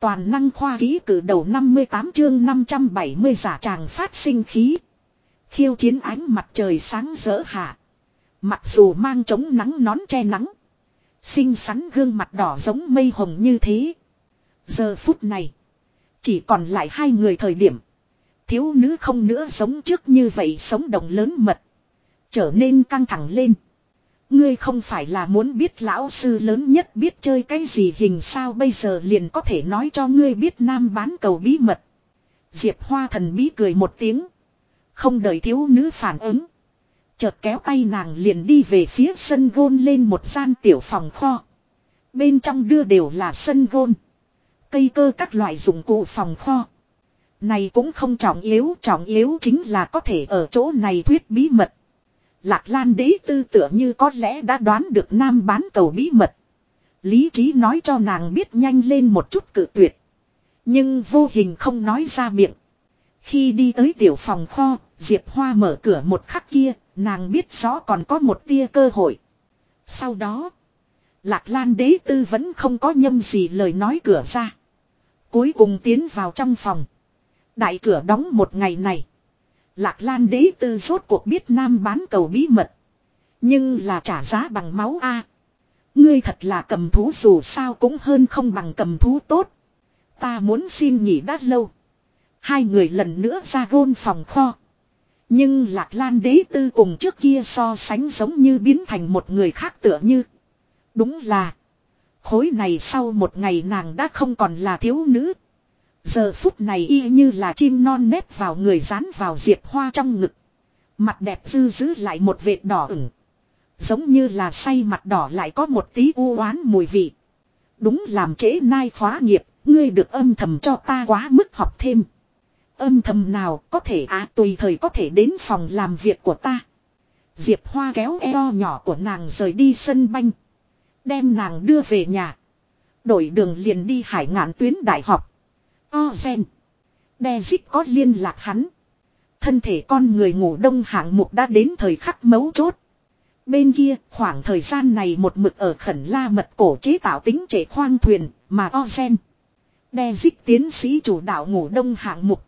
Toàn năng khoa ký cử đầu 58 chương 570 giả tràng phát sinh khí. Khiêu chiến ánh mặt trời sáng rỡ hạ. Mặc dù mang chống nắng nón che nắng. Xinh xắn gương mặt đỏ giống mây hồng như thế. Giờ phút này. Chỉ còn lại hai người thời điểm. Thiếu nữ không nữa giống trước như vậy sống động lớn mật. Trở nên căng thẳng lên. Ngươi không phải là muốn biết lão sư lớn nhất biết chơi cái gì hình sao bây giờ liền có thể nói cho ngươi biết nam bán cầu bí mật. Diệp Hoa thần bí cười một tiếng. Không đợi thiếu nữ phản ứng. Chợt kéo tay nàng liền đi về phía sân gôn lên một gian tiểu phòng kho. Bên trong đưa đều là sân gôn. Cây cơ các loại dụng cụ phòng kho. Này cũng không trọng yếu, trọng yếu chính là có thể ở chỗ này thuyết bí mật. Lạc Lan đế tư tưởng như có lẽ đã đoán được nam bán cầu bí mật. Lý trí nói cho nàng biết nhanh lên một chút cự tuyệt. Nhưng vô hình không nói ra miệng. Khi đi tới tiểu phòng kho, Diệp Hoa mở cửa một khắc kia, nàng biết rõ còn có một tia cơ hội. Sau đó, Lạc Lan đế tư vẫn không có nhâm gì lời nói cửa ra. Cuối cùng tiến vào trong phòng. Đại cửa đóng một ngày này. Lạc Lan đế tư rốt cuộc biết nam bán cầu bí mật. Nhưng là trả giá bằng máu A. Ngươi thật là cầm thú dù sao cũng hơn không bằng cầm thú tốt. Ta muốn xin nghỉ đã lâu. Hai người lần nữa ra gôn phòng kho. Nhưng Lạc Lan đế tư cùng trước kia so sánh giống như biến thành một người khác tựa như. Đúng là. Khối này sau một ngày nàng đã không còn là thiếu nữ. Giờ phút này y như là chim non nếp vào người dán vào diệp hoa trong ngực. Mặt đẹp dư giữ lại một vệt đỏ ửng. Giống như là say mặt đỏ lại có một tí u oán mùi vị. Đúng làm trễ nai khóa nghiệp, ngươi được âm thầm cho ta quá mức học thêm. Âm thầm nào có thể à tùy thời có thể đến phòng làm việc của ta. Diệp Hoa kéo eo nhỏ của nàng rời đi sân banh. Đem nàng đưa về nhà. Đổi đường liền đi hải ngạn tuyến đại học. O gen. Đe dích có liên lạc hắn. Thân thể con người ngủ đông hạng mục đã đến thời khắc mấu chốt. Bên kia, khoảng thời gian này một mực ở khẩn la mật cổ chế tạo tính trệ khoang thuyền, mà o gen. Đe dích tiến sĩ chủ đạo ngủ đông hạng mục.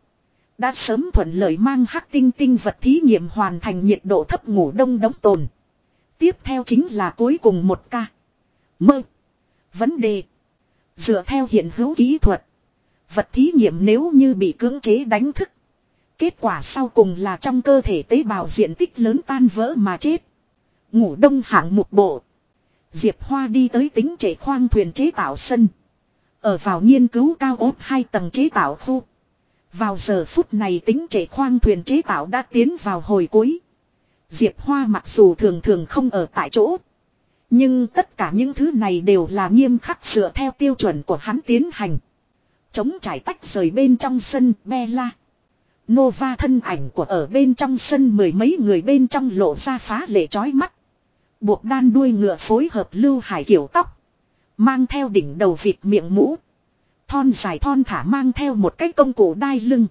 Đã sớm thuận lợi mang hắc tinh tinh vật thí nghiệm hoàn thành nhiệt độ thấp ngủ đông đóng tồn. Tiếp theo chính là cuối cùng một ca. Mơ. Vấn đề. Dựa theo hiện hữu kỹ thuật. Vật thí nghiệm nếu như bị cưỡng chế đánh thức. Kết quả sau cùng là trong cơ thể tế bào diện tích lớn tan vỡ mà chết. Ngủ đông hạng một bộ. Diệp Hoa đi tới tính trệ khoang thuyền chế tạo sân. Ở vào nghiên cứu cao ốt hai tầng chế tạo khu. Vào giờ phút này tính trệ khoang thuyền chế tạo đã tiến vào hồi cuối. Diệp Hoa mặc dù thường thường không ở tại chỗ. Nhưng tất cả những thứ này đều là nghiêm khắc dựa theo tiêu chuẩn của hắn tiến hành. Chống trải tách rời bên trong sân Bella. Nova thân ảnh của ở bên trong sân mười mấy người bên trong lộ ra phá lệ chói mắt. Buộc đan đuôi ngựa phối hợp lưu hải kiểu tóc. Mang theo đỉnh đầu vịt miệng mũ. Thon dài thon thả mang theo một cái công cụ đai lưng.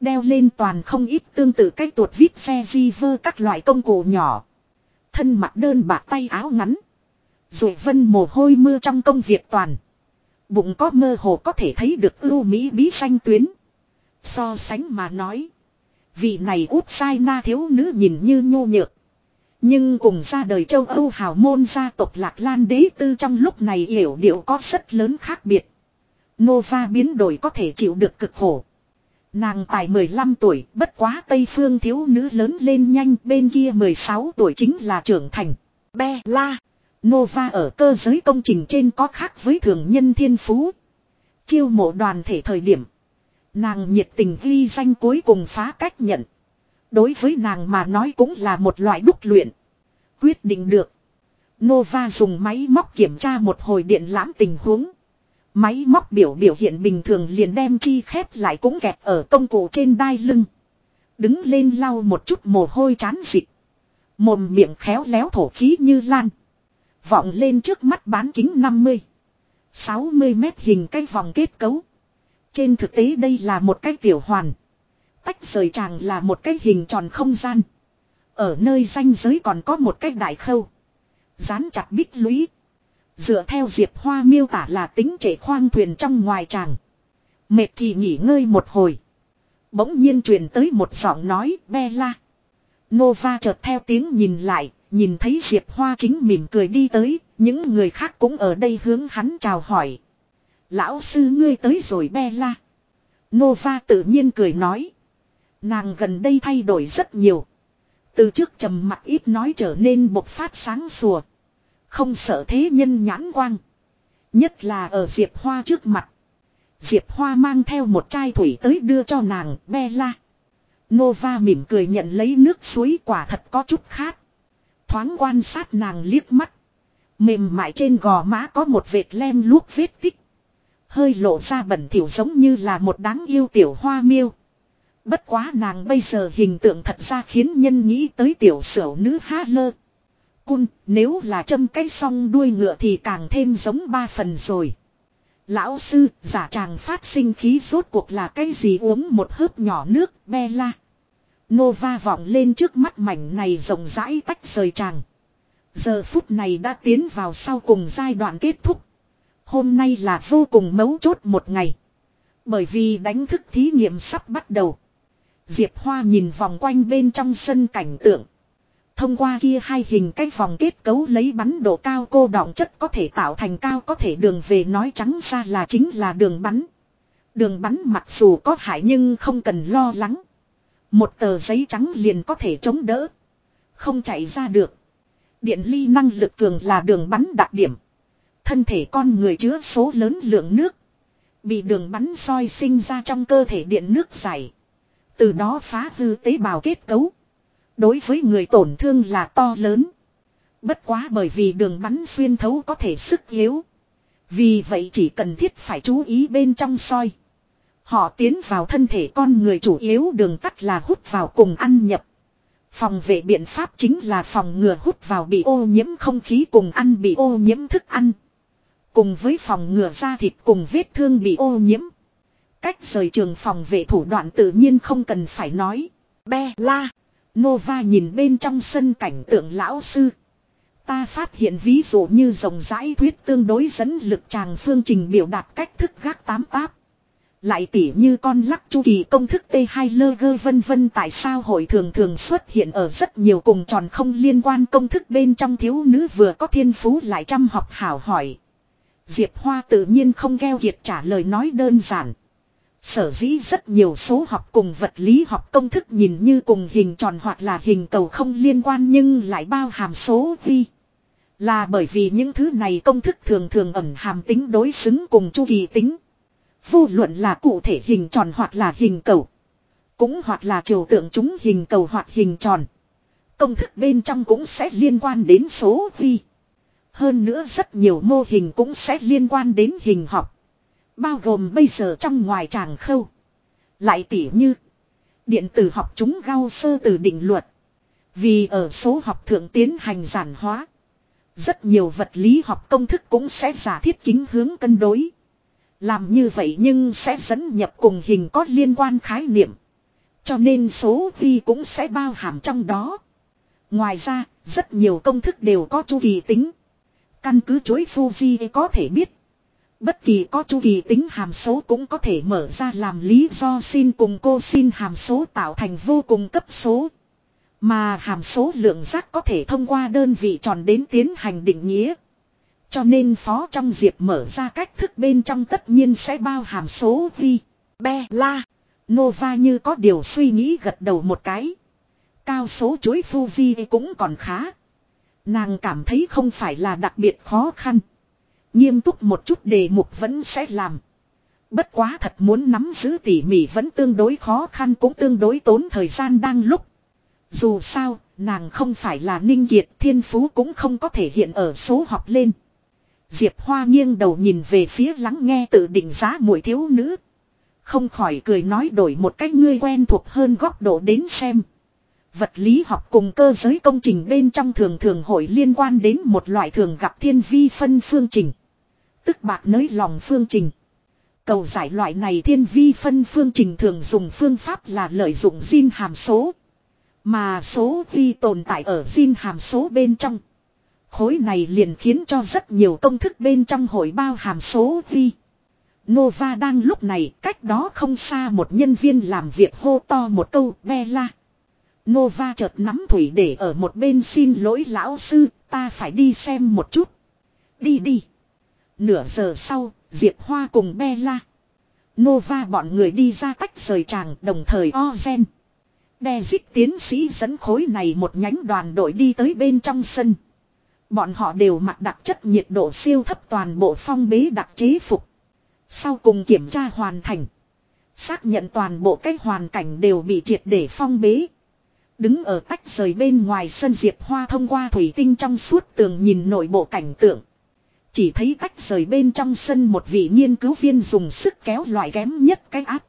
Đeo lên toàn không ít tương tự cái tuột vít xe di vơ các loại công cụ nhỏ. Thân mặc đơn bạc tay áo ngắn. Rồi vân mồ hôi mưa trong công việc toàn. Bụng có mơ hồ có thể thấy được ưu mỹ bí xanh tuyến. So sánh mà nói. Vị này út sai na thiếu nữ nhìn như nhô nhược. Nhưng cùng ra đời châu Âu hào môn gia tộc Lạc Lan đế tư trong lúc này hiểu điệu có rất lớn khác biệt. Nova biến đổi có thể chịu được cực khổ. Nàng tài 15 tuổi, bất quá Tây Phương thiếu nữ lớn lên nhanh, bên kia 16 tuổi chính là trưởng thành. Bella. Nova ở cơ giới công trình trên có khác với thường nhân thiên phú. Chiêu mộ đoàn thể thời điểm. Nàng nhiệt tình ghi danh cuối cùng phá cách nhận. Đối với nàng mà nói cũng là một loại đúc luyện. Quyết định được. Nova dùng máy móc kiểm tra một hồi điện lãm tình huống. Máy móc biểu biểu hiện bình thường liền đem chi khép lại cũng kẹp ở công cụ trên đai lưng. Đứng lên lau một chút mồ hôi chán dịch. Mồm miệng khéo léo thổ khí như lan. Vọng lên trước mắt bán kính 50. 60 mét hình cái vòng kết cấu. Trên thực tế đây là một cái tiểu hoàn. Tách rời tràng là một cái hình tròn không gian. Ở nơi ranh giới còn có một cái đại khâu. Dán chặt bích lũy. Dựa theo Diệp Hoa miêu tả là tính trễ khoang thuyền trong ngoài tràng. Mệt thì nghỉ ngơi một hồi. Bỗng nhiên truyền tới một giọng nói be la. Nova chợt theo tiếng nhìn lại, nhìn thấy Diệp Hoa chính mỉm cười đi tới, những người khác cũng ở đây hướng hắn chào hỏi. Lão sư ngươi tới rồi Bella. Nova tự nhiên cười nói. Nàng gần đây thay đổi rất nhiều. Từ trước trầm mặt ít nói trở nên bộc phát sáng sủa. Không sợ thế nhân nhãn quang. Nhất là ở Diệp Hoa trước mặt. Diệp Hoa mang theo một chai thủy tới đưa cho nàng, Bella. Nova mỉm cười nhận lấy nước suối quả thật có chút khát. Thoáng quan sát nàng liếc mắt. Mềm mại trên gò má có một vệt lem luốc vết tích. Hơi lộ ra bẩn thỉu giống như là một đáng yêu tiểu hoa miêu. Bất quá nàng bây giờ hình tượng thật ra khiến nhân nghĩ tới tiểu sửu nữ há lơ. Cun, nếu là châm cây song đuôi ngựa thì càng thêm giống ba phần rồi. Lão sư, giả chàng phát sinh khí rốt cuộc là cái gì uống một hớp nhỏ nước, be la. Nova vọng lên trước mắt mảnh này rộng rãi tách rời chàng. Giờ phút này đã tiến vào sau cùng giai đoạn kết thúc. Hôm nay là vô cùng mấu chốt một ngày. Bởi vì đánh thức thí nghiệm sắp bắt đầu. Diệp Hoa nhìn vòng quanh bên trong sân cảnh tượng. Thông qua kia hai hình cái vòng kết cấu lấy bắn độ cao cô đọng chất có thể tạo thành cao có thể đường về nói trắng ra là chính là đường bắn. Đường bắn mặc dù có hại nhưng không cần lo lắng. Một tờ giấy trắng liền có thể chống đỡ. Không chạy ra được. Điện ly năng lực cường là đường bắn đặc điểm. Thân thể con người chứa số lớn lượng nước. Bị đường bắn soi sinh ra trong cơ thể điện nước giải. Từ đó phá hư tế bào kết cấu. Đối với người tổn thương là to lớn. Bất quá bởi vì đường bắn xuyên thấu có thể sức yếu. Vì vậy chỉ cần thiết phải chú ý bên trong soi. Họ tiến vào thân thể con người chủ yếu đường tắt là hút vào cùng ăn nhập. Phòng vệ biện pháp chính là phòng ngừa hút vào bị ô nhiễm không khí cùng ăn bị ô nhiễm thức ăn. Cùng với phòng ngừa da thịt cùng vết thương bị ô nhiễm. Cách rời trường phòng vệ thủ đoạn tự nhiên không cần phải nói. Be la. Nova nhìn bên trong sân cảnh tượng lão sư. Ta phát hiện ví dụ như rộng rãi thuyết tương đối dẫn lực tràng phương trình biểu đạt cách thức gác tám táp. Lại tỉ như con lắc chu kỳ công thức T2 lơ gơ vân vân tại sao hội thường thường xuất hiện ở rất nhiều cùng tròn không liên quan công thức bên trong thiếu nữ vừa có thiên phú lại chăm học hảo hỏi. Diệp Hoa tự nhiên không gheo kiệt trả lời nói đơn giản. Sở dĩ rất nhiều số học cùng vật lý học công thức nhìn như cùng hình tròn hoặc là hình cầu không liên quan nhưng lại bao hàm số vi. Là bởi vì những thứ này công thức thường thường ẩn hàm tính đối xứng cùng chu kỳ tính. Vô luận là cụ thể hình tròn hoặc là hình cầu. Cũng hoặc là chiều tượng chúng hình cầu hoặc hình tròn. Công thức bên trong cũng sẽ liên quan đến số vi. Hơn nữa rất nhiều mô hình cũng sẽ liên quan đến hình học. Bao gồm bây giờ trong ngoài tràng khâu. Lại tỉ như. Điện tử học chúng gao sơ từ định luật. Vì ở số học thượng tiến hành giản hóa. Rất nhiều vật lý học công thức cũng sẽ giả thiết kính hướng cân đối. Làm như vậy nhưng sẽ dẫn nhập cùng hình có liên quan khái niệm. Cho nên số vi cũng sẽ bao hàm trong đó. Ngoài ra, rất nhiều công thức đều có chu kỳ tính. Căn cứ chuỗi Fuji có thể biết. Bất kỳ có chu kỳ tính hàm số cũng có thể mở ra làm lý do xin cùng cô xin hàm số tạo thành vô cùng cấp số. Mà hàm số lượng giác có thể thông qua đơn vị tròn đến tiến hành định nghĩa. Cho nên phó trong diệp mở ra cách thức bên trong tất nhiên sẽ bao hàm số vi, be, la. Nova như có điều suy nghĩ gật đầu một cái. Cao số chuối Fuji cũng còn khá. Nàng cảm thấy không phải là đặc biệt khó khăn. Nghiêm túc một chút đề mục vẫn sẽ làm. Bất quá thật muốn nắm giữ tỉ mỉ vẫn tương đối khó khăn cũng tương đối tốn thời gian đang lúc. Dù sao, nàng không phải là ninh kiệt thiên phú cũng không có thể hiện ở số học lên. Diệp Hoa nghiêng đầu nhìn về phía lắng nghe tự định giá mũi thiếu nữ. Không khỏi cười nói đổi một cách ngươi quen thuộc hơn góc độ đến xem. Vật lý học cùng cơ giới công trình bên trong thường thường hội liên quan đến một loại thường gặp thiên vi phân phương trình. Tức bạc nới lòng phương trình. Cầu giải loại này thiên vi phân phương trình thường dùng phương pháp là lợi dụng xin hàm số. Mà số vi tồn tại ở xin hàm số bên trong. Khối này liền khiến cho rất nhiều công thức bên trong hội bao hàm số vi. Nova đang lúc này cách đó không xa một nhân viên làm việc hô to một câu Bella. Nova chợt nắm thủy để ở một bên xin lỗi lão sư, ta phải đi xem một chút. Đi đi. Nửa giờ sau, Diệp Hoa cùng Bella. Nova bọn người đi ra tách rời tràng đồng thời Ozen. Dezic tiến sĩ dẫn khối này một nhánh đoàn đội đi tới bên trong sân. Bọn họ đều mặc đặc chất nhiệt độ siêu thấp toàn bộ phong bế đặc chế phục. Sau cùng kiểm tra hoàn thành. Xác nhận toàn bộ cái hoàn cảnh đều bị triệt để phong bế. Đứng ở tách rời bên ngoài sân Diệp Hoa thông qua thủy tinh trong suốt tường nhìn nội bộ cảnh tượng. Chỉ thấy tách rời bên trong sân một vị nghiên cứu viên dùng sức kéo loại kém nhất cái áp.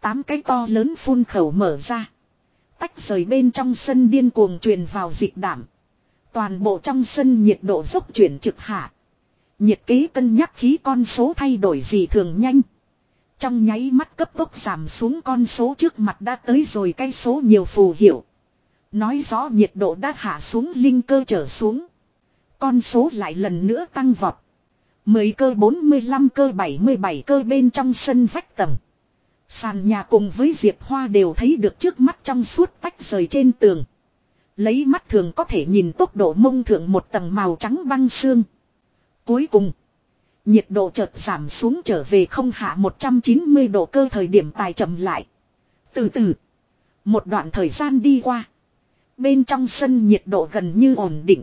Tám cái to lớn phun khẩu mở ra. Tách rời bên trong sân điên cuồng truyền vào dịch đảm. Toàn bộ trong sân nhiệt độ dốc chuyển trực hạ. Nhiệt kế cân nhắc khí con số thay đổi gì thường nhanh. Trong nháy mắt cấp tốc giảm xuống con số trước mặt đã tới rồi cái số nhiều phù hiệu. Nói rõ nhiệt độ đã hạ xuống linh cơ trở xuống. Con số lại lần nữa tăng vọt. 10 cơ 45 cơ 77 cơ bên trong sân vách tầng. Sàn nhà cùng với Diệp Hoa đều thấy được trước mắt trong suốt tách rời trên tường. Lấy mắt thường có thể nhìn tốc độ mông thượng một tầng màu trắng băng xương. Cuối cùng, nhiệt độ chợt giảm xuống trở về không hạ 190 độ cơ thời điểm tài chậm lại. Từ từ, một đoạn thời gian đi qua. Bên trong sân nhiệt độ gần như ổn định.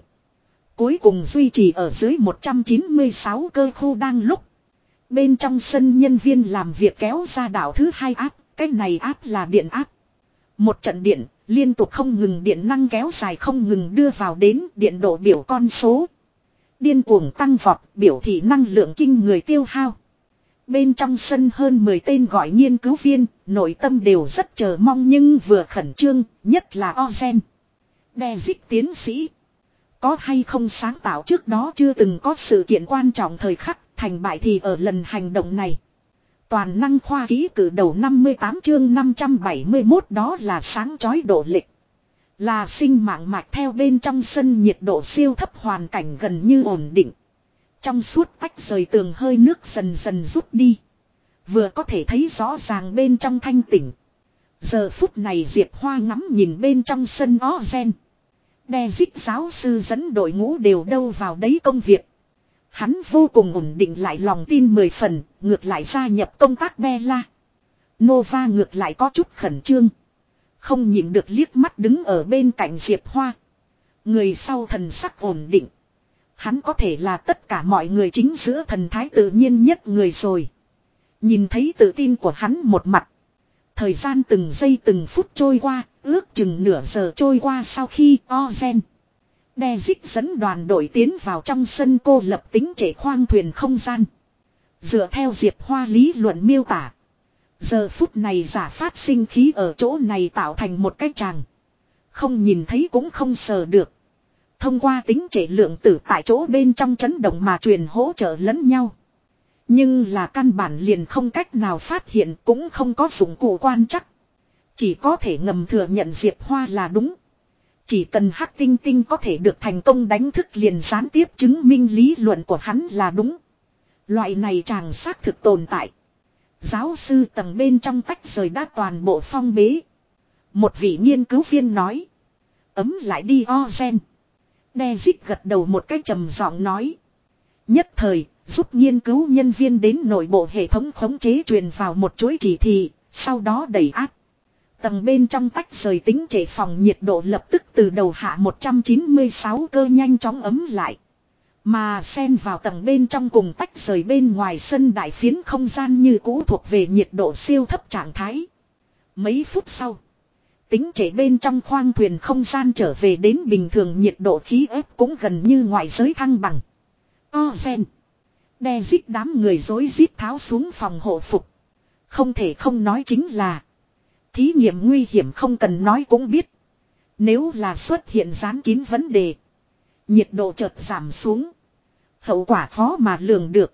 Cuối cùng duy trì ở dưới 196 cơ khu đang lúc. Bên trong sân nhân viên làm việc kéo ra đảo thứ hai áp, cái này áp là điện áp. Một trận điện, liên tục không ngừng điện năng kéo dài không ngừng đưa vào đến điện độ biểu con số. Điên cuồng tăng vọt, biểu thị năng lượng kinh người tiêu hao. Bên trong sân hơn 10 tên gọi nghiên cứu viên, nội tâm đều rất chờ mong nhưng vừa khẩn trương, nhất là Ozen. Đe dích tiến sĩ. Có hay không sáng tạo trước đó chưa từng có sự kiện quan trọng thời khắc, thành bại thì ở lần hành động này. Toàn năng khoa ký cử đầu 58 chương 571 đó là sáng chói độ lịch. Là sinh mạng mạch theo bên trong sân nhiệt độ siêu thấp hoàn cảnh gần như ổn định. Trong suốt tách rời tường hơi nước dần dần rút đi. Vừa có thể thấy rõ ràng bên trong thanh tỉnh. Giờ phút này Diệp Hoa ngắm nhìn bên trong sân ó gen. Đe dích giáo sư dẫn đội ngũ đều đâu vào đấy công việc. Hắn vô cùng ổn định lại lòng tin mười phần, ngược lại gia nhập công tác Bella. Nova ngược lại có chút khẩn trương. Không nhìn được liếc mắt đứng ở bên cạnh Diệp Hoa. Người sau thần sắc ổn định. Hắn có thể là tất cả mọi người chính giữa thần thái tự nhiên nhất người rồi. Nhìn thấy tự tin của hắn một mặt. Thời gian từng giây từng phút trôi qua, ước chừng nửa giờ trôi qua sau khi Ozen. Đe dích dẫn đoàn đội tiến vào trong sân cô lập tính trễ khoang thuyền không gian. Dựa theo Diệp Hoa lý luận miêu tả. Giờ phút này giả phát sinh khí ở chỗ này tạo thành một cái tràng. Không nhìn thấy cũng không sờ được. Thông qua tính trễ lượng tử tại chỗ bên trong chấn động mà truyền hỗ trợ lẫn nhau. Nhưng là căn bản liền không cách nào phát hiện cũng không có dụng cụ quan chắc. Chỉ có thể ngầm thừa nhận Diệp Hoa là đúng. Chỉ cần hắc tinh tinh có thể được thành công đánh thức liền gián tiếp chứng minh lý luận của hắn là đúng. Loại này chàng xác thực tồn tại. Giáo sư tầng bên trong tách rời đã toàn bộ phong bế. Một vị nghiên cứu viên nói. Ấm lại đi o gen. Đe dít gật đầu một cách trầm giọng nói. Nhất thời, giúp nghiên cứu nhân viên đến nội bộ hệ thống khống chế truyền vào một chuỗi chỉ thị, sau đó đẩy áp. Tầng bên trong tách rời tính trệ phòng nhiệt độ lập tức từ đầu hạ 196 cơ nhanh chóng ấm lại. Mà xen vào tầng bên trong cùng tách rời bên ngoài sân đại phiến không gian như cũ thuộc về nhiệt độ siêu thấp trạng thái. Mấy phút sau, tính trễ bên trong khoang thuyền không gian trở về đến bình thường nhiệt độ khí ép cũng gần như ngoại giới thăng bằng. Ozen. Đe dít đám người dối rít tháo xuống phòng hộ phục. Không thể không nói chính là. Thí nghiệm nguy hiểm không cần nói cũng biết. Nếu là xuất hiện gián kín vấn đề. Nhiệt độ chợt giảm xuống. Hậu quả khó mà lường được.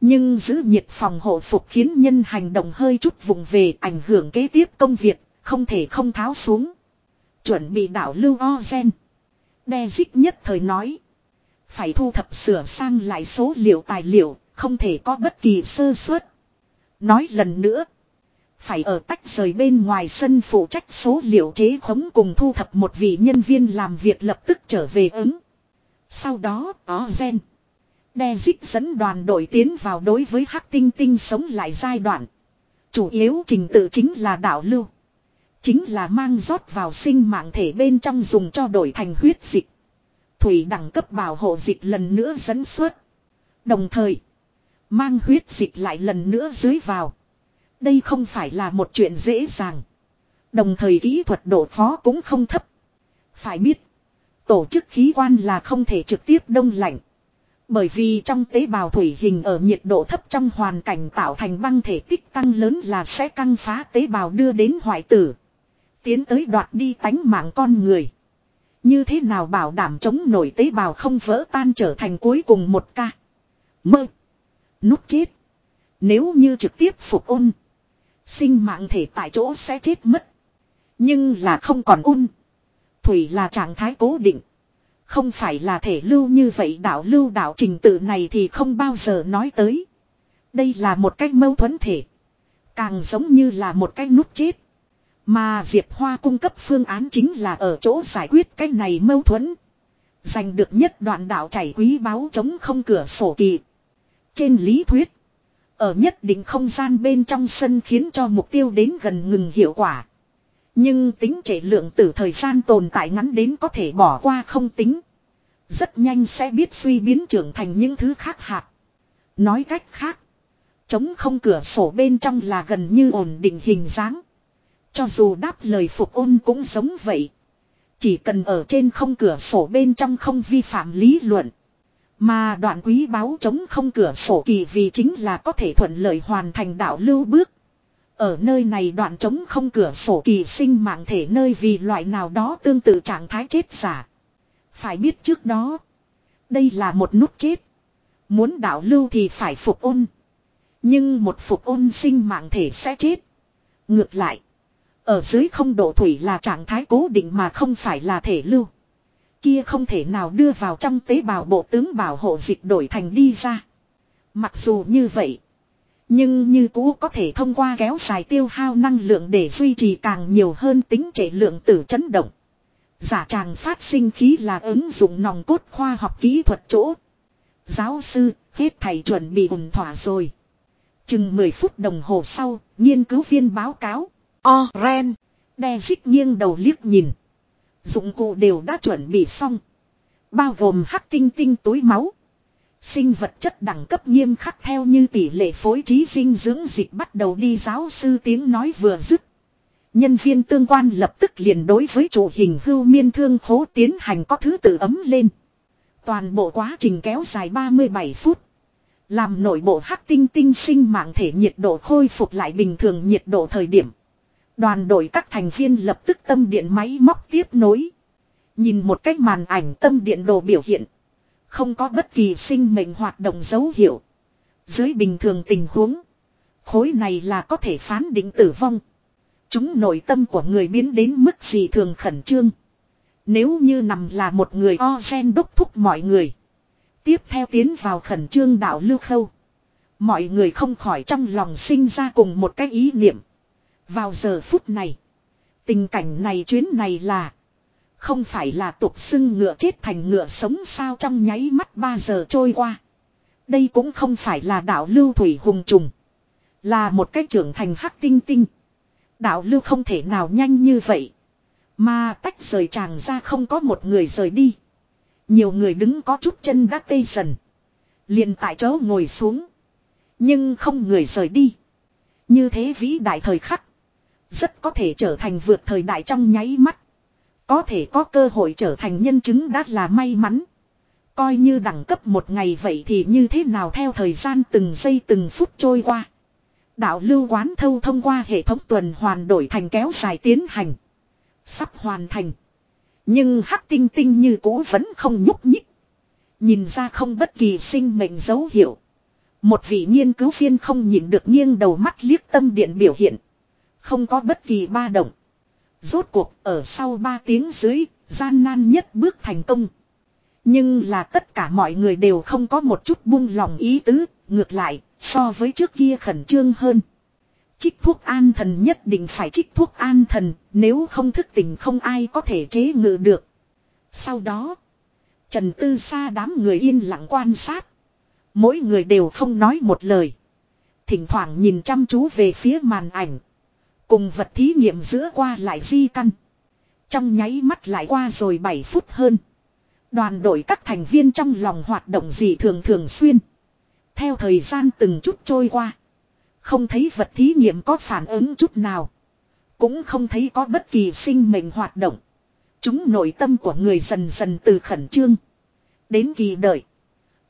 Nhưng giữ nhiệt phòng hộ phục khiến nhân hành động hơi chút vùng về ảnh hưởng kế tiếp công việc, không thể không tháo xuống. Chuẩn bị đảo lưu o gen. Đe dích nhất thời nói. Phải thu thập sửa sang lại số liệu tài liệu, không thể có bất kỳ sơ suất. Nói lần nữa. Phải ở tách rời bên ngoài sân phụ trách số liệu chế khống cùng thu thập một vị nhân viên làm việc lập tức trở về ứng. Sau đó, có gen. Đe dích dẫn đoàn đội tiến vào đối với hắc tinh tinh sống lại giai đoạn. Chủ yếu trình tự chính là đảo lưu. Chính là mang rót vào sinh mạng thể bên trong dùng cho đổi thành huyết dịch. Thủy đẳng cấp bảo hộ dịch lần nữa dẫn xuất. Đồng thời, mang huyết dịch lại lần nữa dưới vào. Đây không phải là một chuyện dễ dàng. Đồng thời kỹ thuật độ phó cũng không thấp. Phải biết, tổ chức khí quan là không thể trực tiếp đông lạnh. Bởi vì trong tế bào thủy hình ở nhiệt độ thấp trong hoàn cảnh tạo thành băng thể tích tăng lớn là sẽ căng phá tế bào đưa đến hoại tử. Tiến tới đoạt đi tánh mạng con người. Như thế nào bảo đảm chống nổi tế bào không vỡ tan trở thành cuối cùng một ca. Mơ. Nút chết. Nếu như trực tiếp phục ôn. Sinh mạng thể tại chỗ sẽ chết mất. Nhưng là không còn un. Thủy là trạng thái cố định. Không phải là thể lưu như vậy đạo lưu đạo trình tự này thì không bao giờ nói tới. Đây là một cách mâu thuẫn thể. Càng giống như là một cái nút chết. Mà Diệp Hoa cung cấp phương án chính là ở chỗ giải quyết cái này mâu thuẫn. Giành được nhất đoạn đạo chảy quý báu chống không cửa sổ kỳ. Trên lý thuyết. Ở nhất định không gian bên trong sân khiến cho mục tiêu đến gần ngừng hiệu quả. Nhưng tính trễ lượng tử thời gian tồn tại ngắn đến có thể bỏ qua không tính. Rất nhanh sẽ biết suy biến trưởng thành những thứ khác hạt. Nói cách khác. Chống không cửa sổ bên trong là gần như ổn định hình dáng. Cho dù đáp lời phục ôn cũng giống vậy. Chỉ cần ở trên không cửa sổ bên trong không vi phạm lý luận. Mà đoạn quý báo chống không cửa sổ kỳ vì chính là có thể thuận lợi hoàn thành đạo lưu bước. Ở nơi này đoạn chống không cửa sổ kỳ sinh mạng thể nơi vì loại nào đó tương tự trạng thái chết giả. Phải biết trước đó. Đây là một nút chết. Muốn đạo lưu thì phải phục ôn. Nhưng một phục ôn sinh mạng thể sẽ chết. Ngược lại. Ở dưới không độ thủy là trạng thái cố định mà không phải là thể lưu. Kia không thể nào đưa vào trong tế bào bộ tướng bảo hộ dịch đổi thành đi ra. Mặc dù như vậy. Nhưng như cũ có thể thông qua kéo dài tiêu hao năng lượng để duy trì càng nhiều hơn tính trệ lượng tử chấn động. Giả tràng phát sinh khí là ứng dụng nòng cốt khoa học kỹ thuật chỗ. Giáo sư, hết thầy chuẩn bị ủng thỏa rồi. Chừng 10 phút đồng hồ sau, nghiên cứu viên báo cáo. O, ren. Đe dích nghiêng đầu liếc nhìn. Dụng cụ đều đã chuẩn bị xong. Bao gồm hắc tinh tinh túi máu. Sinh vật chất đẳng cấp nghiêm khắc theo như tỷ lệ phối trí dinh dưỡng dịch bắt đầu đi giáo sư tiếng nói vừa dứt. Nhân viên tương quan lập tức liền đối với chủ hình hưu miên thương khố tiến hành có thứ tự ấm lên. Toàn bộ quá trình kéo dài 37 phút. Làm nội bộ hắc tinh tinh sinh mạng thể nhiệt độ khôi phục lại bình thường nhiệt độ thời điểm. Đoàn đội các thành viên lập tức tâm điện máy móc tiếp nối. Nhìn một cách màn ảnh tâm điện đồ biểu hiện. Không có bất kỳ sinh mệnh hoạt động dấu hiệu. Dưới bình thường tình huống. Khối này là có thể phán định tử vong. Chúng nội tâm của người biến đến mức gì thường khẩn trương. Nếu như nằm là một người o gen đốc thúc mọi người. Tiếp theo tiến vào khẩn trương đạo lưu khâu. Mọi người không khỏi trong lòng sinh ra cùng một cái ý niệm. Vào giờ phút này. Tình cảnh này chuyến này là. Không phải là tục xưng ngựa chết thành ngựa sống sao trong nháy mắt 3 giờ trôi qua. Đây cũng không phải là đạo lưu thủy hùng trùng. Là một cách trưởng thành hắc tinh tinh. Đạo lưu không thể nào nhanh như vậy. Mà tách rời chàng ra không có một người rời đi. Nhiều người đứng có chút chân đã tê dần. liền tại chỗ ngồi xuống. Nhưng không người rời đi. Như thế vĩ đại thời khắc. Rất có thể trở thành vượt thời đại trong nháy mắt. Có thể có cơ hội trở thành nhân chứng đã là may mắn. Coi như đẳng cấp một ngày vậy thì như thế nào theo thời gian từng giây từng phút trôi qua. Đạo lưu quán thâu thông qua hệ thống tuần hoàn đổi thành kéo dài tiến hành. Sắp hoàn thành. Nhưng hắc tinh tinh như cũ vẫn không nhúc nhích. Nhìn ra không bất kỳ sinh mệnh dấu hiệu. Một vị nghiên cứu viên không nhìn được nghiêng đầu mắt liếc tâm điện biểu hiện. Không có bất kỳ ba động. Rốt cuộc ở sau ba tiếng dưới, gian nan nhất bước thành công. Nhưng là tất cả mọi người đều không có một chút buông lòng ý tứ, ngược lại, so với trước kia khẩn trương hơn. Trích thuốc an thần nhất định phải trích thuốc an thần, nếu không thức tỉnh không ai có thể chế ngự được. Sau đó, Trần Tư Sa đám người yên lặng quan sát. Mỗi người đều không nói một lời. Thỉnh thoảng nhìn chăm chú về phía màn ảnh. Cùng vật thí nghiệm giữa qua lại di căn. Trong nháy mắt lại qua rồi 7 phút hơn. Đoàn đội các thành viên trong lòng hoạt động gì thường thường xuyên. Theo thời gian từng chút trôi qua. Không thấy vật thí nghiệm có phản ứng chút nào. Cũng không thấy có bất kỳ sinh mệnh hoạt động. Chúng nội tâm của người dần dần từ khẩn trương. Đến kỳ đợi.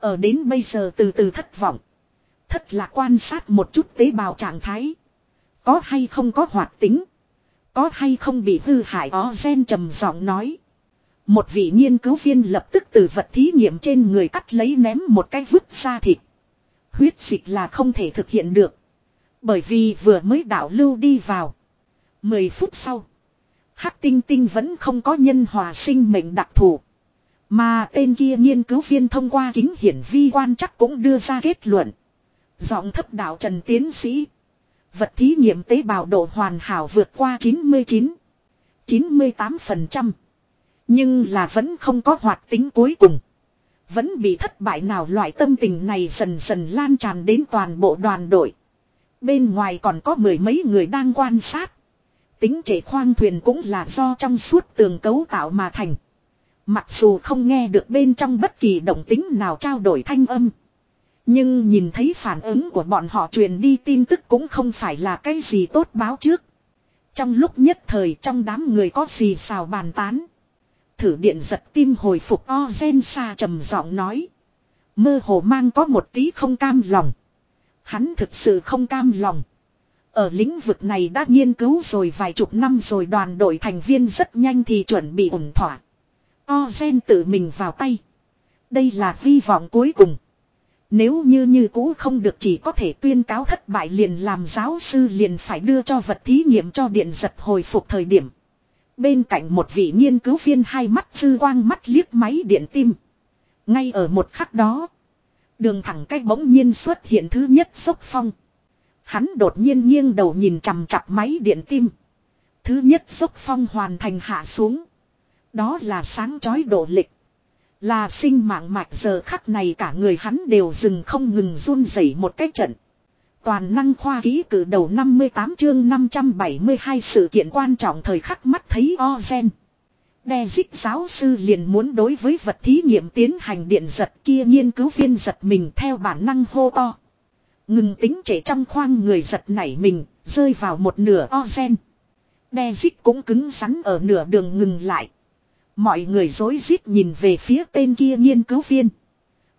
Ở đến bây giờ từ từ thất vọng. Thất là quan sát một chút tế bào trạng thái. Có hay không có hoạt tính. Có hay không bị hư hại ó gen trầm giọng nói. Một vị nghiên cứu viên lập tức từ vật thí nghiệm trên người cắt lấy ném một cái vứt ra thịt. Huyết dịch là không thể thực hiện được. Bởi vì vừa mới đảo lưu đi vào. Mười phút sau. Hắc tinh tinh vẫn không có nhân hòa sinh mệnh đặc thù. Mà tên kia nghiên cứu viên thông qua kính hiển vi quan chắc cũng đưa ra kết luận. Giọng thấp đạo trần tiến sĩ. Vật thí nghiệm tế bào độ hoàn hảo vượt qua 99. 98%. Nhưng là vẫn không có hoạt tính cuối cùng. Vẫn bị thất bại nào loại tâm tình này dần dần lan tràn đến toàn bộ đoàn đội. Bên ngoài còn có mười mấy người đang quan sát. Tính trễ khoang thuyền cũng là do trong suốt tường cấu tạo mà thành. Mặc dù không nghe được bên trong bất kỳ động tính nào trao đổi thanh âm. Nhưng nhìn thấy phản ứng của bọn họ truyền đi tin tức cũng không phải là cái gì tốt báo trước. Trong lúc nhất thời trong đám người có gì xào bàn tán. Thử điện giật tim hồi phục o gen xa trầm giọng nói. Mơ hồ mang có một tí không cam lòng. Hắn thực sự không cam lòng. Ở lĩnh vực này đã nghiên cứu rồi vài chục năm rồi đoàn đội thành viên rất nhanh thì chuẩn bị ổn thỏa. O gen tự mình vào tay. Đây là hy vọng cuối cùng. Nếu như như cũ không được chỉ có thể tuyên cáo thất bại liền làm giáo sư liền phải đưa cho vật thí nghiệm cho điện giật hồi phục thời điểm. Bên cạnh một vị nghiên cứu viên hai mắt dư quang mắt liếc máy điện tim. Ngay ở một khắc đó. Đường thẳng cách bỗng nhiên xuất hiện thứ nhất sốc phong. Hắn đột nhiên nghiêng đầu nhìn chằm chặp máy điện tim. Thứ nhất sốc phong hoàn thành hạ xuống. Đó là sáng chói độ lịch. Là sinh mạng mạch giờ khắc này cả người hắn đều dừng không ngừng run rẩy một cái trận. Toàn năng khoa ký cử đầu 58 chương 572 sự kiện quan trọng thời khắc mắt thấy Ozen. Đe dích giáo sư liền muốn đối với vật thí nghiệm tiến hành điện giật kia nghiên cứu viên giật mình theo bản năng hô to. Ngừng tính trễ trong khoang người giật nảy mình, rơi vào một nửa Ozen. Đe dích cũng cứng rắn ở nửa đường ngừng lại. Mọi người dối rít nhìn về phía tên kia nghiên cứu viên.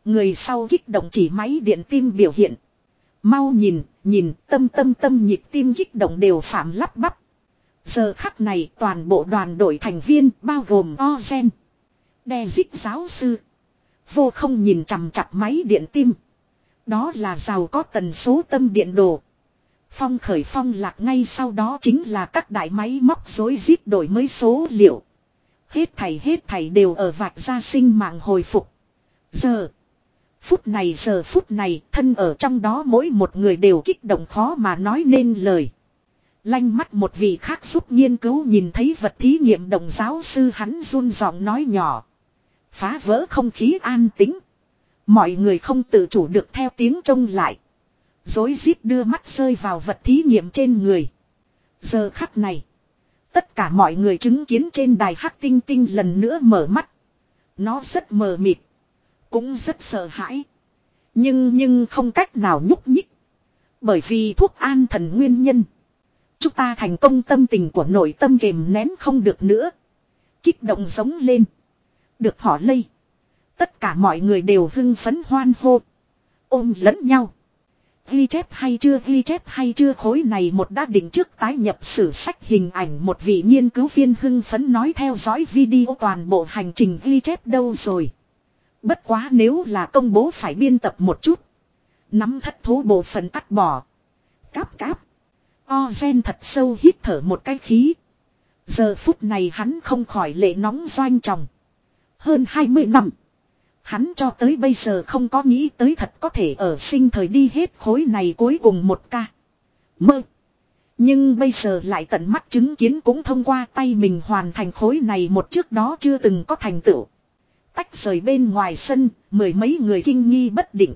Người sau kích động chỉ máy điện tim biểu hiện. Mau nhìn, nhìn, tâm tâm tâm nhịp tim kích động đều phạm lắp bắp. Giờ khắc này toàn bộ đoàn đội thành viên bao gồm Ozen. Đe dích giáo sư. Vô không nhìn chằm chặp máy điện tim. Đó là giàu có tần số tâm điện đồ. Phong khởi phong lạc ngay sau đó chính là các đại máy móc dối rít đổi mới số liệu. Hết thầy hết thầy đều ở vạch ra sinh mạng hồi phục. Giờ. Phút này giờ phút này, thân ở trong đó mỗi một người đều kích động khó mà nói nên lời. Lanh mắt một vị khác giúp nghiên cứu nhìn thấy vật thí nghiệm đồng giáo sư hắn run giọng nói nhỏ. Phá vỡ không khí an tĩnh. Mọi người không tự chủ được theo tiếng trông lại. Dối rít đưa mắt rơi vào vật thí nghiệm trên người. Giờ khắc này. Tất cả mọi người chứng kiến trên đài hắc tinh tinh lần nữa mở mắt. Nó rất mờ mịt. Cũng rất sợ hãi. Nhưng nhưng không cách nào nhúc nhích. Bởi vì thuốc an thần nguyên nhân. Chúng ta thành công tâm tình của nội tâm kềm nén không được nữa. Kích động giống lên. Được họ lây. Tất cả mọi người đều hưng phấn hoan hô. Ôm lẫn nhau. Ghi chép hay chưa, ghi chép hay chưa khối này một đã định trước tái nhập sử sách hình ảnh một vị nghiên cứu viên hưng phấn nói theo dõi video toàn bộ hành trình ghi chép đâu rồi. Bất quá nếu là công bố phải biên tập một chút. Nắm thất thú bộ phận cắt bỏ. Cáp cáp. O gen thật sâu hít thở một cái khí. Giờ phút này hắn không khỏi lệ nóng doanh tròng. Hơn 20 năm. Hắn cho tới bây giờ không có nghĩ tới thật có thể ở sinh thời đi hết khối này cuối cùng một ca. Mơ. Nhưng bây giờ lại tận mắt chứng kiến cũng thông qua tay mình hoàn thành khối này một trước đó chưa từng có thành tựu. Tách rời bên ngoài sân, mười mấy người kinh nghi bất định.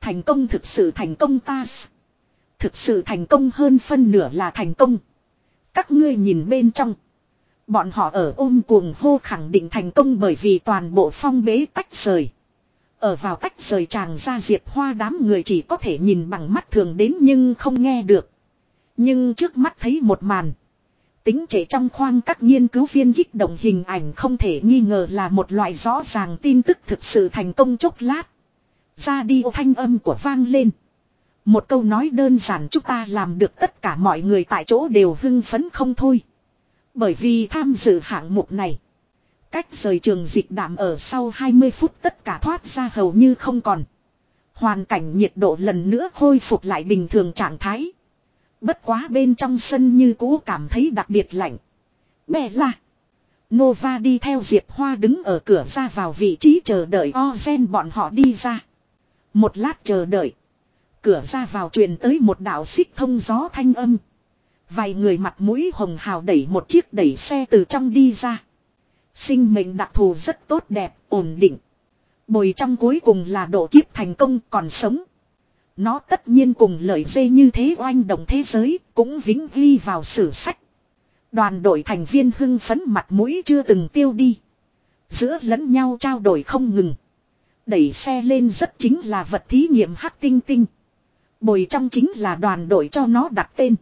Thành công thực sự thành công ta. Thực sự thành công hơn phân nửa là thành công. Các ngươi nhìn bên trong. Bọn họ ở ôm cuồng hô khẳng định thành công bởi vì toàn bộ phong bế tách rời. Ở vào tách rời tràng ra diệp hoa đám người chỉ có thể nhìn bằng mắt thường đến nhưng không nghe được. Nhưng trước mắt thấy một màn. Tính trễ trong khoang các nghiên cứu viên kích động hình ảnh không thể nghi ngờ là một loại rõ ràng tin tức thực sự thành công chốc lát. Ra đi thanh âm của vang lên. Một câu nói đơn giản chúng ta làm được tất cả mọi người tại chỗ đều hưng phấn không thôi. Bởi vì tham dự hạng mục này. Cách rời trường dịch đảm ở sau 20 phút tất cả thoát ra hầu như không còn. Hoàn cảnh nhiệt độ lần nữa khôi phục lại bình thường trạng thái. Bất quá bên trong sân như cũ cảm thấy đặc biệt lạnh. Bè là. Nova đi theo Diệp Hoa đứng ở cửa ra vào vị trí chờ đợi Ozen bọn họ đi ra. Một lát chờ đợi. Cửa ra vào truyền tới một đạo xích thông gió thanh âm. Vài người mặt mũi hồng hào đẩy một chiếc đẩy xe từ trong đi ra. Sinh mệnh đặc thù rất tốt đẹp, ổn định. Bồi trong cuối cùng là độ kiếp thành công còn sống. Nó tất nhiên cùng lợi dê như thế oanh động thế giới, cũng vĩnh ghi vào sử sách. Đoàn đội thành viên hưng phấn mặt mũi chưa từng tiêu đi. Giữa lẫn nhau trao đổi không ngừng. Đẩy xe lên rất chính là vật thí nghiệm hắc tinh tinh. Bồi trong chính là đoàn đội cho nó đặt tên.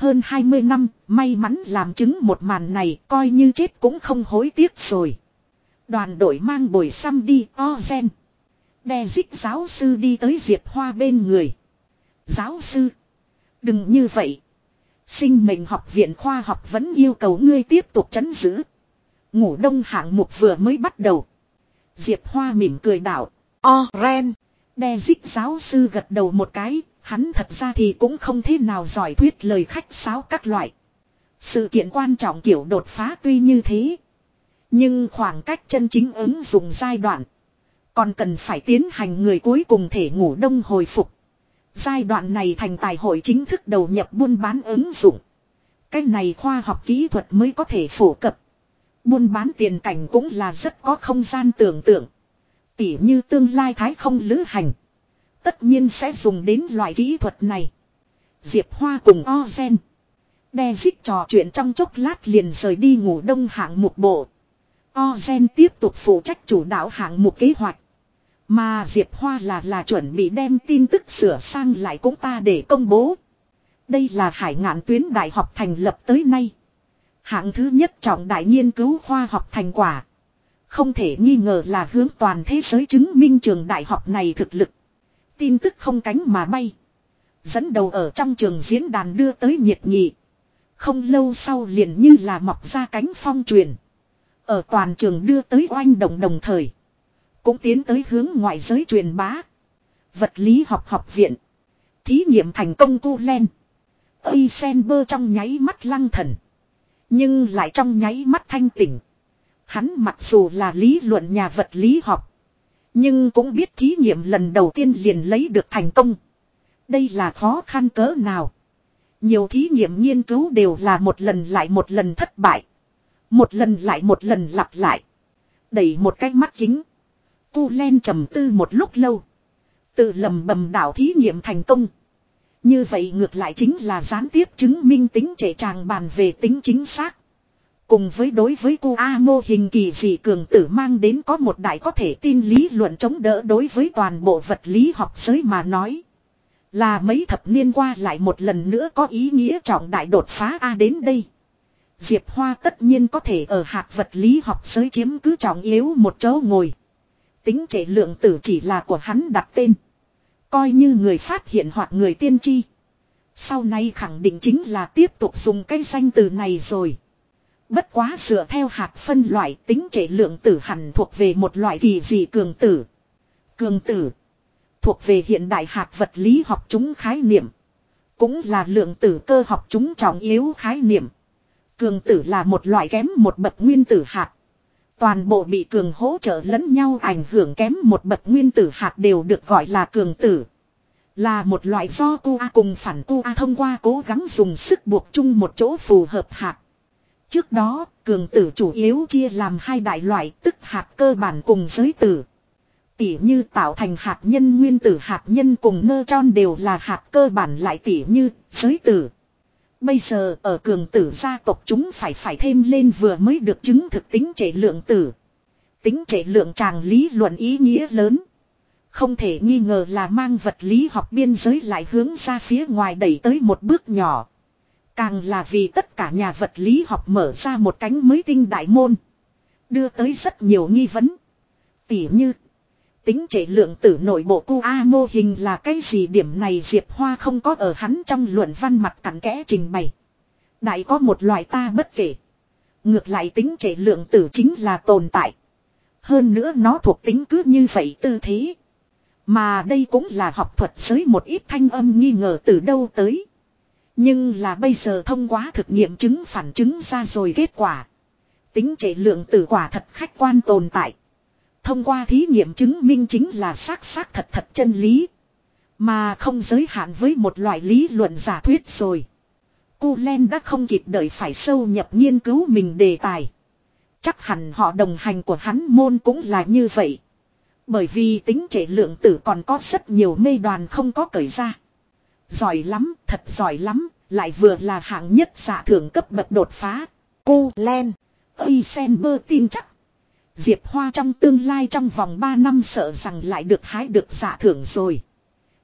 Hơn 20 năm, may mắn làm chứng một màn này coi như chết cũng không hối tiếc rồi. Đoàn đội mang bồi xăm đi, Ozen. Đe dích giáo sư đi tới Diệp Hoa bên người. Giáo sư. Đừng như vậy. Sinh mệnh học viện khoa học vẫn yêu cầu ngươi tiếp tục chấn giữ. Ngủ đông hạng mục vừa mới bắt đầu. Diệp Hoa mỉm cười đảo O, Ren. Đe dích giáo sư gật đầu một cái. Hắn thật ra thì cũng không thế nào giỏi thuyết lời khách sáo các loại. Sự kiện quan trọng kiểu đột phá tuy như thế. Nhưng khoảng cách chân chính ứng dụng giai đoạn. Còn cần phải tiến hành người cuối cùng thể ngủ đông hồi phục. Giai đoạn này thành tài hội chính thức đầu nhập buôn bán ứng dụng. Cái này khoa học kỹ thuật mới có thể phổ cập. Buôn bán tiền cảnh cũng là rất có không gian tưởng tượng. Tỉ như tương lai thái không lữ hành. Tất nhiên sẽ dùng đến loại kỹ thuật này. Diệp Hoa cùng Ozen. Đe dích trò chuyện trong chốc lát liền rời đi ngủ đông hạng mục bộ. Ozen tiếp tục phụ trách chủ đạo hạng mục kế hoạch. Mà Diệp Hoa là là chuẩn bị đem tin tức sửa sang lại cũng ta để công bố. Đây là hải ngạn tuyến đại học thành lập tới nay. Hạng thứ nhất trọng đại nghiên cứu khoa học thành quả. Không thể nghi ngờ là hướng toàn thế giới chứng minh trường đại học này thực lực. Tin tức không cánh mà bay. Dẫn đầu ở trong trường diễn đàn đưa tới nhiệt nghị. Không lâu sau liền như là mọc ra cánh phong truyền. Ở toàn trường đưa tới oanh động đồng thời. Cũng tiến tới hướng ngoại giới truyền bá. Vật lý học học viện. Thí nghiệm thành công tu len. Eisenberg trong nháy mắt lăng thần. Nhưng lại trong nháy mắt thanh tỉnh. Hắn mặc dù là lý luận nhà vật lý học. Nhưng cũng biết thí nghiệm lần đầu tiên liền lấy được thành công. Đây là khó khăn cỡ nào. Nhiều thí nghiệm nghiên cứu đều là một lần lại một lần thất bại. Một lần lại một lần lặp lại. Đẩy một cái mắt kính. Tu Len trầm tư một lúc lâu. Tự lầm bầm đảo thí nghiệm thành công. Như vậy ngược lại chính là gián tiếp chứng minh tính trẻ tràng bàn về tính chính xác. Cùng với đối với cu A mô hình kỳ dị cường tử mang đến có một đại có thể tin lý luận chống đỡ đối với toàn bộ vật lý học giới mà nói. Là mấy thập niên qua lại một lần nữa có ý nghĩa trọng đại đột phá A đến đây. Diệp Hoa tất nhiên có thể ở hạt vật lý học giới chiếm cứ trọng yếu một chỗ ngồi. Tính trệ lượng tử chỉ là của hắn đặt tên. Coi như người phát hiện hoặc người tiên tri. Sau này khẳng định chính là tiếp tục dùng cái danh từ này rồi. Bất quá dựa theo hạt phân loại tính trệ lượng tử hẳn thuộc về một loại kỳ dị cường tử. Cường tử. Thuộc về hiện đại hạt vật lý học chúng khái niệm. Cũng là lượng tử cơ học chúng trọng yếu khái niệm. Cường tử là một loại kém một bậc nguyên tử hạt. Toàn bộ bị cường hỗ trợ lẫn nhau ảnh hưởng kém một bậc nguyên tử hạt đều được gọi là cường tử. Là một loại do cu A cùng phản cu A thông qua cố gắng dùng sức buộc chung một chỗ phù hợp hạt. Trước đó, cường tử chủ yếu chia làm hai đại loại tức hạt cơ bản cùng giới tử. Tỉ như tạo thành hạt nhân nguyên tử hạt nhân cùng nơ tròn đều là hạt cơ bản lại tỉ như giới tử. Bây giờ ở cường tử gia tộc chúng phải phải thêm lên vừa mới được chứng thực tính trệ lượng tử. Tính trệ lượng tràng lý luận ý nghĩa lớn. Không thể nghi ngờ là mang vật lý học biên giới lại hướng ra phía ngoài đẩy tới một bước nhỏ. Càng là vì tất cả nhà vật lý học mở ra một cánh mới tinh đại môn. Đưa tới rất nhiều nghi vấn. Tỉ như. Tính trệ lượng tử nội bộ cu A mô hình là cái gì điểm này Diệp Hoa không có ở hắn trong luận văn mặt cặn kẽ trình bày. Đại có một loại ta bất kể. Ngược lại tính trệ lượng tử chính là tồn tại. Hơn nữa nó thuộc tính cứ như vậy tư thế. Mà đây cũng là học thuật giới một ít thanh âm nghi ngờ từ đâu tới. Nhưng là bây giờ thông qua thực nghiệm chứng phản chứng ra rồi kết quả. Tính trệ lượng tử quả thật khách quan tồn tại. Thông qua thí nghiệm chứng minh chính là xác xác thật thật chân lý. Mà không giới hạn với một loại lý luận giả thuyết rồi. Cô Len đã không kịp đợi phải sâu nhập nghiên cứu mình đề tài. Chắc hẳn họ đồng hành của hắn môn cũng là như vậy. Bởi vì tính trệ lượng tử còn có rất nhiều mê đoàn không có cởi ra. Giỏi lắm, thật giỏi lắm, lại vừa là hạng nhất giả thưởng cấp bậc đột phá. Cô Len, Eisenberg tin chắc. Diệp Hoa trong tương lai trong vòng 3 năm sợ rằng lại được hái được giả thưởng rồi.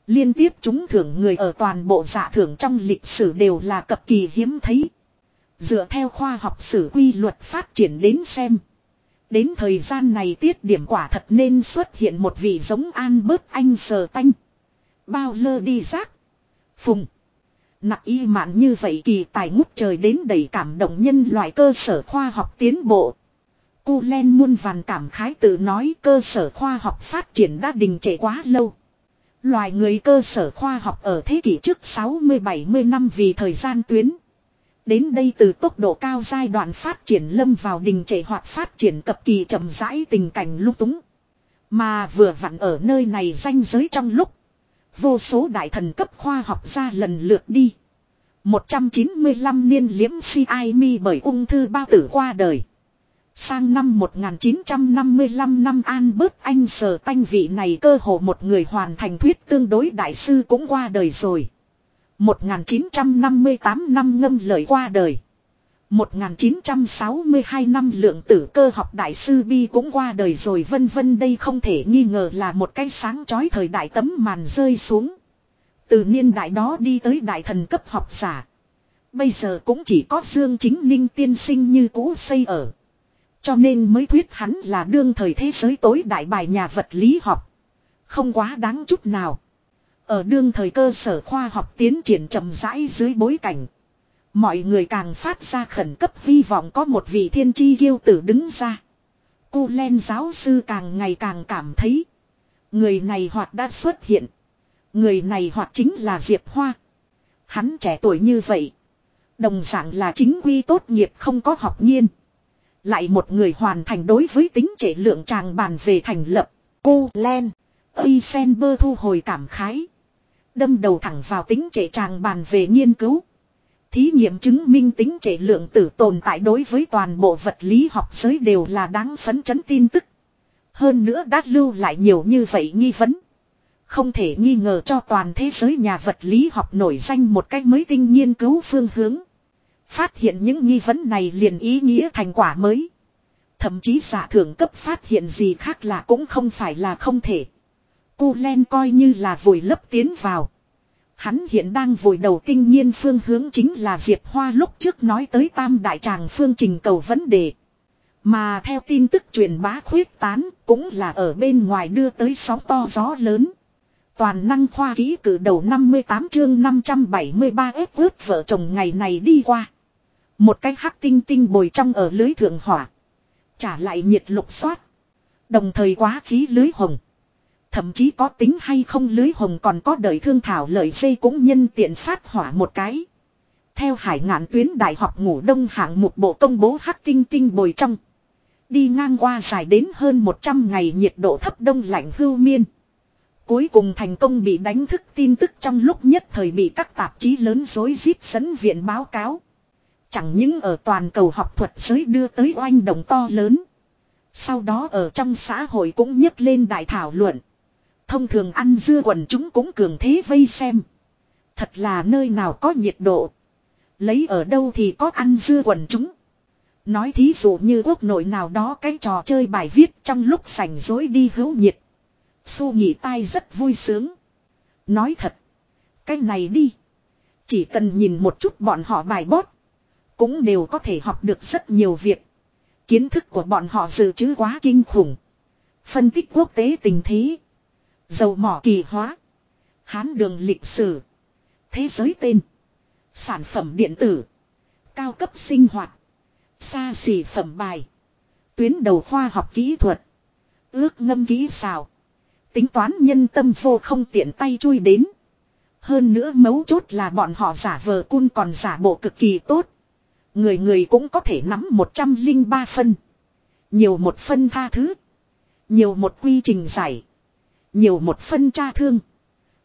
Liên tiếp chúng thưởng người ở toàn bộ giả thưởng trong lịch sử đều là cực kỳ hiếm thấy. Dựa theo khoa học sử quy luật phát triển đến xem. Đến thời gian này tiết điểm quả thật nên xuất hiện một vị giống an bớt anh sờ tanh. Bao lơ đi rác. Phùng. Nặng y mạn như vậy kỳ tài ngút trời đến đầy cảm động nhân loại cơ sở khoa học tiến bộ. Cu Len muôn vàn cảm khái tự nói cơ sở khoa học phát triển đã đình trệ quá lâu. Loài người cơ sở khoa học ở thế kỷ trước 60-70 năm vì thời gian tuyến. Đến đây từ tốc độ cao giai đoạn phát triển lâm vào đình trệ hoặc phát triển cập kỳ chậm rãi tình cảnh lúc túng. Mà vừa vặn ở nơi này danh giới trong lúc. Vô số đại thần cấp khoa học ra lần lượt đi. 195 niên liễm si ai mi bởi ung thư bao tử qua đời. Sang năm 1955 năm An bớt anh sở tanh vị này cơ hồ một người hoàn thành thuyết tương đối đại sư cũng qua đời rồi. 1958 năm ngâm lời qua đời. 1962 năm lượng tử cơ học đại sư Bi cũng qua đời rồi vân vân đây không thể nghi ngờ là một cái sáng chói thời đại tấm màn rơi xuống. Từ niên đại đó đi tới đại thần cấp học giả. Bây giờ cũng chỉ có Dương Chính Ninh tiên sinh như cũ xây ở. Cho nên mới thuyết hắn là đương thời thế giới tối đại bài nhà vật lý học. Không quá đáng chút nào. Ở đương thời cơ sở khoa học tiến triển chậm rãi dưới bối cảnh. Mọi người càng phát ra khẩn cấp hy vọng có một vị thiên tri kiêu tử đứng ra. Cô Len giáo sư càng ngày càng cảm thấy. Người này hoặc đã xuất hiện. Người này hoặc chính là Diệp Hoa. Hắn trẻ tuổi như vậy. Đồng dạng là chính quy tốt nghiệp không có học nhiên. Lại một người hoàn thành đối với tính trẻ lượng tràng bàn về thành lập. Cô Len. Eisenberg thu hồi cảm khái. Đâm đầu thẳng vào tính trẻ tràng bàn về nghiên cứu. Thí nghiệm chứng minh tính trệ lượng tử tồn tại đối với toàn bộ vật lý học giới đều là đáng phấn chấn tin tức. Hơn nữa đã lưu lại nhiều như vậy nghi vấn. Không thể nghi ngờ cho toàn thế giới nhà vật lý học nổi danh một cách mới tinh nghiên cứu phương hướng. Phát hiện những nghi vấn này liền ý nghĩa thành quả mới. Thậm chí giả thưởng cấp phát hiện gì khác là cũng không phải là không thể. Cô Len coi như là vùi lấp tiến vào. Hắn hiện đang vùi đầu kinh nhiên phương hướng chính là Diệp Hoa lúc trước nói tới tam đại tràng phương trình cầu vấn đề. Mà theo tin tức truyền bá khuyết tán cũng là ở bên ngoài đưa tới sóng to gió lớn. Toàn năng khoa ký cử đầu 58 chương 573 ép ướt vợ chồng ngày này đi qua. Một cái hắc tinh tinh bồi trong ở lưới thượng hỏa. Trả lại nhiệt lục xoát. Đồng thời quá khí lưới hồng. Thậm chí có tính hay không lưới hồng còn có đời thương thảo lợi dây cũng nhân tiện phát hỏa một cái. Theo hải ngạn tuyến đại học ngủ đông hạng một bộ công bố hắc tinh tinh bồi trong. Đi ngang qua dài đến hơn 100 ngày nhiệt độ thấp đông lạnh hưu miên. Cuối cùng thành công bị đánh thức tin tức trong lúc nhất thời bị các tạp chí lớn dối rít dẫn viện báo cáo. Chẳng những ở toàn cầu học thuật giới đưa tới oanh động to lớn. Sau đó ở trong xã hội cũng nhấc lên đại thảo luận. Thông thường ăn dưa quần chúng cũng cường thế vây xem. Thật là nơi nào có nhiệt độ. Lấy ở đâu thì có ăn dưa quần chúng. Nói thí dụ như quốc nội nào đó cái trò chơi bài viết trong lúc sảnh dối đi hữu nhiệt. Su nhị tai rất vui sướng. Nói thật. Cái này đi. Chỉ cần nhìn một chút bọn họ bài bót. Cũng đều có thể học được rất nhiều việc. Kiến thức của bọn họ dự trữ quá kinh khủng. Phân tích quốc tế tình thế. Dầu mỏ kỳ hóa. Hán đường lịch sử. Thế giới tên. Sản phẩm điện tử. Cao cấp sinh hoạt. Xa xỉ phẩm bài. Tuyến đầu khoa học kỹ thuật. Ước ngâm kỹ xào. Tính toán nhân tâm vô không tiện tay chui đến. Hơn nữa mấu chốt là bọn họ giả vờ cun còn giả bộ cực kỳ tốt. Người người cũng có thể nắm 103 phân. Nhiều một phân tha thứ. Nhiều một quy trình giải. Nhiều một phân tra thương.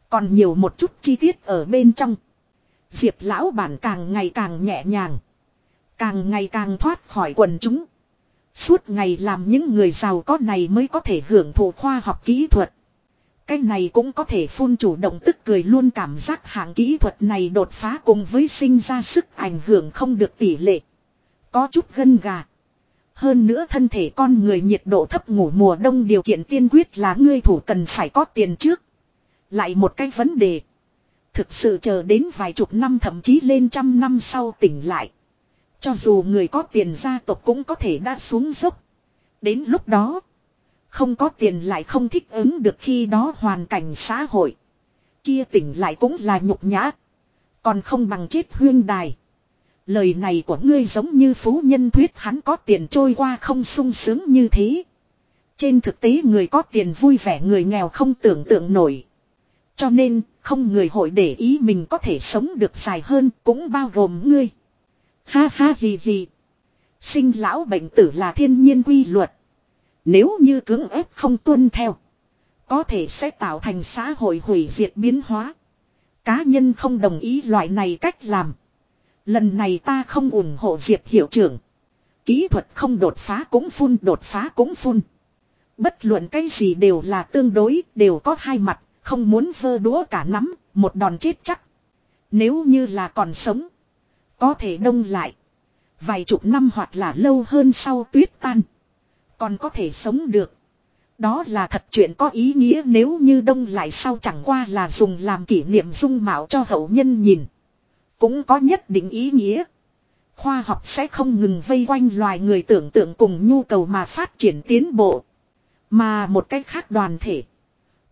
Còn nhiều một chút chi tiết ở bên trong. Diệp lão bản càng ngày càng nhẹ nhàng. Càng ngày càng thoát khỏi quần chúng. Suốt ngày làm những người giàu có này mới có thể hưởng thụ khoa học kỹ thuật. Cái này cũng có thể phun chủ động tức cười luôn cảm giác hạng kỹ thuật này đột phá cùng với sinh ra sức ảnh hưởng không được tỷ lệ. Có chút gân gà. Hơn nữa thân thể con người nhiệt độ thấp ngủ mùa đông điều kiện tiên quyết là ngươi thủ cần phải có tiền trước. Lại một cái vấn đề. Thực sự chờ đến vài chục năm thậm chí lên trăm năm sau tỉnh lại. Cho dù người có tiền gia tộc cũng có thể đã xuống dốc. Đến lúc đó. Không có tiền lại không thích ứng được khi đó hoàn cảnh xã hội. Kia tỉnh lại cũng là nhục nhã. Còn không bằng chết huyên đài. Lời này của ngươi giống như phú nhân thuyết hắn có tiền trôi qua không sung sướng như thế. Trên thực tế người có tiền vui vẻ người nghèo không tưởng tượng nổi. Cho nên, không người hội để ý mình có thể sống được dài hơn cũng bao gồm ngươi. Ha ha hì hì. Sinh lão bệnh tử là thiên nhiên quy luật. Nếu như cưỡng ép không tuân theo. Có thể sẽ tạo thành xã hội hủy diệt biến hóa. Cá nhân không đồng ý loại này cách làm. Lần này ta không ủng hộ Diệp hiệu trưởng. Kỹ thuật không đột phá cũng phun đột phá cũng phun. Bất luận cái gì đều là tương đối, đều có hai mặt, không muốn vơ đũa cả nắm, một đòn chết chắc. Nếu như là còn sống, có thể đông lại. Vài chục năm hoặc là lâu hơn sau tuyết tan. Còn có thể sống được. Đó là thật chuyện có ý nghĩa nếu như đông lại sau chẳng qua là dùng làm kỷ niệm dung mạo cho hậu nhân nhìn. Cũng có nhất định ý nghĩa. Khoa học sẽ không ngừng vây quanh loài người tưởng tượng cùng nhu cầu mà phát triển tiến bộ. Mà một cách khác đoàn thể.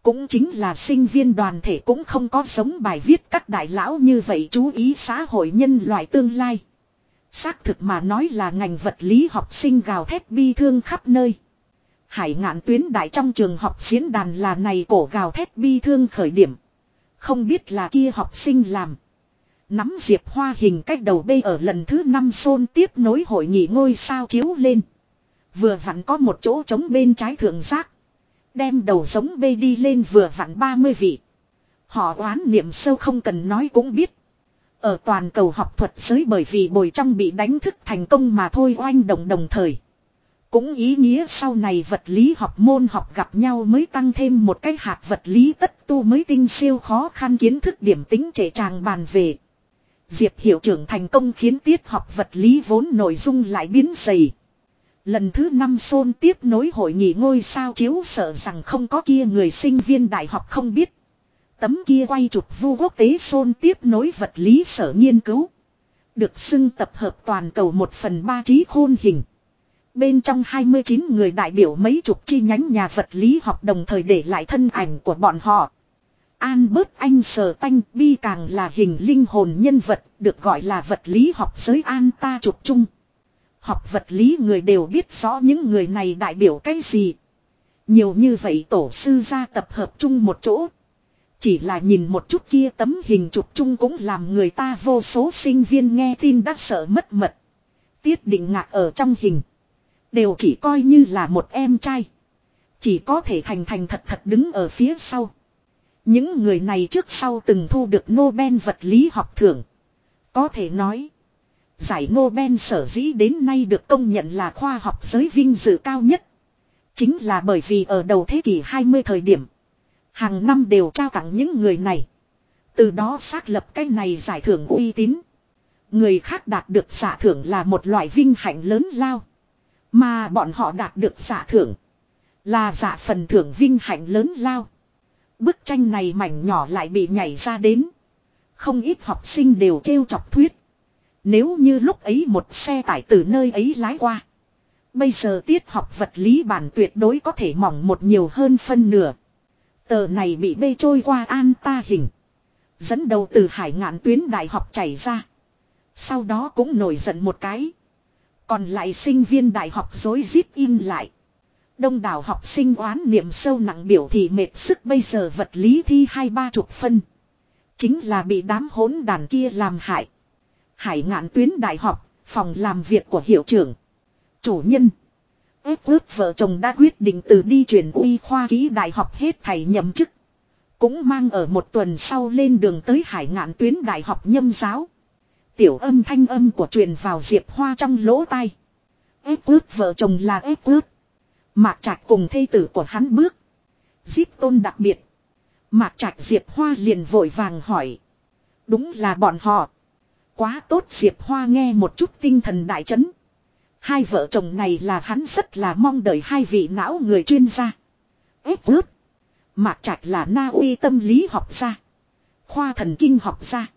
Cũng chính là sinh viên đoàn thể cũng không có giống bài viết các đại lão như vậy chú ý xã hội nhân loại tương lai. Xác thực mà nói là ngành vật lý học sinh gào thét bi thương khắp nơi. Hải ngạn tuyến đại trong trường học diễn đàn là này cổ gào thét bi thương khởi điểm. Không biết là kia học sinh làm. Nắm diệp hoa hình cách đầu bê ở lần thứ năm xôn tiếp nối hội nghị ngôi sao chiếu lên. Vừa vặn có một chỗ trống bên trái thượng giác. Đem đầu giống bê đi lên vừa vặn 30 vị. Họ oán niệm sâu không cần nói cũng biết. Ở toàn cầu học thuật giới bởi vì bồi trong bị đánh thức thành công mà thôi oanh đồng đồng thời. Cũng ý nghĩa sau này vật lý học môn học gặp nhau mới tăng thêm một cái hạt vật lý tất tu mới tinh siêu khó khăn kiến thức điểm tính trệ tràng bàn về. Diệp hiệu trưởng thành công khiến tiết học vật lý vốn nội dung lại biến dày. Lần thứ năm xôn tiếp nối hội nghị ngôi sao chiếu sợ rằng không có kia người sinh viên đại học không biết. Tấm kia quay chụp vu quốc tế xôn tiếp nối vật lý sở nghiên cứu. Được xưng tập hợp toàn cầu một phần ba trí khôn hình. Bên trong 29 người đại biểu mấy chục chi nhánh nhà vật lý học đồng thời để lại thân ảnh của bọn họ. An bớt anh sờ tanh, bi càng là hình linh hồn nhân vật, được gọi là vật lý học giới an ta chụp chung. Học vật lý người đều biết rõ những người này đại biểu cái gì. Nhiều như vậy tổ sư ra tập hợp chung một chỗ. Chỉ là nhìn một chút kia tấm hình chụp chung cũng làm người ta vô số sinh viên nghe tin đã sợ mất mật. Tiết định ngạc ở trong hình. Đều chỉ coi như là một em trai. Chỉ có thể thành thành thật thật đứng ở phía sau. Những người này trước sau từng thu được Nobel vật lý học thưởng. Có thể nói. Giải Nobel sở dĩ đến nay được công nhận là khoa học giới vinh dự cao nhất. Chính là bởi vì ở đầu thế kỷ 20 thời điểm. Hàng năm đều trao tặng những người này. Từ đó xác lập cái này giải thưởng uy tín. Người khác đạt được giả thưởng là một loại vinh hạnh lớn lao. Mà bọn họ đạt được giả thưởng. Là giả phần thưởng vinh hạnh lớn lao. Bức tranh này mảnh nhỏ lại bị nhảy ra đến. Không ít học sinh đều trêu chọc thuyết. Nếu như lúc ấy một xe tải từ nơi ấy lái qua. Bây giờ tiết học vật lý bản tuyệt đối có thể mỏng một nhiều hơn phân nửa. Tờ này bị bê trôi qua an ta hình. Dẫn đầu từ hải ngạn tuyến đại học chảy ra. Sau đó cũng nổi giận một cái. Còn lại sinh viên đại học dối rít in lại. Đông đảo học sinh oán niệm sâu nặng biểu thị mệt sức bây giờ vật lý thi hai ba chục phân. Chính là bị đám hỗn đàn kia làm hại. Hải ngạn tuyến đại học, phòng làm việc của hiệu trưởng. Chủ nhân. ước ước vợ chồng đã quyết định từ đi chuyển uy khoa ký đại học hết thầy nhậm chức. Cũng mang ở một tuần sau lên đường tới hải ngạn tuyến đại học nhâm giáo. Tiểu âm thanh âm của truyền vào Diệp Hoa trong lỗ tai. Ép ước vợ chồng là ép ước. Mạc Trạch cùng thê tử của hắn bước. Giết tôn đặc biệt. Mạc Trạch Diệp Hoa liền vội vàng hỏi. Đúng là bọn họ. Quá tốt Diệp Hoa nghe một chút tinh thần đại chấn. Hai vợ chồng này là hắn rất là mong đợi hai vị não người chuyên gia. Ép ước. Mạc Trạch là Na Uy tâm lý học gia. Khoa thần kinh học gia.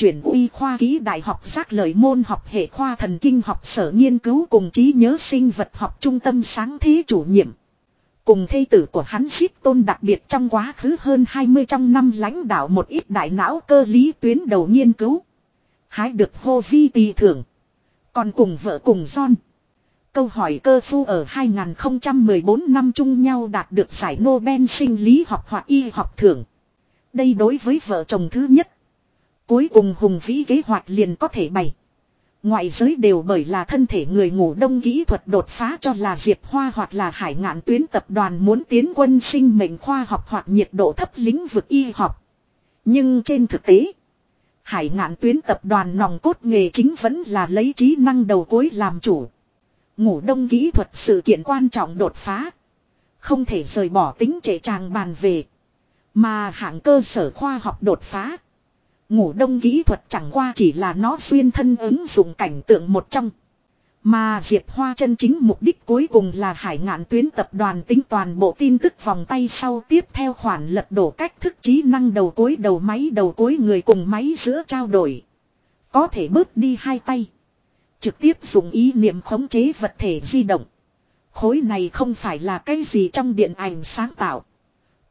Chuyển uy khoa ký đại học giác lời môn học hệ khoa thần kinh học sở nghiên cứu cùng trí nhớ sinh vật học trung tâm sáng thế chủ nhiệm. Cùng thây tử của hắn ship tôn đặc biệt trong quá khứ hơn 20 trong năm lãnh đạo một ít đại não cơ lý tuyến đầu nghiên cứu. Hái được hô vi tì thưởng. Còn cùng vợ cùng John. Câu hỏi cơ phu ở 2014 năm chung nhau đạt được giải Nobel sinh lý học hoặc y học thưởng. Đây đối với vợ chồng thứ nhất. Cuối cùng hùng vĩ kế hoạch liền có thể bày. Ngoại giới đều bởi là thân thể người ngủ đông kỹ thuật đột phá cho là Diệp Hoa hoặc là hải ngạn tuyến tập đoàn muốn tiến quân sinh mệnh khoa học hoặc nhiệt độ thấp lĩnh vực y học. Nhưng trên thực tế, hải ngạn tuyến tập đoàn nòng cốt nghề chính vẫn là lấy trí năng đầu cuối làm chủ. Ngủ đông kỹ thuật sự kiện quan trọng đột phá. Không thể rời bỏ tính trệ tràng bàn về. Mà hạng cơ sở khoa học đột phá. Ngủ đông kỹ thuật chẳng qua chỉ là nó xuyên thân ứng dụng cảnh tượng một trong. Mà Diệp Hoa chân chính mục đích cuối cùng là hải ngạn tuyến tập đoàn tính toàn bộ tin tức vòng tay sau tiếp theo khoản lật đổ cách thức trí năng đầu cuối đầu máy đầu cuối người cùng máy giữa trao đổi. Có thể bớt đi hai tay. Trực tiếp dùng ý niệm khống chế vật thể di động. Khối này không phải là cái gì trong điện ảnh sáng tạo.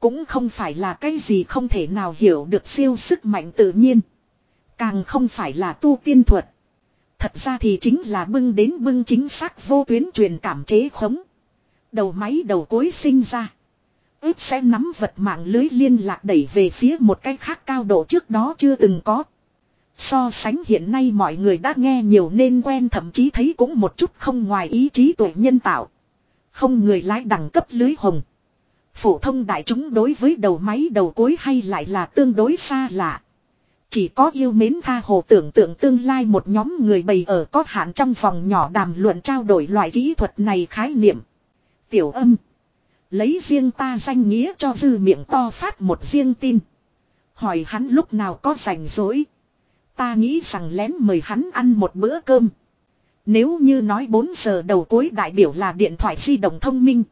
Cũng không phải là cái gì không thể nào hiểu được siêu sức mạnh tự nhiên. Càng không phải là tu tiên thuật. Thật ra thì chính là bưng đến bưng chính xác vô tuyến truyền cảm chế khống. Đầu máy đầu cối sinh ra. ước sẽ nắm vật mạng lưới liên lạc đẩy về phía một cái khác cao độ trước đó chưa từng có. So sánh hiện nay mọi người đã nghe nhiều nên quen thậm chí thấy cũng một chút không ngoài ý chí tuổi nhân tạo. Không người lái đẳng cấp lưới hồng. Phổ thông đại chúng đối với đầu máy đầu cối hay lại là tương đối xa lạ. Chỉ có yêu mến tha hồ tưởng tượng tương lai một nhóm người bày ở có hạn trong phòng nhỏ đàm luận trao đổi loại kỹ thuật này khái niệm. Tiểu âm. Lấy riêng ta danh nghĩa cho dư miệng to phát một riêng tin. Hỏi hắn lúc nào có rảnh rỗi. Ta nghĩ rằng lén mời hắn ăn một bữa cơm. Nếu như nói 4 giờ đầu cuối đại biểu là điện thoại di động thông minh.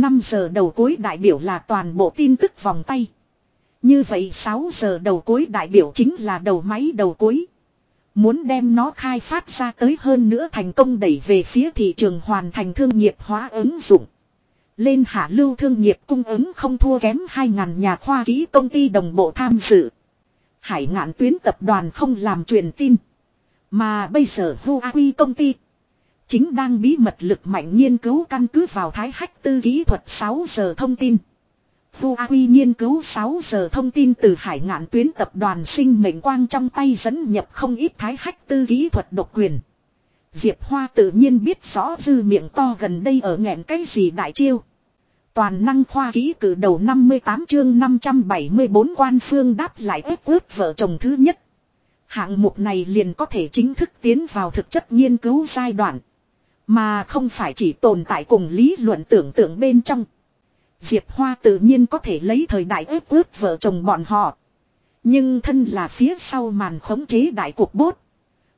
5 giờ đầu cuối đại biểu là toàn bộ tin tức vòng tay. Như vậy 6 giờ đầu cuối đại biểu chính là đầu máy đầu cuối. Muốn đem nó khai phát ra tới hơn nữa thành công đẩy về phía thị trường hoàn thành thương nghiệp hóa ứng dụng. Lên hạ lưu thương nghiệp cung ứng không thua kém 2.000 nhà khoa kỹ công ty đồng bộ tham dự. Hải ngạn tuyến tập đoàn không làm truyền tin. Mà bây giờ Huawei công ty Chính đang bí mật lực mạnh nghiên cứu căn cứ vào thái hách tư kỹ thuật 6 giờ thông tin. phu quy nghiên cứu 6 giờ thông tin từ hải ngạn tuyến tập đoàn sinh mệnh quang trong tay dẫn nhập không ít thái hách tư kỹ thuật độc quyền. Diệp Hoa tự nhiên biết rõ dư miệng to gần đây ở nghẹn cái gì đại chiêu. Toàn năng khoa ký cử đầu 58 chương 574 quan phương đáp lại ép ướp vợ chồng thứ nhất. Hạng mục này liền có thể chính thức tiến vào thực chất nghiên cứu giai đoạn. Mà không phải chỉ tồn tại cùng lý luận tưởng tượng bên trong. Diệp Hoa tự nhiên có thể lấy thời đại ép ướp vợ chồng bọn họ. Nhưng thân là phía sau màn khống chế đại cuộc bốt.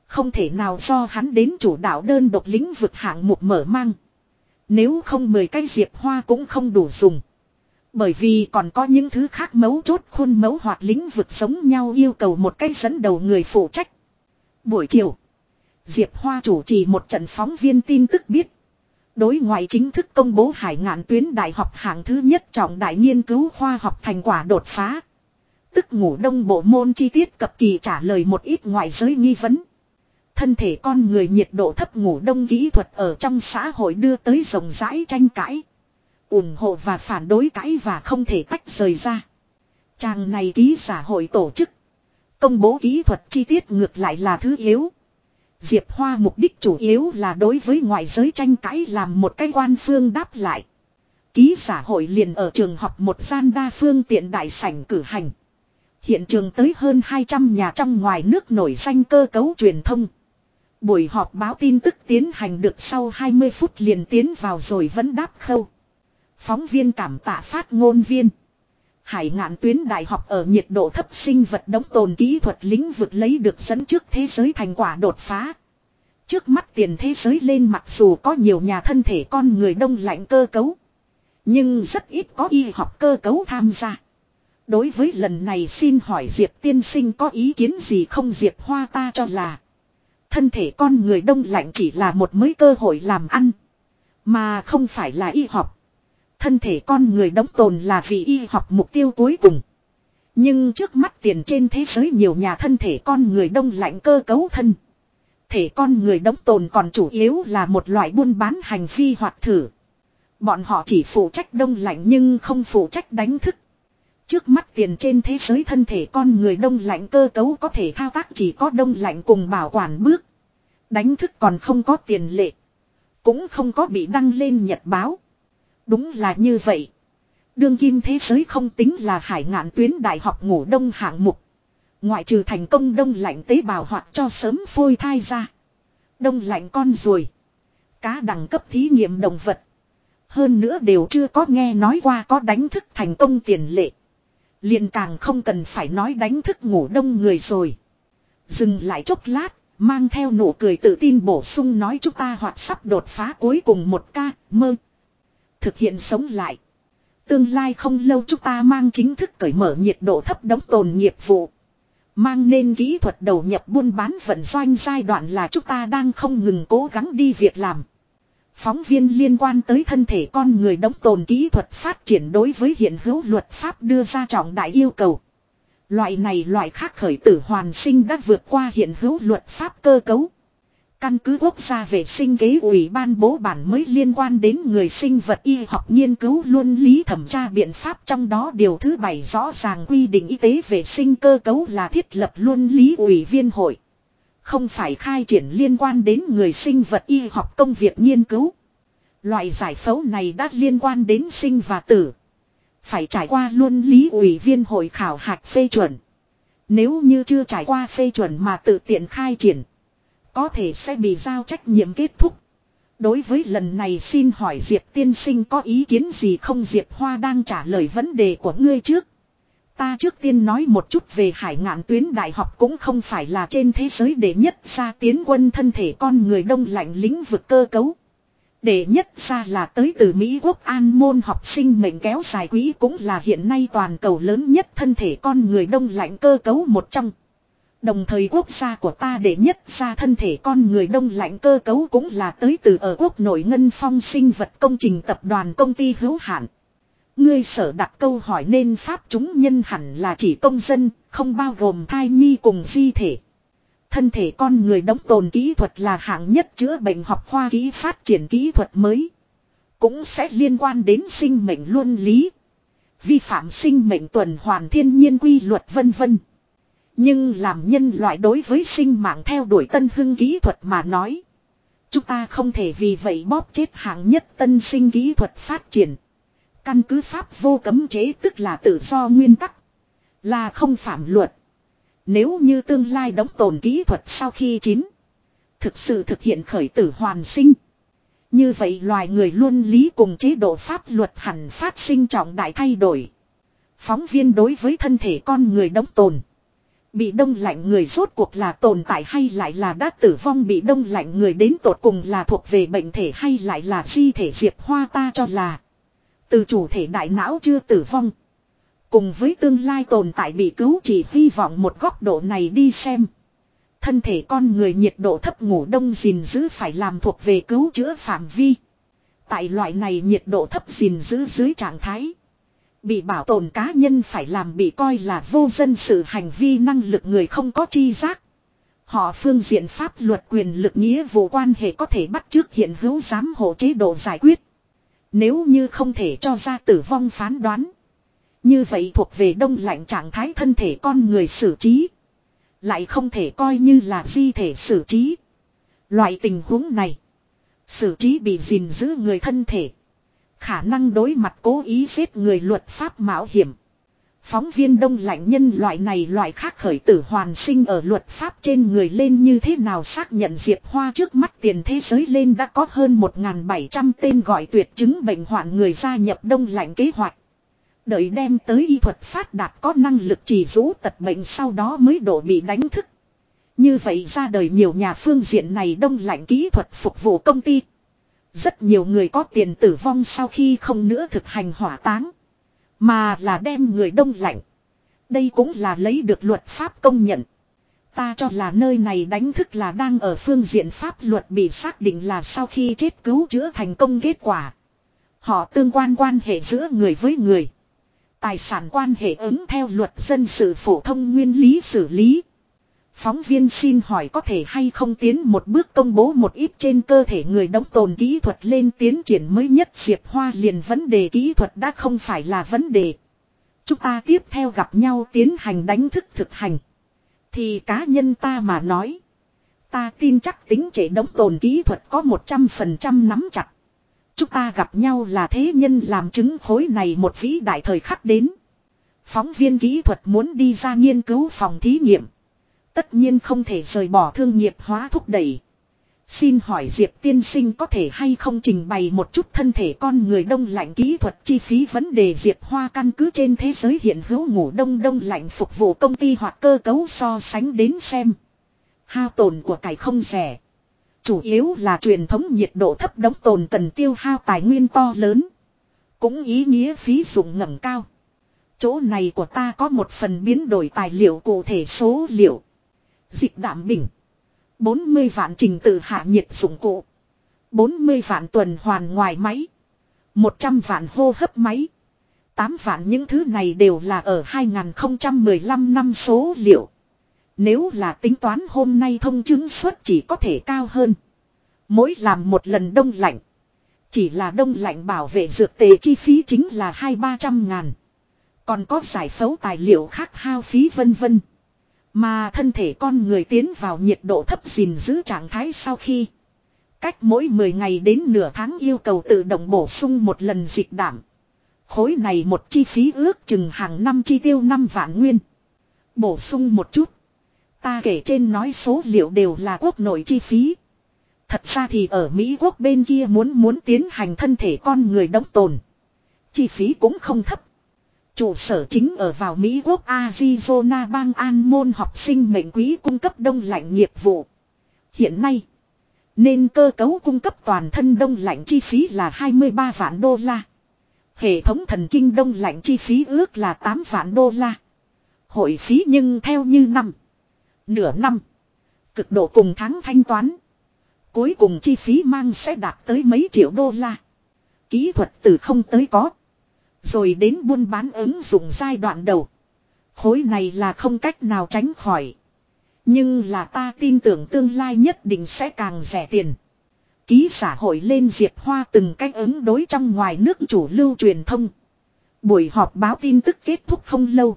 Không thể nào do hắn đến chủ đạo đơn độc lĩnh vực hạng mục mở mang. Nếu không mười cái diệp hoa cũng không đủ dùng. Bởi vì còn có những thứ khác mấu chốt khuôn mẫu hoặc lĩnh vực sống nhau yêu cầu một cái dẫn đầu người phụ trách. Buổi chiều, Diệp Hoa chủ trì một trận phóng viên tin tức biết. Đối ngoại chính thức công bố hải ngạn tuyến đại học hạng thứ nhất trọng đại nghiên cứu khoa học thành quả đột phá. Tức ngủ đông bộ môn chi tiết cập kỳ trả lời một ít ngoại giới nghi vấn. Thân thể con người nhiệt độ thấp ngủ đông kỹ thuật ở trong xã hội đưa tới rộng rãi tranh cãi. ủng hộ và phản đối cãi và không thể tách rời ra. Chàng này ký xã hội tổ chức. Công bố kỹ thuật chi tiết ngược lại là thứ yếu. Diệp Hoa mục đích chủ yếu là đối với ngoại giới tranh cãi làm một cái quan phương đáp lại. Ký xã hội liền ở trường học một gian đa phương tiện đại sảnh cử hành. Hiện trường tới hơn 200 nhà trong ngoài nước nổi danh cơ cấu truyền thông. Buổi họp báo tin tức tiến hành được sau 20 phút liền tiến vào rồi vẫn đáp khâu. Phóng viên cảm tạ phát ngôn viên. Hải ngạn tuyến đại học ở nhiệt độ thấp sinh vật đóng tồn kỹ thuật lĩnh vực lấy được dẫn trước thế giới thành quả đột phá. Trước mắt tiền thế giới lên mặc dù có nhiều nhà thân thể con người đông lạnh cơ cấu. Nhưng rất ít có y học cơ cấu tham gia. Đối với lần này xin hỏi Diệp tiên sinh có ý kiến gì không Diệp Hoa ta cho là. Thân thể con người đông lạnh chỉ là một mới cơ hội làm ăn. Mà không phải là y học. Thân thể con người đóng tồn là vì y học mục tiêu cuối cùng. Nhưng trước mắt tiền trên thế giới nhiều nhà thân thể con người đông lạnh cơ cấu thân. Thể con người đóng tồn còn chủ yếu là một loại buôn bán hành vi hoặc thử. Bọn họ chỉ phụ trách đông lạnh nhưng không phụ trách đánh thức. Trước mắt tiền trên thế giới thân thể con người đông lạnh cơ cấu có thể thao tác chỉ có đông lạnh cùng bảo quản bước. Đánh thức còn không có tiền lệ. Cũng không có bị đăng lên nhật báo. Đúng là như vậy. Đương kim thế giới không tính là hải ngạn tuyến đại học ngủ đông hạng mục. Ngoại trừ thành công đông lạnh tế bào hoặc cho sớm phôi thai ra. Đông lạnh con ruồi. Cá đẳng cấp thí nghiệm động vật. Hơn nữa đều chưa có nghe nói qua có đánh thức thành công tiền lệ liền càng không cần phải nói đánh thức ngủ đông người rồi. Dừng lại chốc lát, mang theo nụ cười tự tin bổ sung nói chúng ta hoặc sắp đột phá cuối cùng một ca, mơ. Thực hiện sống lại. Tương lai không lâu chúng ta mang chính thức cởi mở nhiệt độ thấp đóng tồn nghiệp vụ. Mang nên kỹ thuật đầu nhập buôn bán vận doanh giai đoạn là chúng ta đang không ngừng cố gắng đi việc làm. Phóng viên liên quan tới thân thể con người đóng tồn kỹ thuật phát triển đối với hiện hữu luật pháp đưa ra trọng đại yêu cầu. Loại này loại khác khởi tử hoàn sinh đã vượt qua hiện hữu luật pháp cơ cấu. Căn cứ quốc gia vệ sinh kế ủy ban bố bản mới liên quan đến người sinh vật y học nghiên cứu luân lý thẩm tra biện pháp trong đó điều thứ bảy rõ ràng quy định y tế vệ sinh cơ cấu là thiết lập luân lý ủy viên hội. Không phải khai triển liên quan đến người sinh vật y học công việc nghiên cứu. Loại giải phẫu này đã liên quan đến sinh và tử. Phải trải qua luân lý ủy viên hội khảo hạch phê chuẩn. Nếu như chưa trải qua phê chuẩn mà tự tiện khai triển. Có thể sẽ bị giao trách nhiệm kết thúc. Đối với lần này xin hỏi Diệp tiên sinh có ý kiến gì không Diệp Hoa đang trả lời vấn đề của ngươi trước. Ta trước tiên nói một chút về hải ngạn tuyến đại học cũng không phải là trên thế giới để nhất ra tiến quân thân thể con người đông lạnh lĩnh vực cơ cấu. Để nhất ra là tới từ Mỹ quốc an môn học sinh mệnh kéo dài quý cũng là hiện nay toàn cầu lớn nhất thân thể con người đông lạnh cơ cấu một trong. Đồng thời quốc gia của ta để nhất ra thân thể con người đông lạnh cơ cấu cũng là tới từ ở quốc nội ngân phong sinh vật công trình tập đoàn công ty hữu hạn. Ngươi sở đặt câu hỏi nên pháp chúng nhân hẳn là chỉ công dân, không bao gồm thai nhi cùng di thể. Thân thể con người đóng tồn kỹ thuật là hạng nhất chữa bệnh học khoa kỹ phát triển kỹ thuật mới. Cũng sẽ liên quan đến sinh mệnh luân lý. Vi phạm sinh mệnh tuần hoàn thiên nhiên quy luật vân vân. Nhưng làm nhân loại đối với sinh mạng theo đuổi tân hưng kỹ thuật mà nói. Chúng ta không thể vì vậy bóp chết hạng nhất tân sinh kỹ thuật phát triển. Căn cứ pháp vô cấm chế tức là tự do nguyên tắc. Là không phạm luật. Nếu như tương lai đóng tồn kỹ thuật sau khi chín. Thực sự thực hiện khởi tử hoàn sinh. Như vậy loài người luôn lý cùng chế độ pháp luật hẳn phát sinh trọng đại thay đổi. Phóng viên đối với thân thể con người đóng tồn. Bị đông lạnh người rốt cuộc là tồn tại hay lại là đã tử vong bị đông lạnh người đến tột cùng là thuộc về bệnh thể hay lại là di thể diệp hoa ta cho là. Từ chủ thể đại não chưa tử vong. Cùng với tương lai tồn tại bị cứu chỉ hy vọng một góc độ này đi xem. Thân thể con người nhiệt độ thấp, ngủ đông gìn giữ phải làm thuộc về cứu chữa phạm vi. Tại loại này nhiệt độ thấp gìn giữ dưới trạng thái. Bị bảo tồn cá nhân phải làm bị coi là vô dân sự hành vi năng lực người không có chi giác. Họ phương diện pháp luật quyền lực nghĩa vụ quan hệ có thể bắt trước hiện hữu giám hộ chế độ giải quyết. Nếu như không thể cho ra tử vong phán đoán. Như vậy thuộc về đông lạnh trạng thái thân thể con người xử trí. Lại không thể coi như là di thể xử trí. Loại tình huống này. Xử trí bị gìn giữ người thân thể. Khả năng đối mặt cố ý giết người luật pháp mạo hiểm. Phóng viên đông lạnh nhân loại này loại khác khởi tử hoàn sinh ở luật pháp trên người lên như thế nào xác nhận Diệp Hoa trước mắt tiền thế giới lên đã có hơn 1.700 tên gọi tuyệt chứng bệnh hoạn người gia nhập đông lạnh kế hoạch. Đợi đem tới y thuật phát đạt có năng lực chỉ rũ tật bệnh sau đó mới đổ bị đánh thức. Như vậy ra đời nhiều nhà phương diện này đông lạnh kỹ thuật phục vụ công ty. Rất nhiều người có tiền tử vong sau khi không nữa thực hành hỏa táng. Mà là đem người đông lạnh. Đây cũng là lấy được luật pháp công nhận. Ta cho là nơi này đánh thức là đang ở phương diện pháp luật bị xác định là sau khi chết cứu chữa thành công kết quả. Họ tương quan quan hệ giữa người với người. Tài sản quan hệ ứng theo luật dân sự phổ thông nguyên lý xử lý. Phóng viên xin hỏi có thể hay không tiến một bước công bố một ít trên cơ thể người đóng tồn kỹ thuật lên tiến triển mới nhất Diệp Hoa liền vấn đề kỹ thuật đã không phải là vấn đề. Chúng ta tiếp theo gặp nhau tiến hành đánh thức thực hành. Thì cá nhân ta mà nói. Ta tin chắc tính chế đóng tồn kỹ thuật có 100% nắm chặt. Chúng ta gặp nhau là thế nhân làm chứng khối này một vĩ đại thời khắc đến. Phóng viên kỹ thuật muốn đi ra nghiên cứu phòng thí nghiệm. Tất nhiên không thể rời bỏ thương nghiệp hóa thúc đẩy. Xin hỏi Diệp tiên sinh có thể hay không trình bày một chút thân thể con người đông lạnh kỹ thuật chi phí vấn đề Diệp Hoa căn cứ trên thế giới hiện hữu ngủ đông đông lạnh phục vụ công ty hoặc cơ cấu so sánh đến xem. Hao tồn của cải không rẻ. Chủ yếu là truyền thống nhiệt độ thấp đóng tồn cần tiêu hao tài nguyên to lớn. Cũng ý nghĩa phí dụng ngẩng cao. Chỗ này của ta có một phần biến đổi tài liệu cụ thể số liệu. Dịch đảm bình. 40 vạn trình tự hạ nhiệt dụng cụ. 40 vạn tuần hoàn ngoài máy. 100 vạn hô hấp máy. 8 vạn những thứ này đều là ở 2015 năm số liệu. Nếu là tính toán hôm nay thông chứng suất chỉ có thể cao hơn. Mỗi làm một lần đông lạnh. Chỉ là đông lạnh bảo vệ dược tề chi phí chính là hai ba trăm ngàn. Còn có giải phẫu tài liệu khác hao phí vân vân. Mà thân thể con người tiến vào nhiệt độ thấp gìn giữ trạng thái sau khi. Cách mỗi 10 ngày đến nửa tháng yêu cầu tự động bổ sung một lần dịch đảm. Khối này một chi phí ước chừng hàng năm chi tiêu 5 vạn nguyên. Bổ sung một chút. Ta kể trên nói số liệu đều là quốc nội chi phí. Thật ra thì ở Mỹ quốc bên kia muốn muốn tiến hành thân thể con người đóng tồn. Chi phí cũng không thấp. Chủ sở chính ở vào Mỹ quốc Arizona bang An môn học sinh mệnh quý cung cấp đông lạnh nghiệp vụ. Hiện nay, nên cơ cấu cung cấp toàn thân đông lạnh chi phí là 23 vạn đô la. Hệ thống thần kinh đông lạnh chi phí ước là 8 vạn đô la. Hội phí nhưng theo như năm. Nửa năm. Cực độ cùng tháng thanh toán. Cuối cùng chi phí mang sẽ đạt tới mấy triệu đô la. Kỹ thuật từ không tới có. Rồi đến buôn bán ứng dụng giai đoạn đầu. Khối này là không cách nào tránh khỏi. Nhưng là ta tin tưởng tương lai nhất định sẽ càng rẻ tiền. Ký xã hội lên Diệp Hoa từng cách ứng đối trong ngoài nước chủ lưu truyền thông. Buổi họp báo tin tức kết thúc không lâu.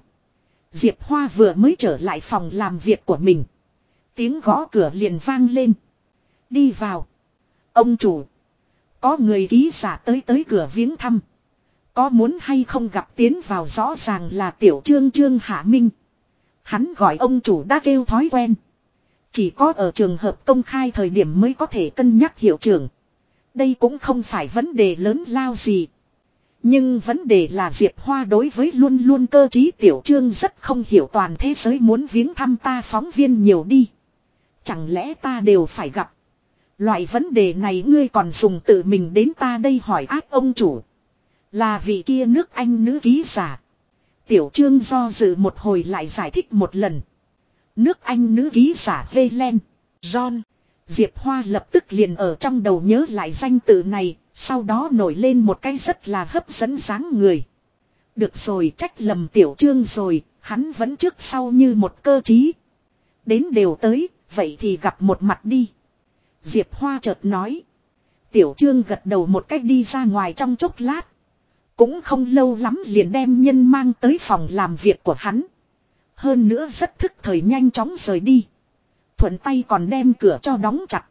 Diệp Hoa vừa mới trở lại phòng làm việc của mình. Tiếng gõ cửa liền vang lên. Đi vào. Ông chủ. Có người ký giả tới tới cửa viếng thăm. Có muốn hay không gặp tiến vào rõ ràng là tiểu trương trương hạ minh. Hắn gọi ông chủ đã kêu thói quen. Chỉ có ở trường hợp công khai thời điểm mới có thể cân nhắc hiệu trưởng. Đây cũng không phải vấn đề lớn lao gì. Nhưng vấn đề là Diệp Hoa đối với luôn luôn cơ trí tiểu trương rất không hiểu toàn thế giới muốn viếng thăm ta phóng viên nhiều đi. Chẳng lẽ ta đều phải gặp. Loại vấn đề này ngươi còn dùng tự mình đến ta đây hỏi ác ông chủ. Là vị kia nước Anh nữ ký giả. Tiểu trương do dự một hồi lại giải thích một lần. Nước Anh nữ ký giả Helen, John. Diệp Hoa lập tức liền ở trong đầu nhớ lại danh tự này, sau đó nổi lên một cái rất là hấp dẫn dáng người. Được rồi trách lầm tiểu trương rồi, hắn vẫn trước sau như một cơ trí. Đến đều tới, vậy thì gặp một mặt đi. Diệp Hoa chợt nói. Tiểu trương gật đầu một cách đi ra ngoài trong chốc lát. Cũng không lâu lắm liền đem nhân mang tới phòng làm việc của hắn. Hơn nữa rất thức thời nhanh chóng rời đi. Thuận tay còn đem cửa cho đóng chặt.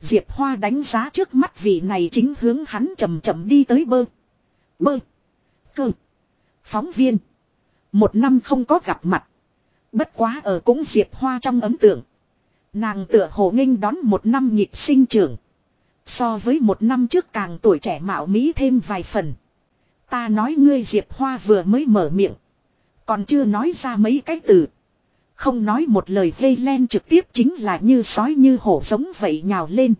Diệp Hoa đánh giá trước mắt vị này chính hướng hắn chậm chậm đi tới bơ. Bơ. Cơ. Phóng viên. Một năm không có gặp mặt. Bất quá ở cũng Diệp Hoa trong ấn tượng. Nàng tựa hồ nghênh đón một năm nhịp sinh trưởng. So với một năm trước càng tuổi trẻ mạo mỹ thêm vài phần. Ta nói ngươi Diệp Hoa vừa mới mở miệng. Còn chưa nói ra mấy cái từ. Không nói một lời hê len trực tiếp chính là như sói như hổ giống vậy nhào lên.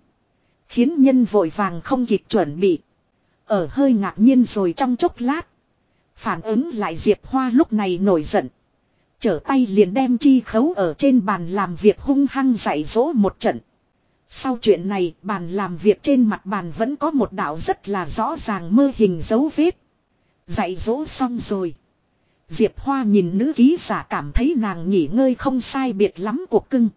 Khiến nhân vội vàng không kịp chuẩn bị. Ở hơi ngạc nhiên rồi trong chốc lát. Phản ứng lại Diệp Hoa lúc này nổi giận. Trở tay liền đem chi khấu ở trên bàn làm việc hung hăng dạy dỗ một trận. Sau chuyện này, bàn làm việc trên mặt bàn vẫn có một đạo rất là rõ ràng mơ hình dấu vết. Dạy dỗ xong rồi. Diệp Hoa nhìn nữ ký giả cảm thấy nàng nghỉ ngơi không sai biệt lắm cuộc cưng.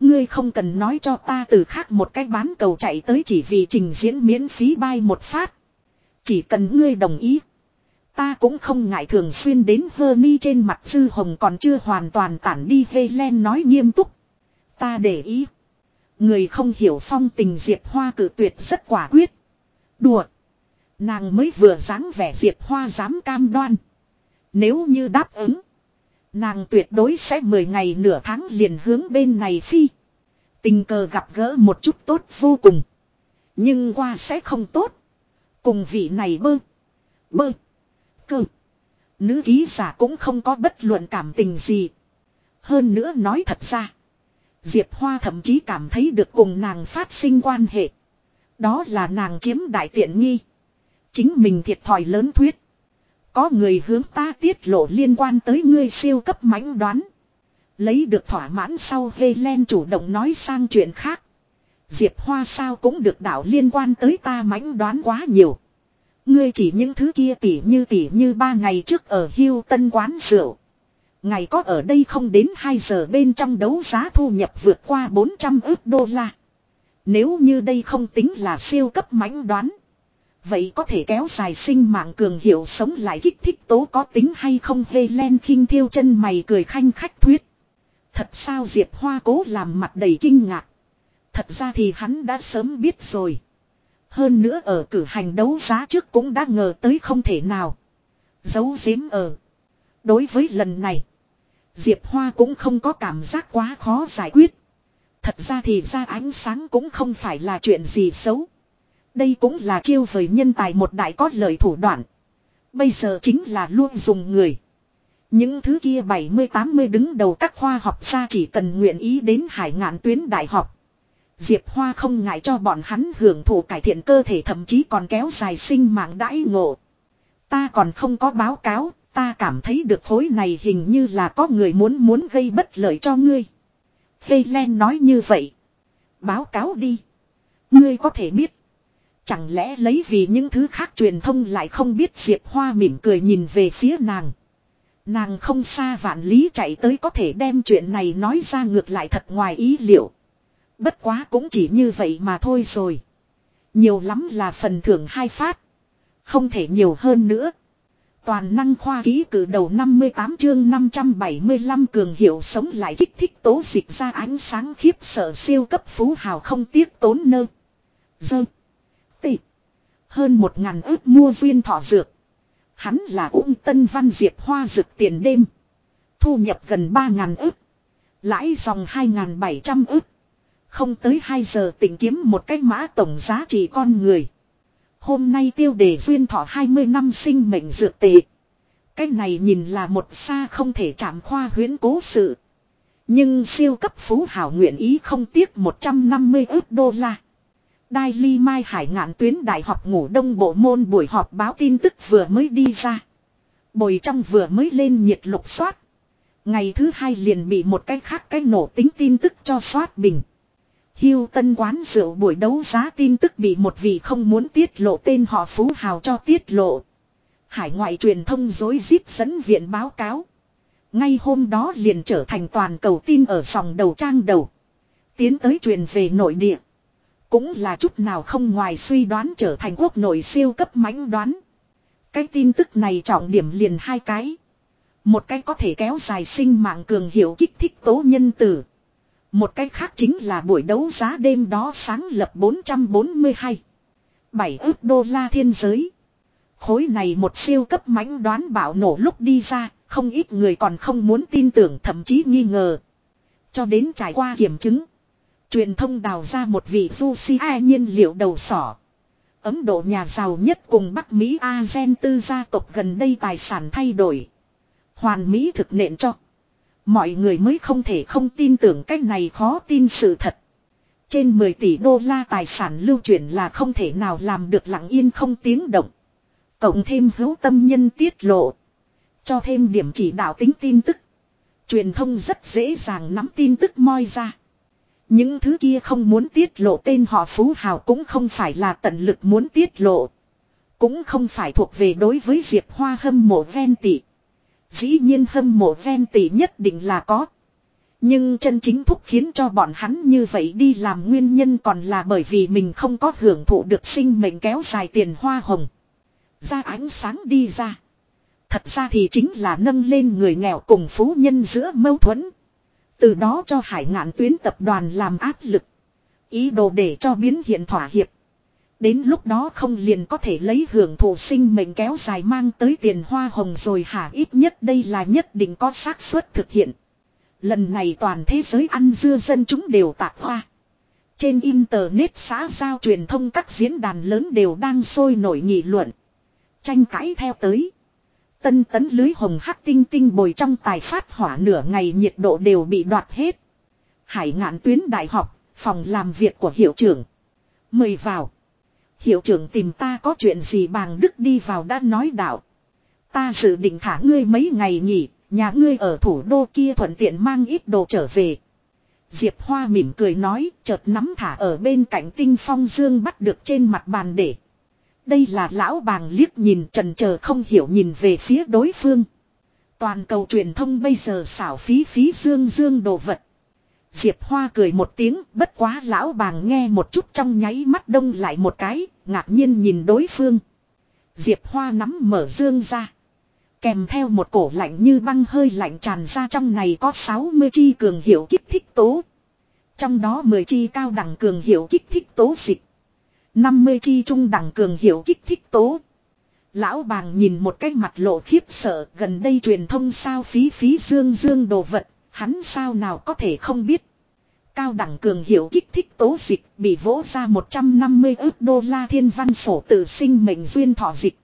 Ngươi không cần nói cho ta từ khác một cách bán cầu chạy tới chỉ vì trình diễn miễn phí bay một phát. Chỉ cần ngươi đồng ý. Ta cũng không ngại thường xuyên đến hơ mi trên mặt sư hồng còn chưa hoàn toàn tản đi Helen nói nghiêm túc. Ta để ý. Người không hiểu phong tình Diệp Hoa cử tuyệt rất quả quyết. Đùa. Nàng mới vừa dáng vẻ Diệp Hoa dám cam đoan. Nếu như đáp ứng. Nàng tuyệt đối sẽ 10 ngày nửa tháng liền hướng bên này phi. Tình cờ gặp gỡ một chút tốt vô cùng. Nhưng qua sẽ không tốt. Cùng vị này bơ. Bơ. Cơ. Nữ ký giả cũng không có bất luận cảm tình gì. Hơn nữa nói thật ra. Diệp Hoa thậm chí cảm thấy được cùng nàng phát sinh quan hệ. Đó là nàng chiếm đại tiện nghi. Chính mình thiệt thòi lớn thuyết. Có người hướng ta tiết lộ liên quan tới ngươi siêu cấp mãnh đoán. Lấy được thỏa mãn sau Helen chủ động nói sang chuyện khác. Diệp Hoa sao cũng được đảo liên quan tới ta mãnh đoán quá nhiều. Ngươi chỉ những thứ kia tỉ như tỉ như ba ngày trước ở hưu Tân quán rượu. Ngày có ở đây không đến 2 giờ bên trong đấu giá thu nhập vượt qua 400 ước đô la. Nếu như đây không tính là siêu cấp mãnh đoán. Vậy có thể kéo dài sinh mạng cường hiệu sống lại kích thích tố có tính hay không Helen khinh thiêu chân mày cười khanh khách thuyết. Thật sao Diệp Hoa cố làm mặt đầy kinh ngạc. Thật ra thì hắn đã sớm biết rồi. Hơn nữa ở cử hành đấu giá trước cũng đã ngờ tới không thể nào. Giấu giếm ở. Đối với lần này. Diệp Hoa cũng không có cảm giác quá khó giải quyết. Thật ra thì ra ánh sáng cũng không phải là chuyện gì xấu. Đây cũng là chiêu vời nhân tài một đại có lợi thủ đoạn. Bây giờ chính là luôn dùng người. Những thứ kia 70-80 đứng đầu các khoa học gia chỉ cần nguyện ý đến hải ngạn tuyến đại học. Diệp Hoa không ngại cho bọn hắn hưởng thụ cải thiện cơ thể thậm chí còn kéo dài sinh mạng đãi ngộ. Ta còn không có báo cáo, ta cảm thấy được khối này hình như là có người muốn muốn gây bất lợi cho ngươi. Helen nói như vậy. Báo cáo đi. Ngươi có thể biết. Chẳng lẽ lấy vì những thứ khác truyền thông lại không biết Diệp Hoa mỉm cười nhìn về phía nàng. Nàng không xa vạn lý chạy tới có thể đem chuyện này nói ra ngược lại thật ngoài ý liệu. Bất quá cũng chỉ như vậy mà thôi rồi. Nhiều lắm là phần thưởng hai phát. Không thể nhiều hơn nữa. Toàn năng khoa ký cử đầu 58 chương 575 cường hiệu sống lại kích thích tố dịch ra ánh sáng khiếp sợ siêu cấp phú hào không tiếc tốn nơ. Dơ. Hơn một ngàn ước mua duyên thọ dược. Hắn là ung tân văn diệp hoa dược tiền đêm. Thu nhập gần ba ngàn ước. Lãi dòng hai ngàn bảy trăm ước. Không tới 2 giờ tỉnh kiếm một cái mã tổng giá trị con người. Hôm nay tiêu đề duyên thọ 20 năm sinh mệnh dược tệ. Cái này nhìn là một xa không thể chạm khoa huyến cố sự. Nhưng siêu cấp phú hảo nguyện ý không tiếc 150 ước đô la. Đai ly mai hải ngạn tuyến đại học ngủ đông bộ môn buổi họp báo tin tức vừa mới đi ra. Bồi trong vừa mới lên nhiệt lục soát. Ngày thứ hai liền bị một cái khác cái nổ tính tin tức cho soát bình. Hiêu tân quán rượu buổi đấu giá tin tức bị một vị không muốn tiết lộ tên họ phú hào cho tiết lộ. Hải ngoại truyền thông dối rít dẫn viện báo cáo. Ngay hôm đó liền trở thành toàn cầu tin ở dòng đầu trang đầu. Tiến tới truyền về nội địa. Cũng là chút nào không ngoài suy đoán trở thành quốc nội siêu cấp mãnh đoán. Cái tin tức này trọng điểm liền hai cái. Một cái có thể kéo dài sinh mạng cường hiệu kích thích tố nhân tử. Một cách khác chính là buổi đấu giá đêm đó sáng lập 442. 7 ước đô la thiên giới. Khối này một siêu cấp mãnh đoán bảo nổ lúc đi ra, không ít người còn không muốn tin tưởng thậm chí nghi ngờ. Cho đến trải qua kiểm chứng. Truyền thông đào ra một vị du si a nhiên liệu đầu sỏ. Ấn Độ nhà giàu nhất cùng Bắc Mỹ Azen tư gia tộc gần đây tài sản thay đổi. Hoàn Mỹ thực nện cho. Mọi người mới không thể không tin tưởng cách này khó tin sự thật. Trên 10 tỷ đô la tài sản lưu chuyển là không thể nào làm được lặng yên không tiếng động. Cộng thêm hữu tâm nhân tiết lộ. Cho thêm điểm chỉ đạo tính tin tức. Truyền thông rất dễ dàng nắm tin tức moi ra. Những thứ kia không muốn tiết lộ tên họ Phú Hào cũng không phải là tận lực muốn tiết lộ. Cũng không phải thuộc về đối với Diệp Hoa hâm mộ ven tỷ Dĩ nhiên hâm mộ ven tỷ nhất định là có. Nhưng chân chính thúc khiến cho bọn hắn như vậy đi làm nguyên nhân còn là bởi vì mình không có hưởng thụ được sinh mệnh kéo dài tiền hoa hồng. Ra ánh sáng đi ra. Thật ra thì chính là nâng lên người nghèo cùng phú nhân giữa mâu thuẫn. Từ đó cho hải ngạn tuyến tập đoàn làm áp lực. Ý đồ để cho biến hiện thỏa hiệp. Đến lúc đó không liền có thể lấy hưởng thụ sinh mệnh kéo dài mang tới tiền hoa hồng rồi hả ít nhất đây là nhất định có xác suất thực hiện. Lần này toàn thế giới ăn dưa dân chúng đều tạc hoa. Trên Internet xã giao truyền thông các diễn đàn lớn đều đang sôi nổi nghị luận. Tranh cãi theo tới. Tân tấn lưới hồng hắc tinh tinh bồi trong tài phát hỏa nửa ngày nhiệt độ đều bị đoạt hết. Hải ngạn tuyến đại học, phòng làm việc của hiệu trưởng. Mời vào. Hiệu trưởng tìm ta có chuyện gì bàng đức đi vào đã nói đạo. Ta dự định thả ngươi mấy ngày nghỉ, nhà ngươi ở thủ đô kia thuận tiện mang ít đồ trở về. Diệp Hoa mỉm cười nói, chợt nắm thả ở bên cạnh tinh phong dương bắt được trên mặt bàn để. Đây là lão bàng liếc nhìn trần chờ không hiểu nhìn về phía đối phương. Toàn cầu truyền thông bây giờ xảo phí phí dương dương đồ vật. Diệp Hoa cười một tiếng, bất quá lão bàng nghe một chút trong nháy mắt đông lại một cái, ngạc nhiên nhìn đối phương. Diệp Hoa nắm mở dương ra. Kèm theo một cổ lạnh như băng hơi lạnh tràn ra trong này có 60 chi cường hiệu kích thích tố. Trong đó 10 chi cao đẳng cường hiệu kích thích tố dịch. 50 chi trung đẳng cường hiệu kích thích tố. Lão bàng nhìn một cái mặt lộ khiếp sợ, gần đây truyền thông sao phí phí dương dương đồ vật, Hắn sao nào có thể không biết. Cao đẳng cường hiệu kích thích tố dịch bị vỗ ra 150 ước đô la thiên văn sổ tự sinh mệnh duyên thọ dịch.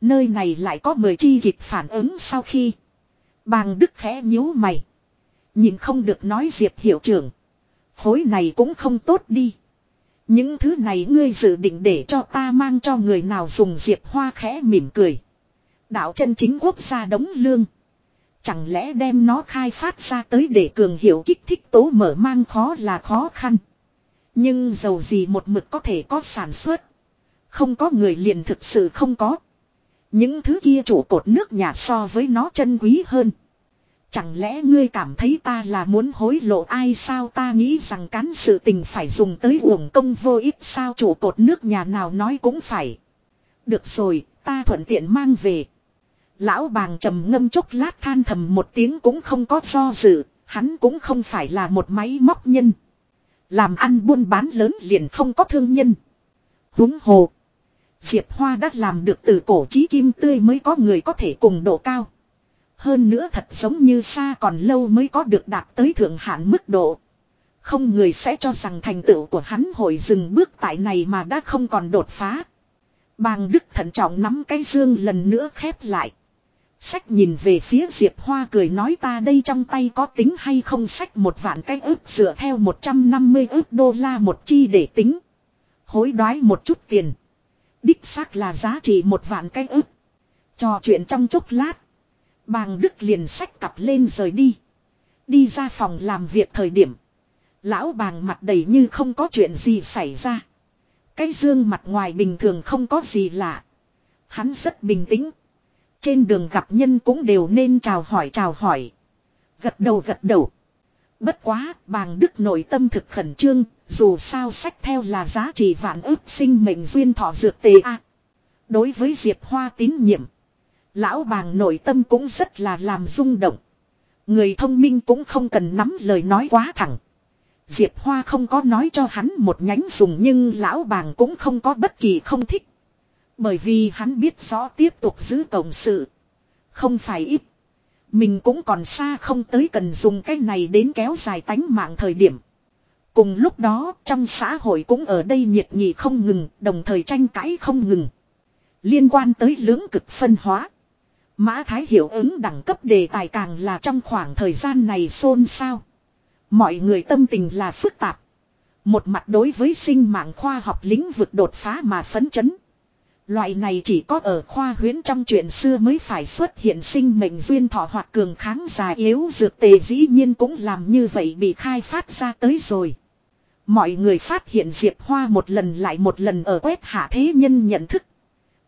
Nơi này lại có 10 chi kịch phản ứng sau khi. Bàng Đức khẽ nhíu mày. Nhìn không được nói Diệp hiệu trưởng. Khối này cũng không tốt đi. Những thứ này ngươi dự định để cho ta mang cho người nào dùng Diệp Hoa khẽ mỉm cười. Đạo chân chính quốc gia đống lương. Chẳng lẽ đem nó khai phát ra tới để cường hiệu kích thích tố mở mang khó là khó khăn. Nhưng dầu gì một mực có thể có sản xuất. Không có người liền thực sự không có. Những thứ kia chủ cột nước nhà so với nó chân quý hơn. Chẳng lẽ ngươi cảm thấy ta là muốn hối lộ ai sao ta nghĩ rằng cán sự tình phải dùng tới uổng công vô ích sao chủ cột nước nhà nào nói cũng phải. Được rồi, ta thuận tiện mang về. Lão bàng trầm ngâm chốc lát than thầm một tiếng cũng không có do dự, hắn cũng không phải là một máy móc nhân. Làm ăn buôn bán lớn liền không có thương nhân. Húng hồ. Diệp Hoa đã làm được từ cổ chí kim tươi mới có người có thể cùng độ cao. Hơn nữa thật giống như xa còn lâu mới có được đạt tới thượng hạn mức độ. Không người sẽ cho rằng thành tựu của hắn hồi dừng bước tại này mà đã không còn đột phá. Bàng Đức thận trọng nắm cái dương lần nữa khép lại. Sách nhìn về phía Diệp Hoa cười nói ta đây trong tay có tính hay không sách một vạn cái ước dựa theo 150 ước đô la một chi để tính. Hối đoái một chút tiền. Đích xác là giá trị một vạn cái ước Trò chuyện trong chốc lát. Bàng Đức liền sách cặp lên rời đi. Đi ra phòng làm việc thời điểm. Lão bàng mặt đầy như không có chuyện gì xảy ra. Cái dương mặt ngoài bình thường không có gì lạ. Hắn rất bình tĩnh. Trên đường gặp nhân cũng đều nên chào hỏi chào hỏi. Gật đầu gật đầu. Bất quá, bàng đức nội tâm thực khẩn trương, dù sao sách theo là giá trị vạn ước sinh mệnh duyên thọ dược tề a. Đối với Diệp Hoa tín nhiệm, lão bàng nội tâm cũng rất là làm rung động. Người thông minh cũng không cần nắm lời nói quá thẳng. Diệp Hoa không có nói cho hắn một nhánh dùng nhưng lão bàng cũng không có bất kỳ không thích. Bởi vì hắn biết rõ tiếp tục giữ tổng sự. Không phải ít. Mình cũng còn xa không tới cần dùng cái này đến kéo dài tánh mạng thời điểm. Cùng lúc đó trong xã hội cũng ở đây nhiệt nghị không ngừng, đồng thời tranh cãi không ngừng. Liên quan tới lưỡng cực phân hóa. Mã Thái hiệu ứng đẳng cấp đề tài càng là trong khoảng thời gian này xôn xao. Mọi người tâm tình là phức tạp. Một mặt đối với sinh mạng khoa học lĩnh vực đột phá mà phấn chấn. Loại này chỉ có ở khoa huyễn trong chuyện xưa mới phải xuất hiện sinh mệnh duyên thọ hoặc cường kháng già yếu dược tề dĩ nhiên cũng làm như vậy bị khai phát ra tới rồi. Mọi người phát hiện Diệp Hoa một lần lại một lần ở quét hạ thế nhân nhận thức.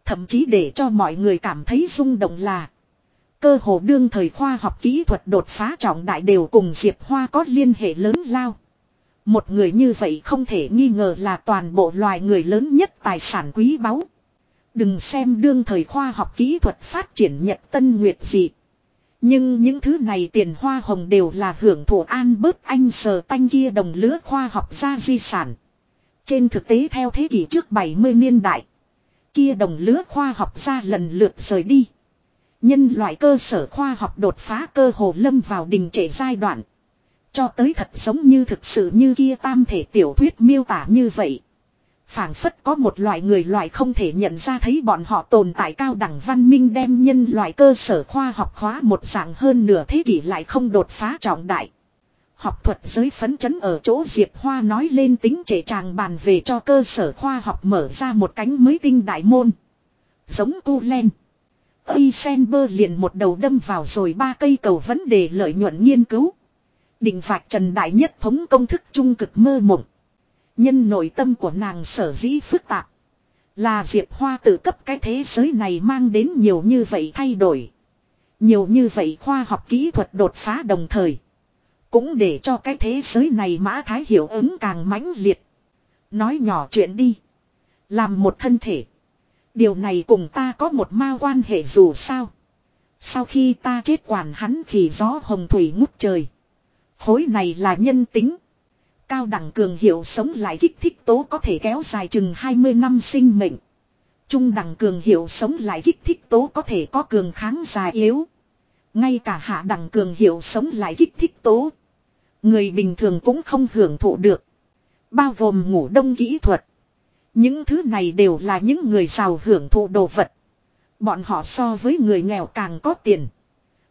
Thậm chí để cho mọi người cảm thấy rung động là, Cơ hồ đương thời khoa học kỹ thuật đột phá trọng đại đều cùng Diệp Hoa có liên hệ lớn lao. Một người như vậy không thể nghi ngờ là toàn bộ loài người lớn nhất tài sản quý báu. Đừng xem đương thời khoa học kỹ thuật phát triển nhật tân nguyệt gì. Nhưng những thứ này tiền hoa hồng đều là hưởng thụ an bớt anh sờ tanh kia đồng lứa khoa học gia di sản. Trên thực tế theo thế kỷ trước 70 niên đại. Kia đồng lứa khoa học ra lần lượt rời đi. Nhân loại cơ sở khoa học đột phá cơ hồ lâm vào đình trệ giai đoạn. Cho tới thật giống như thực sự như kia tam thể tiểu thuyết miêu tả như vậy phảng phất có một loại người loại không thể nhận ra thấy bọn họ tồn tại cao đẳng văn minh đem nhân loại cơ sở khoa học hóa một dạng hơn nửa thế kỷ lại không đột phá trọng đại. Học thuật giới phấn chấn ở chỗ Diệp Hoa nói lên tính trẻ tràng bàn về cho cơ sở khoa học mở ra một cánh mới tinh đại môn. Giống u len. Eisenberg liền một đầu đâm vào rồi ba cây cầu vấn đề lợi nhuận nghiên cứu. Định phạt trần đại nhất thống công thức trung cực mơ mộng. Nhân nội tâm của nàng sở dĩ phức tạp. Là Diệp Hoa tự cấp cái thế giới này mang đến nhiều như vậy thay đổi. Nhiều như vậy khoa học kỹ thuật đột phá đồng thời. Cũng để cho cái thế giới này mã thái hiệu ứng càng mãnh liệt. Nói nhỏ chuyện đi. Làm một thân thể. Điều này cùng ta có một ma quan hệ dù sao. Sau khi ta chết quản hắn khỉ gió hồng thủy ngút trời. Khối này là nhân tính. Cao đẳng cường hiệu sống lại kích thích tố có thể kéo dài chừng 20 năm sinh mệnh. Trung đẳng cường hiệu sống lại kích thích tố có thể có cường kháng già yếu. Ngay cả hạ đẳng cường hiệu sống lại kích thích tố. Người bình thường cũng không hưởng thụ được. Bao gồm ngủ đông kỹ thuật. Những thứ này đều là những người giàu hưởng thụ đồ vật. Bọn họ so với người nghèo càng có tiền.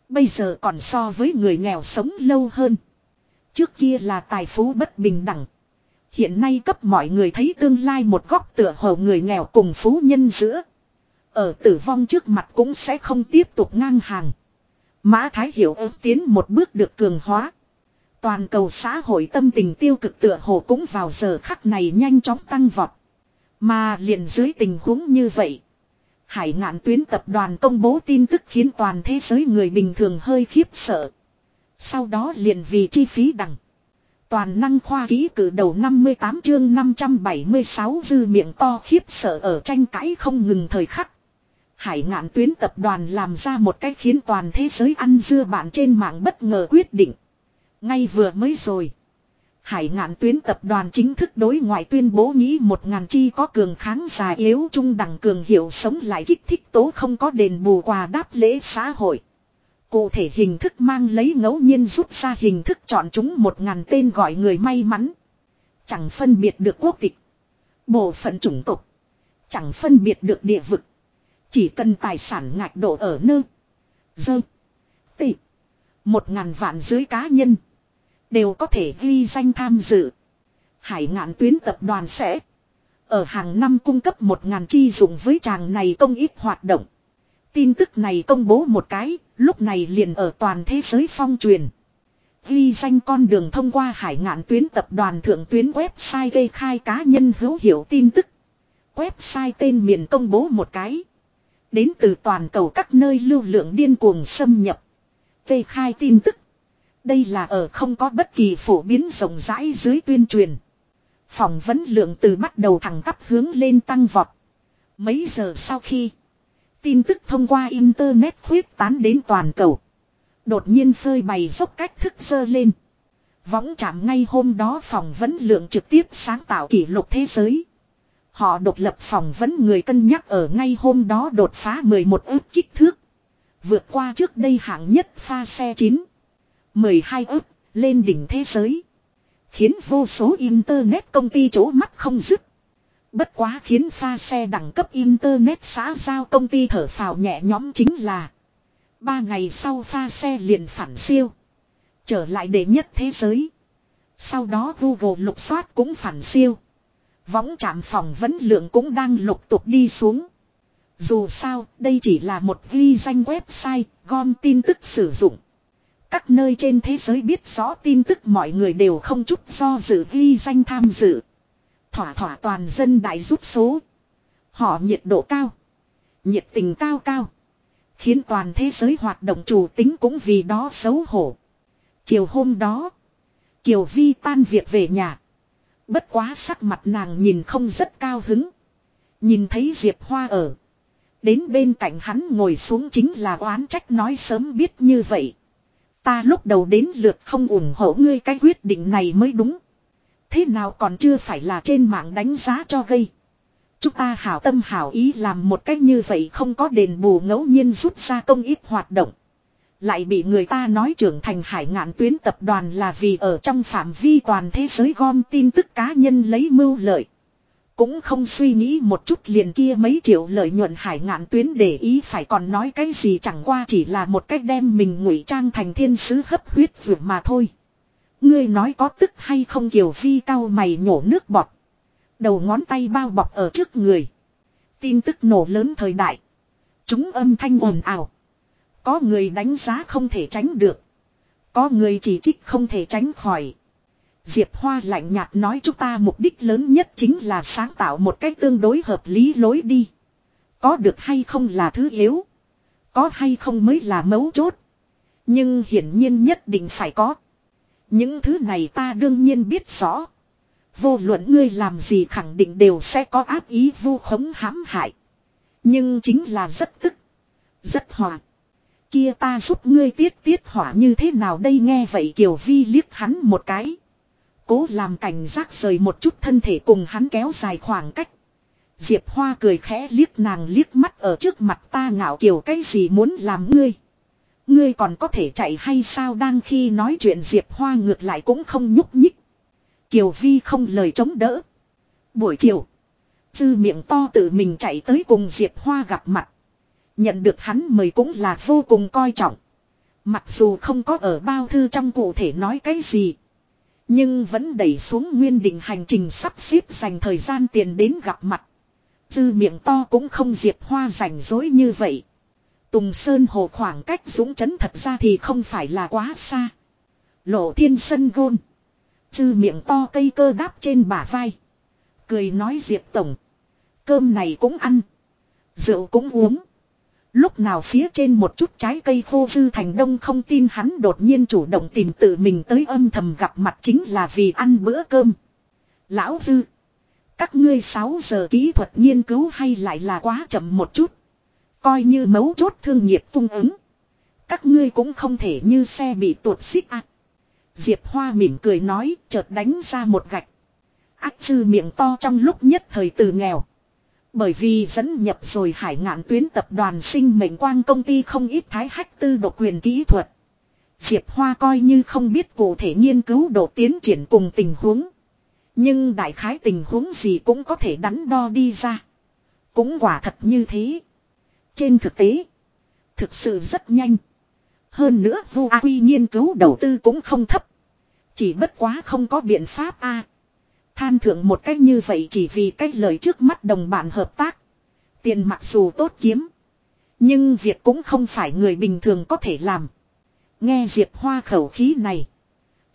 Bây giờ còn so với người nghèo sống lâu hơn. Trước kia là tài phú bất bình đẳng. Hiện nay cấp mọi người thấy tương lai một góc tựa hồ người nghèo cùng phú nhân giữa. Ở tử vong trước mặt cũng sẽ không tiếp tục ngang hàng. Mã Thái Hiểu ước tiến một bước được cường hóa. Toàn cầu xã hội tâm tình tiêu cực tựa hồ cũng vào giờ khắc này nhanh chóng tăng vọt. Mà liền dưới tình huống như vậy. Hải ngạn tuyến tập đoàn công bố tin tức khiến toàn thế giới người bình thường hơi khiếp sợ. Sau đó liền vì chi phí đằng. Toàn năng khoa ký cử đầu 58 chương 576 dư miệng to khiếp sợ ở tranh cãi không ngừng thời khắc. Hải ngạn tuyến tập đoàn làm ra một cách khiến toàn thế giới ăn dưa bạn trên mạng bất ngờ quyết định. Ngay vừa mới rồi. Hải ngạn tuyến tập đoàn chính thức đối ngoại tuyên bố nghĩ một ngàn chi có cường kháng già yếu trung đẳng cường hiệu sống lại kích thích tố không có đền bù quà đáp lễ xã hội. Cụ thể hình thức mang lấy ngẫu nhiên rút ra hình thức chọn chúng một ngàn tên gọi người may mắn. Chẳng phân biệt được quốc tịch. Bộ phận chủng tộc. Chẳng phân biệt được địa vực. Chỉ cần tài sản ngạch độ ở nơi, Dơ. Tị. Một ngàn vạn dưới cá nhân. Đều có thể ghi danh tham dự. Hải ngạn tuyến tập đoàn sẽ. Ở hàng năm cung cấp một ngàn chi dụng với chàng này công ít hoạt động. Tin tức này công bố một cái, lúc này liền ở toàn thế giới phong truyền. Ghi danh con đường thông qua hải ngạn tuyến tập đoàn thượng tuyến website gây khai cá nhân hữu hiệu tin tức. Website tên miền công bố một cái. Đến từ toàn cầu các nơi lưu lượng điên cuồng xâm nhập. Gây khai tin tức. Đây là ở không có bất kỳ phổ biến rộng rãi dưới tuyên truyền. Phỏng vấn lượng từ bắt đầu thẳng tắp hướng lên tăng vọt. Mấy giờ sau khi, tin tức thông qua Internet khuyết tán đến toàn cầu. Đột nhiên phơi bày dốc cách thức dơ lên. Võng chạm ngay hôm đó phỏng vấn lượng trực tiếp sáng tạo kỷ lục thế giới. Họ độc lập phỏng vấn người cân nhắc ở ngay hôm đó đột phá 11 ước kích thước. Vượt qua trước đây hạng nhất pha xe 9. 12 ước, lên đỉnh thế giới. Khiến vô số internet công ty chỗ mắt không dứt. Bất quá khiến pha xe đẳng cấp internet xã giao công ty thở phào nhẹ nhõm chính là Ba ngày sau pha xe liền phản siêu. Trở lại đệ nhất thế giới. Sau đó Google lục soát cũng phản siêu. Võng chạm phòng vấn lượng cũng đang lục tục đi xuống. Dù sao, đây chỉ là một ghi danh website, gom tin tức sử dụng. Các nơi trên thế giới biết rõ tin tức mọi người đều không chút do dự ghi danh tham dự. Thỏa thỏa toàn dân đại rút số. Họ nhiệt độ cao. Nhiệt tình cao cao. Khiến toàn thế giới hoạt động chủ tính cũng vì đó xấu hổ. Chiều hôm đó. Kiều Vi tan việc về nhà. Bất quá sắc mặt nàng nhìn không rất cao hứng. Nhìn thấy Diệp Hoa ở. Đến bên cạnh hắn ngồi xuống chính là oán trách nói sớm biết như vậy. Ta lúc đầu đến lượt không ủng hộ ngươi cái quyết định này mới đúng. Thế nào còn chưa phải là trên mạng đánh giá cho gây. Chúng ta hảo tâm hảo ý làm một cách như vậy không có đền bù ngẫu nhiên rút ra công ít hoạt động. Lại bị người ta nói trưởng thành hải ngạn tuyến tập đoàn là vì ở trong phạm vi toàn thế giới gom tin tức cá nhân lấy mưu lợi. Cũng không suy nghĩ một chút liền kia mấy triệu lợi nhuận hải ngạn tuyến để ý phải còn nói cái gì chẳng qua chỉ là một cách đem mình ngụy trang thành thiên sứ hấp huyết vượt mà thôi. Ngươi nói có tức hay không Kiều Phi cao mày nhổ nước bọt. Đầu ngón tay bao bọc ở trước người. Tin tức nổ lớn thời đại. Chúng âm thanh ồn ào. Có người đánh giá không thể tránh được. Có người chỉ trích không thể tránh khỏi. Diệp Hoa lạnh nhạt nói chúng ta mục đích lớn nhất chính là sáng tạo một cách tương đối hợp lý lối đi. Có được hay không là thứ yếu. Có hay không mới là mấu chốt. Nhưng hiển nhiên nhất định phải có. Những thứ này ta đương nhiên biết rõ. Vô luận ngươi làm gì khẳng định đều sẽ có áp ý vu khống hãm hại. Nhưng chính là rất tức. Rất hòa. Kia ta giúp ngươi tiết tiết hỏa như thế nào đây nghe vậy Kiều Vi liếc hắn một cái. Cố làm cảnh giác rời một chút thân thể cùng hắn kéo dài khoảng cách. Diệp Hoa cười khẽ liếc nàng liếc mắt ở trước mặt ta ngạo kiều cái gì muốn làm ngươi. Ngươi còn có thể chạy hay sao đang khi nói chuyện Diệp Hoa ngược lại cũng không nhúc nhích. Kiều Vi không lời chống đỡ. Buổi chiều. Dư miệng to tự mình chạy tới cùng Diệp Hoa gặp mặt. Nhận được hắn mời cũng là vô cùng coi trọng. Mặc dù không có ở bao thư trong cụ thể nói cái gì. Nhưng vẫn đẩy xuống nguyên định hành trình sắp xếp dành thời gian tiền đến gặp mặt. Dư miệng to cũng không Diệp Hoa rảnh rối như vậy. Tùng Sơn Hồ khoảng cách dũng chấn thật ra thì không phải là quá xa. Lộ thiên sân gôn. Dư miệng to cây cơ đáp trên bả vai. Cười nói Diệp Tổng. Cơm này cũng ăn. Rượu cũng uống. Lúc nào phía trên một chút trái cây khô dư thành đông không tin hắn đột nhiên chủ động tìm tự mình tới âm thầm gặp mặt chính là vì ăn bữa cơm. Lão dư. Các ngươi 6 giờ kỹ thuật nghiên cứu hay lại là quá chậm một chút. Coi như mấu chốt thương nghiệp cung ứng. Các ngươi cũng không thể như xe bị tuột xích ạ. Diệp Hoa mỉm cười nói, chợt đánh ra một gạch. Ác sư miệng to trong lúc nhất thời từ nghèo. Bởi vì dẫn nhập rồi hải ngạn tuyến tập đoàn sinh mệnh quang công ty không ít thái hách tư độc quyền kỹ thuật. Diệp Hoa coi như không biết cụ thể nghiên cứu độ tiến triển cùng tình huống. Nhưng đại khái tình huống gì cũng có thể đắn đo đi ra. Cũng quả thật như thế. Trên thực tế, thực sự rất nhanh. Hơn nữa vua Quy nghiên cứu đầu tư cũng không thấp. Chỉ bất quá không có biện pháp a. Than thượng một cách như vậy chỉ vì cách lời trước mắt đồng bạn hợp tác. Tiền mặc dù tốt kiếm. Nhưng việc cũng không phải người bình thường có thể làm. Nghe Diệp Hoa khẩu khí này.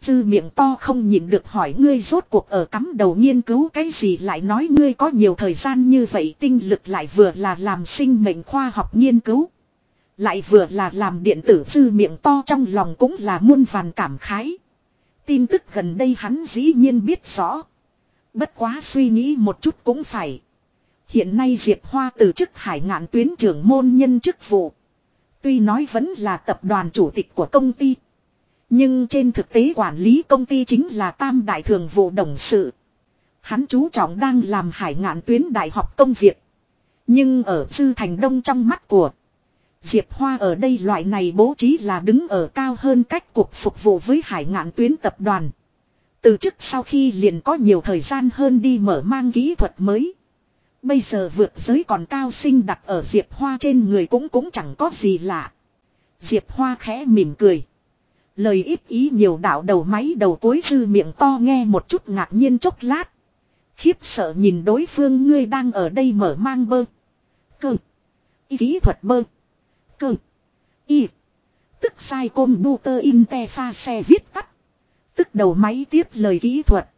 Dư miệng to không nhìn được hỏi ngươi rốt cuộc ở cắm đầu nghiên cứu cái gì lại nói ngươi có nhiều thời gian như vậy tinh lực lại vừa là làm sinh mệnh khoa học nghiên cứu. Lại vừa là làm điện tử dư miệng to trong lòng cũng là muôn vàn cảm khái. Tin tức gần đây hắn dĩ nhiên biết rõ. Bất quá suy nghĩ một chút cũng phải. Hiện nay Diệp Hoa từ chức hải ngạn tuyến trưởng môn nhân chức vụ. Tuy nói vẫn là tập đoàn chủ tịch của công ty. Nhưng trên thực tế quản lý công ty chính là tam đại thường vụ đồng sự. Hắn chú trọng đang làm hải ngạn tuyến đại học công việc. Nhưng ở sư Thành Đông trong mắt của Diệp Hoa ở đây loại này bố trí là đứng ở cao hơn cách cuộc phục vụ với hải ngạn tuyến tập đoàn. Từ chức sau khi liền có nhiều thời gian hơn đi mở mang kỹ thuật mới. Bây giờ vượt giới còn cao sinh đặt ở Diệp Hoa trên người cũng cũng chẳng có gì lạ. Diệp Hoa khẽ mỉm cười. Lời ít ý nhiều đạo đầu máy đầu cuối dư miệng to nghe một chút ngạc nhiên chốc lát. Khiếp sợ nhìn đối phương ngươi đang ở đây mở mang bơ. Cơ. Ý kỹ thuật bơ. Cơ. Y. Tức sai côm bu tơ in te pha xe viết tắt. Tức đầu máy tiếp lời kỹ thuật.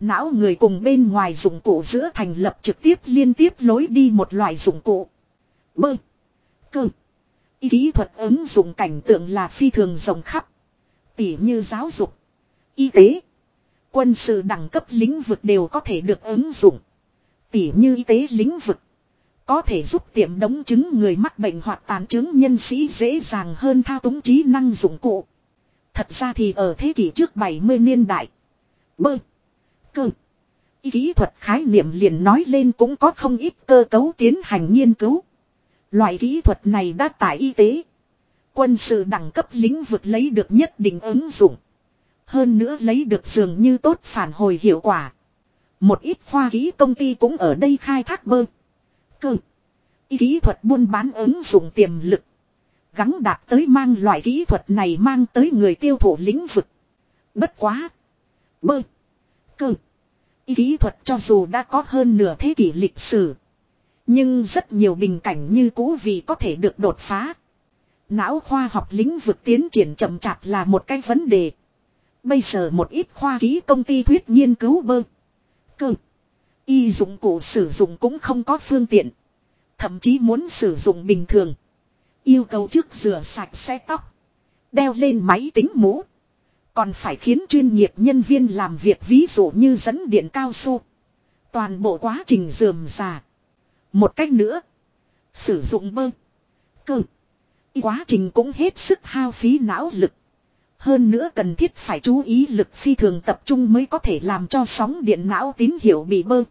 Não người cùng bên ngoài dụng cụ giữa thành lập trực tiếp liên tiếp lối đi một loại dụng cụ. Bơ. Cơ. Kỹ thuật ứng dụng cảnh tượng là phi thường rộng khắp. Tỉ như giáo dục. Y tế. Quân sự đẳng cấp lĩnh vực đều có thể được ứng dụng. Tỉ như y tế lĩnh vực. Có thể giúp tiệm đống chứng người mắc bệnh hoặc tàn chứng nhân sĩ dễ dàng hơn thao túng trí năng dụng cụ. Thật ra thì ở thế kỷ trước 70 niên đại. Bơ. Cơ. Kỹ thuật khái niệm liền nói lên cũng có không ít cơ cấu tiến hành nghiên cứu. Loại kỹ thuật này đã tại y tế. Quân sự đẳng cấp lĩnh vực lấy được nhất định ứng dụng. Hơn nữa lấy được dường như tốt phản hồi hiệu quả. Một ít khoa kỹ công ty cũng ở đây khai thác bơ. Cơ. Kỹ thuật buôn bán ứng dụng tiềm lực. Gắng đạt tới mang loại kỹ thuật này mang tới người tiêu thụ lĩnh vực. Bất quá. Bơ. Cơ. Kỹ thuật cho dù đã có hơn nửa thế kỷ lịch sử. Nhưng rất nhiều bình cảnh như cũ vì có thể được đột phá. Não khoa học lĩnh vực tiến triển chậm chạp là một cái vấn đề. Bây giờ một ít khoa ký công ty thuyết nghiên cứu bơ. Cơ. Y dụng cụ sử dụng cũng không có phương tiện. Thậm chí muốn sử dụng bình thường. Yêu cầu trước rửa sạch xe tóc. Đeo lên máy tính mũ. Còn phải khiến chuyên nghiệp nhân viên làm việc ví dụ như dẫn điện cao su. Toàn bộ quá trình dườm già. Một cách nữa. Sử dụng bơ. Cơ. Quá trình cũng hết sức hao phí não lực. Hơn nữa cần thiết phải chú ý lực phi thường tập trung mới có thể làm cho sóng điện não tín hiệu bị bơ.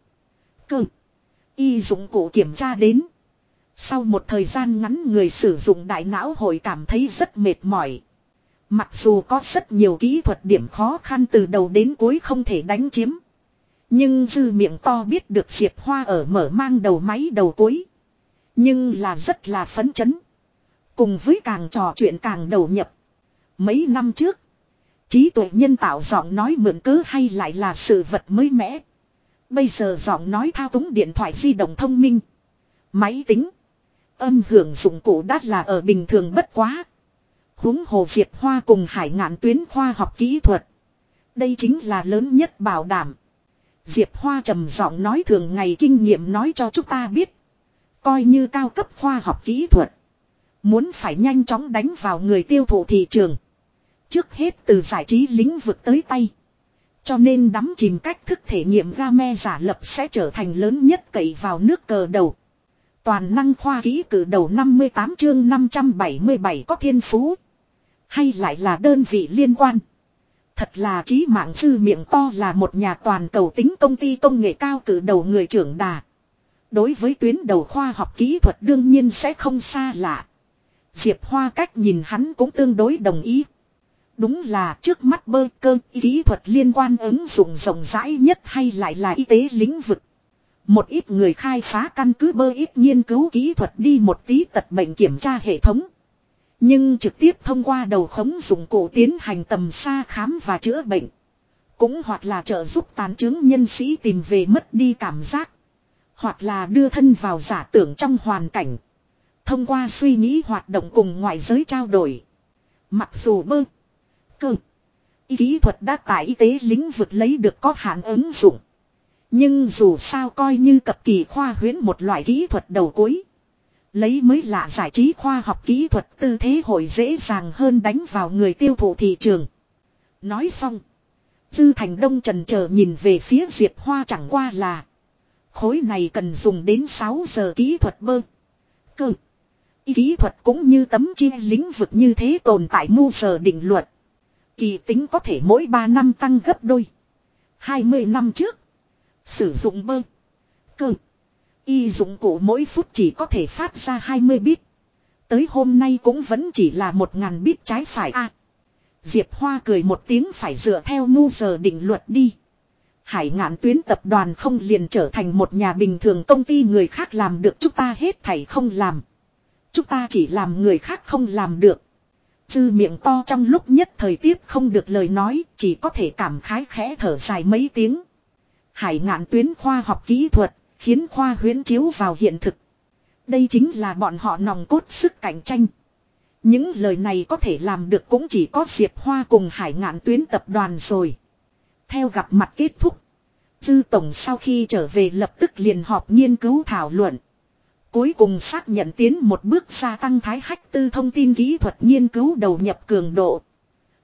Cơ. Y dụng cụ kiểm tra đến. Sau một thời gian ngắn người sử dụng đại não hội cảm thấy rất mệt mỏi. Mặc dù có rất nhiều kỹ thuật điểm khó khăn từ đầu đến cuối không thể đánh chiếm. Nhưng dư miệng to biết được Diệp Hoa ở mở mang đầu máy đầu cuối. Nhưng là rất là phấn chấn. Cùng với càng trò chuyện càng đầu nhập. Mấy năm trước. Trí tuệ nhân tạo giọng nói mượn cớ hay lại là sự vật mới mẻ. Bây giờ giọng nói thao túng điện thoại di động thông minh. Máy tính. Âm hưởng dụng cụ đắt là ở bình thường bất quá. huống hồ Diệp Hoa cùng hải ngạn tuyến khoa học kỹ thuật. Đây chính là lớn nhất bảo đảm. Diệp Hoa trầm giọng nói thường ngày kinh nghiệm nói cho chúng ta biết. Coi như cao cấp khoa học kỹ thuật. Muốn phải nhanh chóng đánh vào người tiêu thụ thị trường. Trước hết từ giải trí lĩnh vực tới tay. Cho nên đắm chìm cách thức thể nghiệm game giả lập sẽ trở thành lớn nhất cậy vào nước cờ đầu. Toàn năng khoa ký cử đầu 58 chương 577 có thiên phú. Hay lại là đơn vị liên quan. Thật là trí mạng sư miệng to là một nhà toàn cầu tính công ty công nghệ cao cử đầu người trưởng đà. Đối với tuyến đầu khoa học kỹ thuật đương nhiên sẽ không xa lạ. Diệp Hoa cách nhìn hắn cũng tương đối đồng ý. Đúng là trước mắt bơ cơ kỹ thuật liên quan ứng dụng rộng rãi nhất hay lại là y tế lĩnh vực. Một ít người khai phá căn cứ bơ ít nghiên cứu kỹ thuật đi một tí tật bệnh kiểm tra hệ thống. Nhưng trực tiếp thông qua đầu khống dụng cụ tiến hành tầm xa khám và chữa bệnh. Cũng hoặc là trợ giúp tán chứng nhân sĩ tìm về mất đi cảm giác. Hoặc là đưa thân vào giả tưởng trong hoàn cảnh. Thông qua suy nghĩ hoạt động cùng ngoại giới trao đổi. Mặc dù bơ, cơ, kỹ thuật đã tại y tế lĩnh vực lấy được có hạn ứng dụng. Nhưng dù sao coi như cập kỳ khoa huyến một loại kỹ thuật đầu cuối. Lấy mới lạ giải trí khoa học kỹ thuật tư thế hội dễ dàng hơn đánh vào người tiêu thụ thị trường. Nói xong. Dư Thành Đông trần chờ nhìn về phía Diệp Hoa chẳng qua là. Khối này cần dùng đến 6 giờ kỹ thuật bơ. Cơ. Kỹ thuật cũng như tấm chia lĩnh vực như thế tồn tại mu giờ định luật. Kỳ tính có thể mỗi 3 năm tăng gấp đôi. 20 năm trước. Sử dụng bơ. Cơ. Y dụng cụ mỗi phút chỉ có thể phát ra 20 bit. Tới hôm nay cũng vẫn chỉ là 1.000 bit trái phải a. Diệp Hoa cười một tiếng phải dựa theo ngu giờ định luật đi. Hải ngạn tuyến tập đoàn không liền trở thành một nhà bình thường công ty người khác làm được chúng ta hết thảy không làm. Chúng ta chỉ làm người khác không làm được. Dư miệng to trong lúc nhất thời tiếp không được lời nói, chỉ có thể cảm khái khẽ thở dài mấy tiếng. Hải ngạn tuyến khoa học kỹ thuật, khiến khoa huyễn chiếu vào hiện thực. Đây chính là bọn họ nòng cốt sức cạnh tranh. Những lời này có thể làm được cũng chỉ có Diệp Hoa cùng hải ngạn tuyến tập đoàn rồi. Theo gặp mặt kết thúc. Dư Tổng sau khi trở về lập tức liền họp nghiên cứu thảo luận. Cuối cùng xác nhận tiến một bước gia tăng thái hách tư thông tin kỹ thuật nghiên cứu đầu nhập cường độ.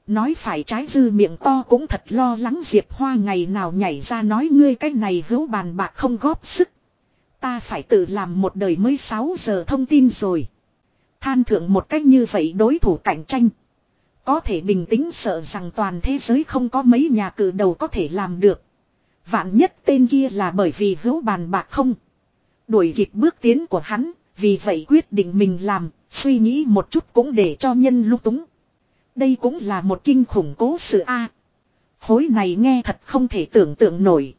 Nói phải trái dư miệng to cũng thật lo lắng Diệp Hoa ngày nào nhảy ra nói ngươi cái này hữu bàn bạc không góp sức. Ta phải tự làm một đời mới 6 giờ thông tin rồi. Than thượng một cách như vậy đối thủ cạnh tranh. Có thể bình tĩnh sợ rằng toàn thế giới không có mấy nhà cử đầu có thể làm được. Vạn nhất tên kia là bởi vì hữu bàn bạc không. Đuổi kịp bước tiến của hắn, vì vậy quyết định mình làm, suy nghĩ một chút cũng để cho nhân lúc túng. Đây cũng là một kinh khủng cố sự A. khối này nghe thật không thể tưởng tượng nổi.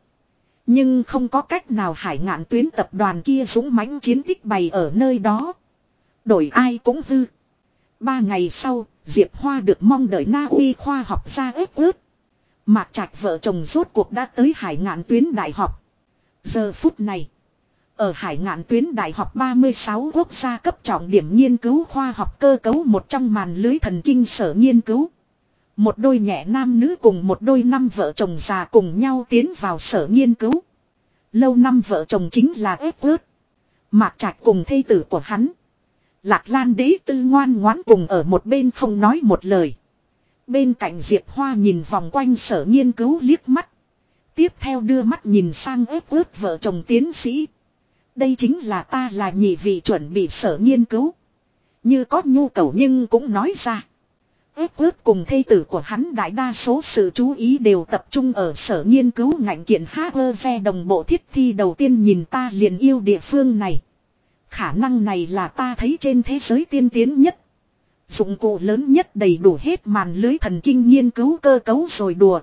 Nhưng không có cách nào hải ngạn tuyến tập đoàn kia dũng mãnh chiến tích bày ở nơi đó. Đổi ai cũng hư. Ba ngày sau, Diệp Hoa được mong đợi Na Uy khoa học ra ếp ướt. Mạc Trạch vợ chồng rốt cuộc đã tới hải ngạn tuyến đại học. Giờ phút này. Ở hải ngạn tuyến đại học 36 quốc gia cấp trọng điểm nghiên cứu khoa học cơ cấu một trong màn lưới thần kinh sở nghiên cứu. Một đôi nhẹ nam nữ cùng một đôi năm vợ chồng già cùng nhau tiến vào sở nghiên cứu. Lâu năm vợ chồng chính là ép ướt. Mạc Trạch cùng thê tử của hắn. Lạc Lan đế tư ngoan ngoãn cùng ở một bên không nói một lời. Bên cạnh Diệp Hoa nhìn vòng quanh sở nghiên cứu liếc mắt. Tiếp theo đưa mắt nhìn sang ép ướt vợ chồng tiến sĩ. Đây chính là ta là nhị vị chuẩn bị sở nghiên cứu. Như có nhu cầu nhưng cũng nói ra. Ước ước cùng thây tử của hắn đại đa số sự chú ý đều tập trung ở sở nghiên cứu ngành kiện HRV đồng bộ thiết thi đầu tiên nhìn ta liền yêu địa phương này. Khả năng này là ta thấy trên thế giới tiên tiến nhất. Dụng cụ lớn nhất đầy đủ hết màn lưới thần kinh nghiên cứu cơ cấu rồi đùa.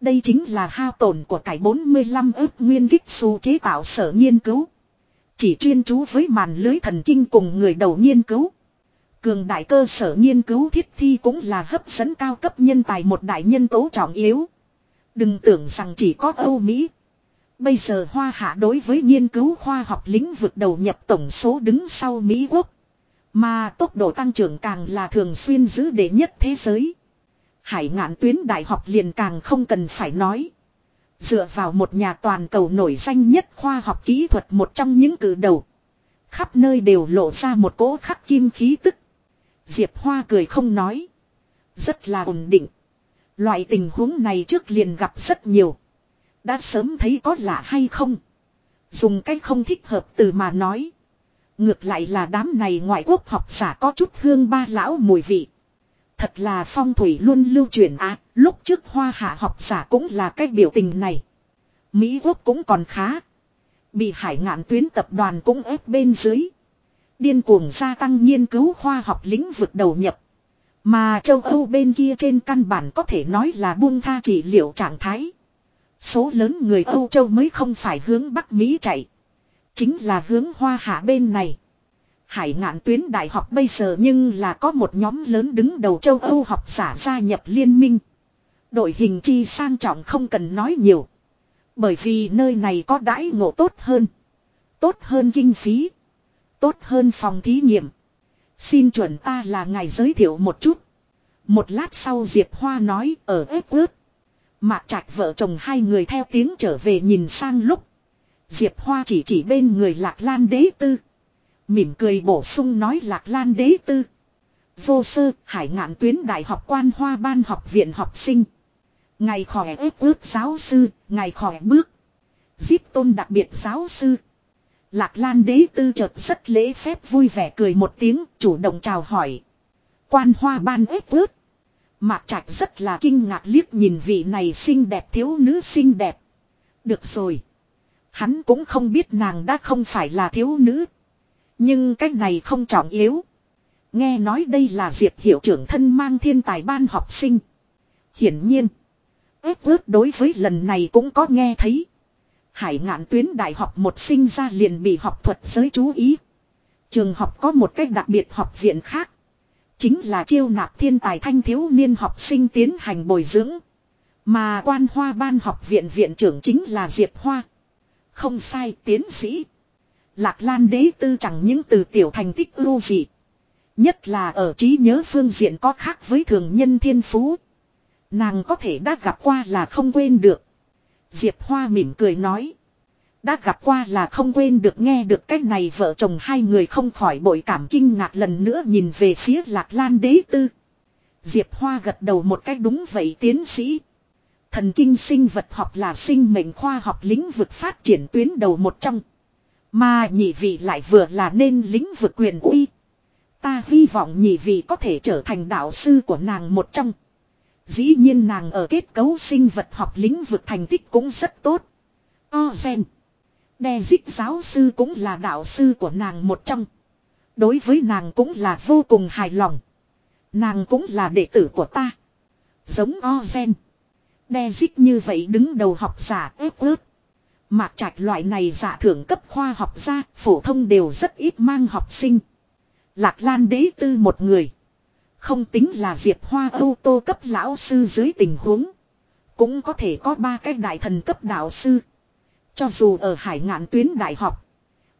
Đây chính là hao tổn của cải 45 ước nguyên kích su chế tạo sở nghiên cứu. Chỉ chuyên chú với màn lưới thần kinh cùng người đầu nghiên cứu. Cường đại cơ sở nghiên cứu thiết thi cũng là hấp dẫn cao cấp nhân tài một đại nhân tố trọng yếu. Đừng tưởng rằng chỉ có Âu Mỹ. Bây giờ Hoa Hạ đối với nghiên cứu khoa học lĩnh vực đầu nhập tổng số đứng sau Mỹ Quốc. Mà tốc độ tăng trưởng càng là thường xuyên giữ đệ nhất thế giới. Hải ngạn tuyến đại học liền càng không cần phải nói. Dựa vào một nhà toàn cầu nổi danh nhất khoa học kỹ thuật một trong những cử đầu. Khắp nơi đều lộ ra một cỗ khắc kim khí tức. Diệp Hoa cười không nói. Rất là ổn định. Loại tình huống này trước liền gặp rất nhiều. Đã sớm thấy có lạ hay không. Dùng cách không thích hợp từ mà nói. Ngược lại là đám này ngoại quốc học giả có chút hương ba lão mùi vị. Thật là phong thủy luôn lưu truyền á, lúc trước hoa hạ học giả cũng là cái biểu tình này. Mỹ quốc cũng còn khá. Bị hải ngạn tuyến tập đoàn cũng ép bên dưới. Điên cuồng gia tăng nghiên cứu khoa học lĩnh vực đầu nhập. Mà châu Âu bên kia trên căn bản có thể nói là buông tha trị liệu trạng thái. Số lớn người Âu Châu mới không phải hướng Bắc Mỹ chạy. Chính là hướng Hoa Hạ bên này. Hải ngạn tuyến đại học bây giờ nhưng là có một nhóm lớn đứng đầu châu Âu học giả gia nhập liên minh. Đội hình chi sang trọng không cần nói nhiều. Bởi vì nơi này có đãi ngộ tốt hơn. Tốt hơn kinh phí. Tốt hơn phòng thí nghiệm. Xin chuẩn ta là ngài giới thiệu một chút. Một lát sau Diệp Hoa nói ở ếp ướt. Mạc trạch vợ chồng hai người theo tiếng trở về nhìn sang lúc. Diệp Hoa chỉ chỉ bên người Lạc Lan đế tư. Mỉm cười bổ sung nói Lạc Lan đế tư. Vô sơ, hải ngạn tuyến đại học quan hoa ban học viện học sinh. Ngày khỏe ếp ước giáo sư, ngày khỏe bước. Giết tôn đặc biệt giáo sư. Lạc Lan đế tư chợt rất lễ phép vui vẻ cười một tiếng, chủ động chào hỏi. Quan hoa ban ếp ước Mạc Trạch rất là kinh ngạc liếc nhìn vị này xinh đẹp thiếu nữ xinh đẹp. Được rồi. Hắn cũng không biết nàng đã không phải là thiếu nữ. Nhưng cách này không trọng yếu. Nghe nói đây là Diệp hiệu trưởng thân mang thiên tài ban học sinh. Hiển nhiên. ước ước đối với lần này cũng có nghe thấy. Hải ngạn tuyến đại học một sinh ra liền bị học thuật giới chú ý. Trường học có một cách đặc biệt học viện khác. Chính là chiêu nạp thiên tài thanh thiếu niên học sinh tiến hành bồi dưỡng. Mà quan hoa ban học viện viện trưởng chính là Diệp Hoa. Không sai, tiến sĩ. Lạc Lan đế tư chẳng những từ tiểu thành tích ưu vị, Nhất là ở trí nhớ phương diện có khác với thường nhân thiên phú. Nàng có thể đã gặp qua là không quên được. Diệp Hoa mỉm cười nói. Đã gặp qua là không quên được nghe được cách này vợ chồng hai người không khỏi bội cảm kinh ngạc lần nữa nhìn về phía Lạc Lan đế tư. Diệp Hoa gật đầu một cách đúng vậy tiến sĩ. Thần kinh sinh vật học là sinh mệnh khoa học lĩnh vực phát triển tuyến đầu một trong. Mà nhị vị lại vừa là nên lĩnh vực quyền uy. Ta hy vọng nhị vị có thể trở thành đạo sư của nàng một trong. Dĩ nhiên nàng ở kết cấu sinh vật học lĩnh vực thành tích cũng rất tốt. O gen. Đe dích giáo sư cũng là đạo sư của nàng một trong. Đối với nàng cũng là vô cùng hài lòng. Nàng cũng là đệ tử của ta. Giống O gen. Đe dích như vậy đứng đầu học giả ép ướt. Mạc trạch loại này giả thưởng cấp khoa học gia, phổ thông đều rất ít mang học sinh. Lạc Lan đế tư một người. Không tính là Diệp Hoa Âu tô cấp lão sư dưới tình huống. Cũng có thể có ba cái đại thần cấp đạo sư. Cho dù ở hải ngạn tuyến đại học.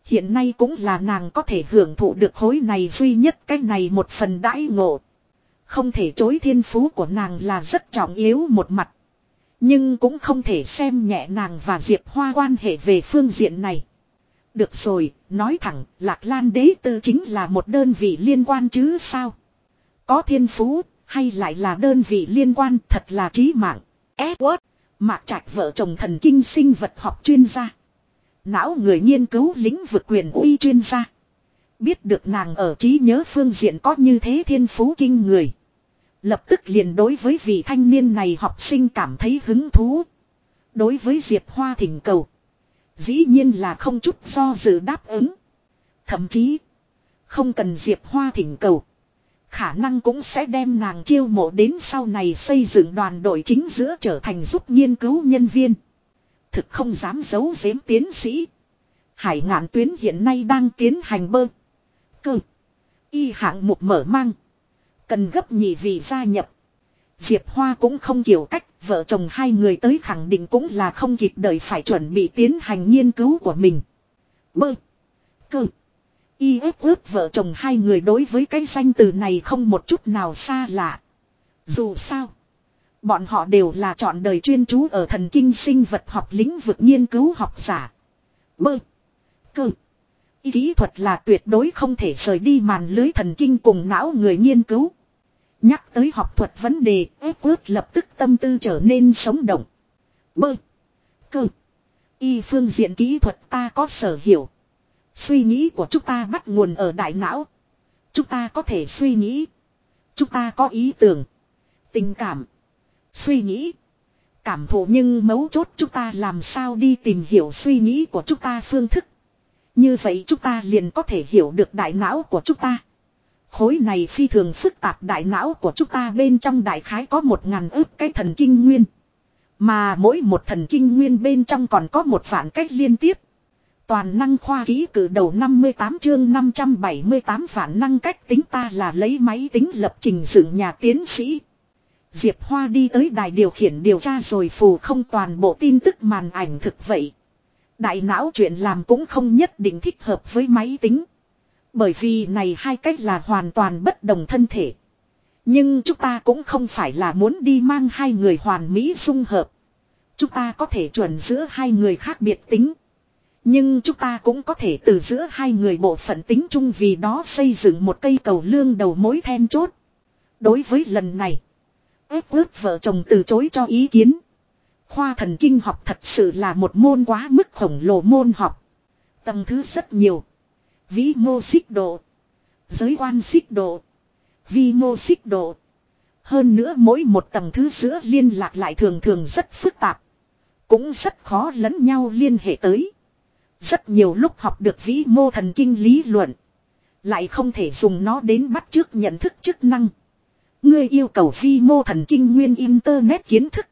Hiện nay cũng là nàng có thể hưởng thụ được khối này duy nhất cái này một phần đãi ngộ. Không thể chối thiên phú của nàng là rất trọng yếu một mặt. Nhưng cũng không thể xem nhẹ nàng và Diệp Hoa quan hệ về phương diện này. Được rồi, nói thẳng, Lạc Lan đế tư chính là một đơn vị liên quan chứ sao? Có thiên phú, hay lại là đơn vị liên quan thật là trí mạng. Edward, Mạc Trạch vợ chồng thần kinh sinh vật học chuyên gia. Não người nghiên cứu lĩnh vực quyền uy chuyên gia. Biết được nàng ở trí nhớ phương diện có như thế thiên phú kinh người. Lập tức liền đối với vị thanh niên này học sinh cảm thấy hứng thú. Đối với Diệp Hoa thỉnh cầu. Dĩ nhiên là không chút do dự đáp ứng. Thậm chí. Không cần Diệp Hoa thỉnh cầu. Khả năng cũng sẽ đem nàng chiêu mộ đến sau này xây dựng đoàn đội chính giữa trở thành giúp nghiên cứu nhân viên. Thực không dám giấu giếm tiến sĩ. Hải ngạn tuyến hiện nay đang tiến hành bơ. Cơ. Y hạng mục mở mang. Cần gấp nhị vị gia nhập. Diệp Hoa cũng không kiểu cách, vợ chồng hai người tới khẳng định cũng là không kịp đợi phải chuẩn bị tiến hành nghiên cứu của mình. Bơ. Cơ. Y ép ướp vợ chồng hai người đối với cái danh từ này không một chút nào xa lạ. Dù sao. Bọn họ đều là chọn đời chuyên chú ở thần kinh sinh vật học lĩnh vực nghiên cứu học giả. Bơ. Cơ. Y kỹ thuật là tuyệt đối không thể rời đi màn lưới thần kinh cùng não người nghiên cứu. Nhắc tới học thuật vấn đề, ép ướt lập tức tâm tư trở nên sống động. Bơ. Cơ. Y phương diện kỹ thuật ta có sở hiểu. Suy nghĩ của chúng ta bắt nguồn ở đại não. Chúng ta có thể suy nghĩ. Chúng ta có ý tưởng, tình cảm, suy nghĩ, cảm thụ nhưng mấu chốt chúng ta làm sao đi tìm hiểu suy nghĩ của chúng ta phương thức. Như vậy chúng ta liền có thể hiểu được đại não của chúng ta. Khối này phi thường phức tạp đại não của chúng ta bên trong đại khái có một ngàn ước cái thần kinh nguyên. Mà mỗi một thần kinh nguyên bên trong còn có một vạn cách liên tiếp. Toàn năng khoa ký cử đầu 58 chương 578 phản năng cách tính ta là lấy máy tính lập trình dựng nhà tiến sĩ. Diệp Hoa đi tới đài điều khiển điều tra rồi phù không toàn bộ tin tức màn ảnh thực vậy. Đại não chuyện làm cũng không nhất định thích hợp với máy tính. Bởi vì này hai cách là hoàn toàn bất đồng thân thể. Nhưng chúng ta cũng không phải là muốn đi mang hai người hoàn mỹ dung hợp. Chúng ta có thể chuẩn giữa hai người khác biệt tính. Nhưng chúng ta cũng có thể từ giữa hai người bộ phận tính chung vì đó xây dựng một cây cầu lương đầu mối then chốt. Đối với lần này, ép ước vợ chồng từ chối cho ý kiến. Khoa thần kinh học thật sự là một môn quá mức khổng lồ môn học. Tầng thứ rất nhiều. Vĩ mô xích độ. Giới quan xích độ. Vi mô xích độ. Hơn nữa mỗi một tầng thứ giữa liên lạc lại thường thường rất phức tạp. Cũng rất khó lẫn nhau liên hệ tới. Rất nhiều lúc học được vĩ mô thần kinh lý luận. Lại không thể dùng nó đến bắt trước nhận thức chức năng. Ngươi yêu cầu vi mô thần kinh nguyên internet kiến thức.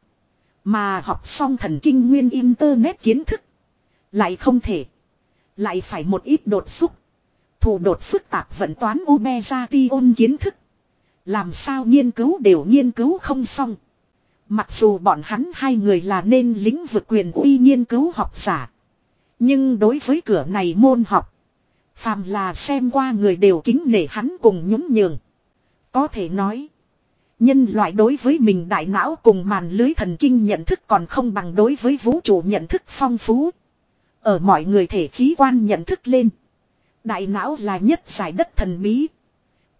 Mà học xong thần kinh nguyên internet kiến thức. Lại không thể. Lại phải một ít đột xúc. Thủ đột phức tạp vận toán Ubezation kiến thức. Làm sao nghiên cứu đều nghiên cứu không xong. Mặc dù bọn hắn hai người là nên lĩnh vực quyền uy nghiên cứu học giả. Nhưng đối với cửa này môn học. Phàm là xem qua người đều kính nể hắn cùng nhún nhường. Có thể nói. Nhân loại đối với mình đại não cùng màn lưới thần kinh nhận thức còn không bằng đối với vũ trụ nhận thức phong phú. Ở mọi người thể khí quan nhận thức lên. Đại não là nhất giải đất thần bí.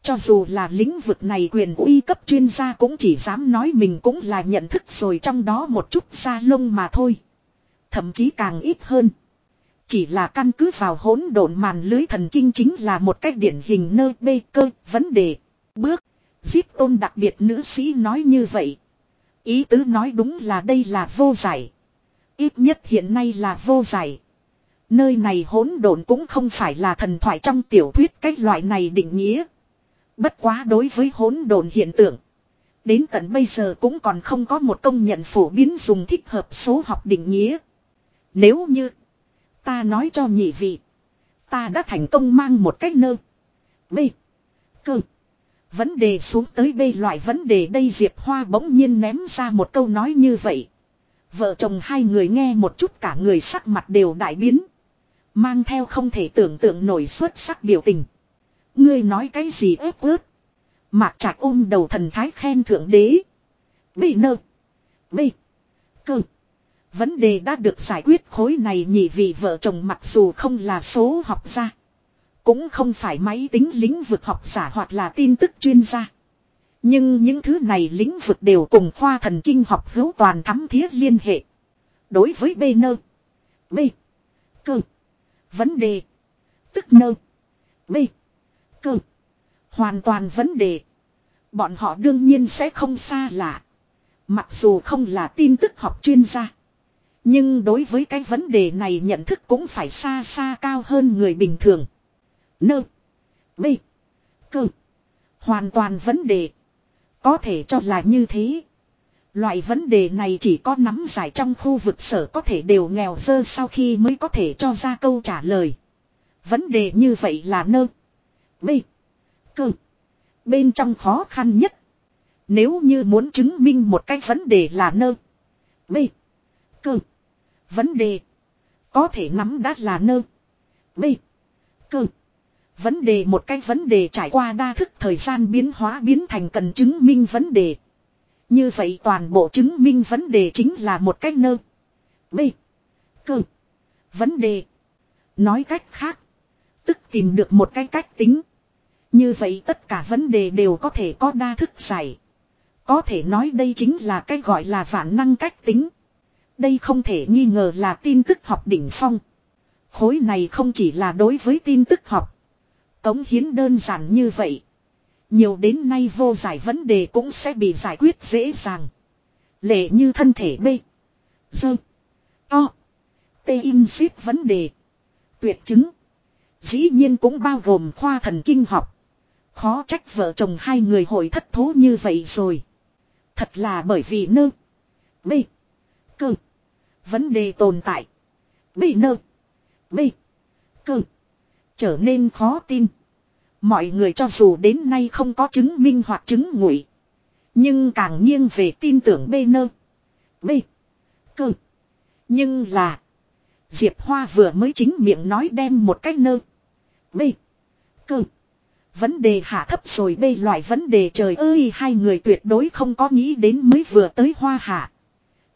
Cho dù là lĩnh vực này quyền uy cấp chuyên gia cũng chỉ dám nói mình cũng là nhận thức rồi trong đó một chút da lông mà thôi. Thậm chí càng ít hơn. Chỉ là căn cứ vào hỗn độn màn lưới thần kinh chính là một cách điển hình nơi bê cơ vấn đề. Bước. Giết tôn đặc biệt nữ sĩ nói như vậy. Ý tứ nói đúng là đây là vô giải. Ít nhất hiện nay là vô giải. Nơi này hỗn độn cũng không phải là thần thoại trong tiểu thuyết cách loại này định nghĩa. Bất quá đối với hỗn độn hiện tượng. Đến tận bây giờ cũng còn không có một công nhận phổ biến dùng thích hợp số học định nghĩa. Nếu như ta nói cho nhị vị. Ta đã thành công mang một cách nơ. B. Cơ. Vấn đề xuống tới B loại vấn đề đây Diệp Hoa bỗng nhiên ném ra một câu nói như vậy. Vợ chồng hai người nghe một chút cả người sắc mặt đều đại biến. Mang theo không thể tưởng tượng nổi xuất sắc biểu tình. Ngươi nói cái gì ép ướt. Mạc chặt ôm đầu thần thái khen thượng đế. Bị nơ. Bị. Cơ. Vấn đề đã được giải quyết khối này nhị vì vợ chồng mặc dù không là số học gia. Cũng không phải máy tính lĩnh vực học giả hoặc là tin tức chuyên gia. Nhưng những thứ này lĩnh vực đều cùng khoa thần kinh học hữu toàn thắm thiết liên hệ. Đối với B nơ. B. Cơ. Vấn đề. Tức nơ. B. Cơ. Hoàn toàn vấn đề. Bọn họ đương nhiên sẽ không xa lạ. Mặc dù không là tin tức học chuyên gia. Nhưng đối với cái vấn đề này nhận thức cũng phải xa xa cao hơn người bình thường. Nơ. B. Cơ. Hoàn toàn vấn đề. Có thể cho là như thế. Loại vấn đề này chỉ có nắm giải trong khu vực sở có thể đều nghèo dơ sau khi mới có thể cho ra câu trả lời. Vấn đề như vậy là nơ. B. Cơ. Bên trong khó khăn nhất. Nếu như muốn chứng minh một cái vấn đề là nơ. B. Cơ. Vấn đề. Có thể nắm đắt là nơ. B. Cơ. Vấn đề một cái vấn đề trải qua đa thức thời gian biến hóa biến thành cần chứng minh vấn đề. Như vậy toàn bộ chứng minh vấn đề chính là một cách nơ. B. Cơ. Vấn đề. Nói cách khác. Tức tìm được một cái cách tính. Như vậy tất cả vấn đề đều có thể có đa thức giải. Có thể nói đây chính là cái gọi là vạn năng cách tính. Đây không thể nghi ngờ là tin tức học đỉnh phong. Khối này không chỉ là đối với tin tức học. Cống hiến đơn giản như vậy. Nhiều đến nay vô giải vấn đề cũng sẽ bị giải quyết dễ dàng. Lệ như thân thể B. Dơ. To. Tê in ship vấn đề. Tuyệt chứng. Dĩ nhiên cũng bao gồm khoa thần kinh học. Khó trách vợ chồng hai người hội thất thố như vậy rồi. Thật là bởi vì nơ. B. Cơ. Vấn đề tồn tại. B nơ. B. Cơ. Trở nên khó tin. Mọi người cho dù đến nay không có chứng minh hoặc chứng ngụy. Nhưng càng nghiêng về tin tưởng bê nơ. Bê. Cơ. Nhưng là. Diệp Hoa vừa mới chính miệng nói đem một cách nơ. Bê. Cơ. Vấn đề hạ thấp rồi đây loại vấn đề trời ơi, hai người tuyệt đối không có nghĩ đến mới vừa tới Hoa Hạ.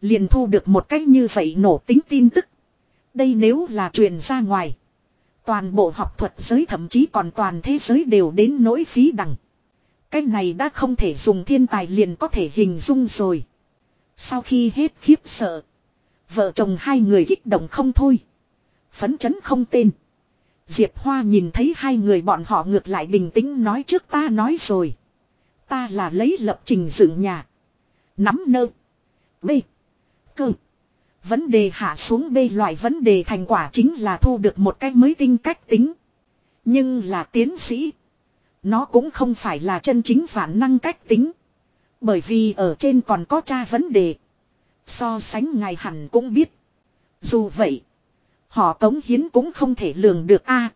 Liền thu được một cách như vậy nổ tính tin tức. Đây nếu là truyền ra ngoài. Toàn bộ học thuật giới, thậm chí còn toàn thế giới đều đến nỗi phí đằng. Cái này đã không thể dùng thiên tài liền có thể hình dung rồi. Sau khi hết khiếp sợ. Vợ chồng hai người kích động không thôi. Phấn chấn không tên. Diệp Hoa nhìn thấy hai người bọn họ ngược lại bình tĩnh nói trước ta nói rồi. Ta là lấy lập trình dựng nhà. Nắm nơ. B. Cơ. Vấn đề hạ xuống B loại vấn đề thành quả chính là thu được một cái mới tinh cách tính. Nhưng là tiến sĩ. Nó cũng không phải là chân chính phản năng cách tính. Bởi vì ở trên còn có tra vấn đề. So sánh ngài hẳn cũng biết. Dù vậy. Họ tống hiến cũng không thể lường được a.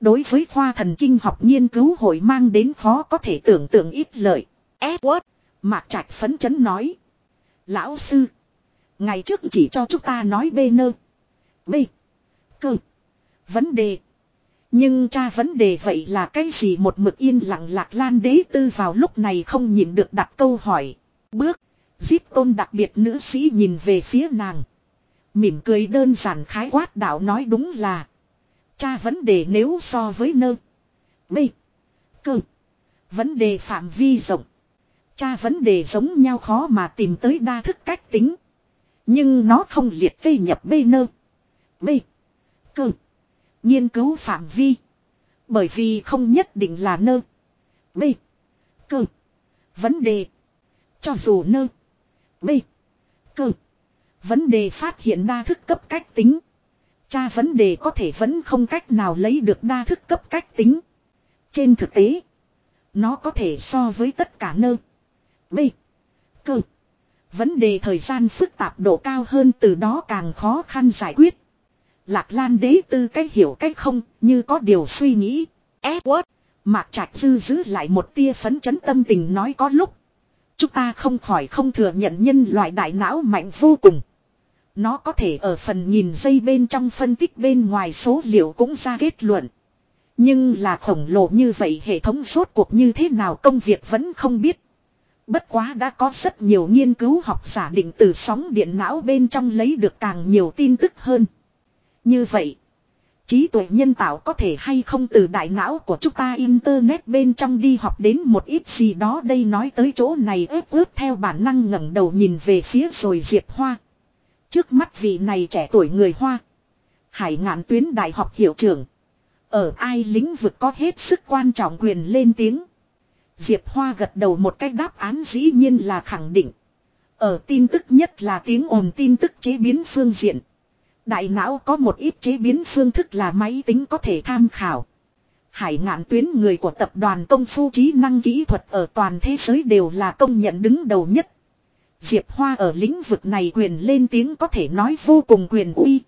đối với khoa thần kinh học nghiên cứu hội mang đến khó có thể tưởng tượng ít lợi. Edward. Mạc Trạch phấn chấn nói. Lão sư. Ngày trước chỉ cho chúng ta nói bê nơ. bê, Cơ. Vấn đề. Nhưng cha vấn đề vậy là cái gì một mực yên lặng lạc lan đế tư vào lúc này không nhìn được đặt câu hỏi. Bước. Giết tôn đặc biệt nữ sĩ nhìn về phía nàng. Mỉm cười đơn giản khái quát đạo nói đúng là. Cha vấn đề nếu so với nơ. bê, Cơ. Vấn đề phạm vi rộng. Cha vấn đề giống nhau khó mà tìm tới đa thức cách tính. Nhưng nó không liệt kê nhập bê nơ. bê Cơ. Nghiên cứu phạm vi. Bởi vì không nhất định là nơ. bê Cơ. Vấn đề. Cho dù nơ. bê Cơ. Vấn đề phát hiện đa thức cấp cách tính. Cha vấn đề có thể vẫn không cách nào lấy được đa thức cấp cách tính. Trên thực tế. Nó có thể so với tất cả nơ. bê Cơ. Vấn đề thời gian phức tạp độ cao hơn từ đó càng khó khăn giải quyết. Lạc Lan đế tư cách hiểu cách không, như có điều suy nghĩ. Edward, Mạc Trạch Dư giữ lại một tia phấn chấn tâm tình nói có lúc. Chúng ta không khỏi không thừa nhận nhân loại đại não mạnh vô cùng. Nó có thể ở phần nhìn dây bên trong phân tích bên ngoài số liệu cũng ra kết luận. Nhưng là khổng lồ như vậy hệ thống rốt cuộc như thế nào công việc vẫn không biết. Bất quá đã có rất nhiều nghiên cứu học giả định từ sóng điện não bên trong lấy được càng nhiều tin tức hơn. Như vậy, trí tuệ nhân tạo có thể hay không từ đại não của chúng ta internet bên trong đi học đến một ít gì đó đây nói tới chỗ này ướp ướp theo bản năng ngẩng đầu nhìn về phía rồi Diệp Hoa. Trước mắt vị này trẻ tuổi người Hoa. Hải ngạn tuyến đại học hiệu trưởng. Ở ai lĩnh vực có hết sức quan trọng quyền lên tiếng. Diệp Hoa gật đầu một cách đáp án dĩ nhiên là khẳng định. Ở tin tức nhất là tiếng ồn tin tức chế biến phương diện. Đại não có một ít chế biến phương thức là máy tính có thể tham khảo. Hải ngạn tuyến người của tập đoàn công phu trí năng kỹ thuật ở toàn thế giới đều là công nhận đứng đầu nhất. Diệp Hoa ở lĩnh vực này quyền lên tiếng có thể nói vô cùng quyền uy.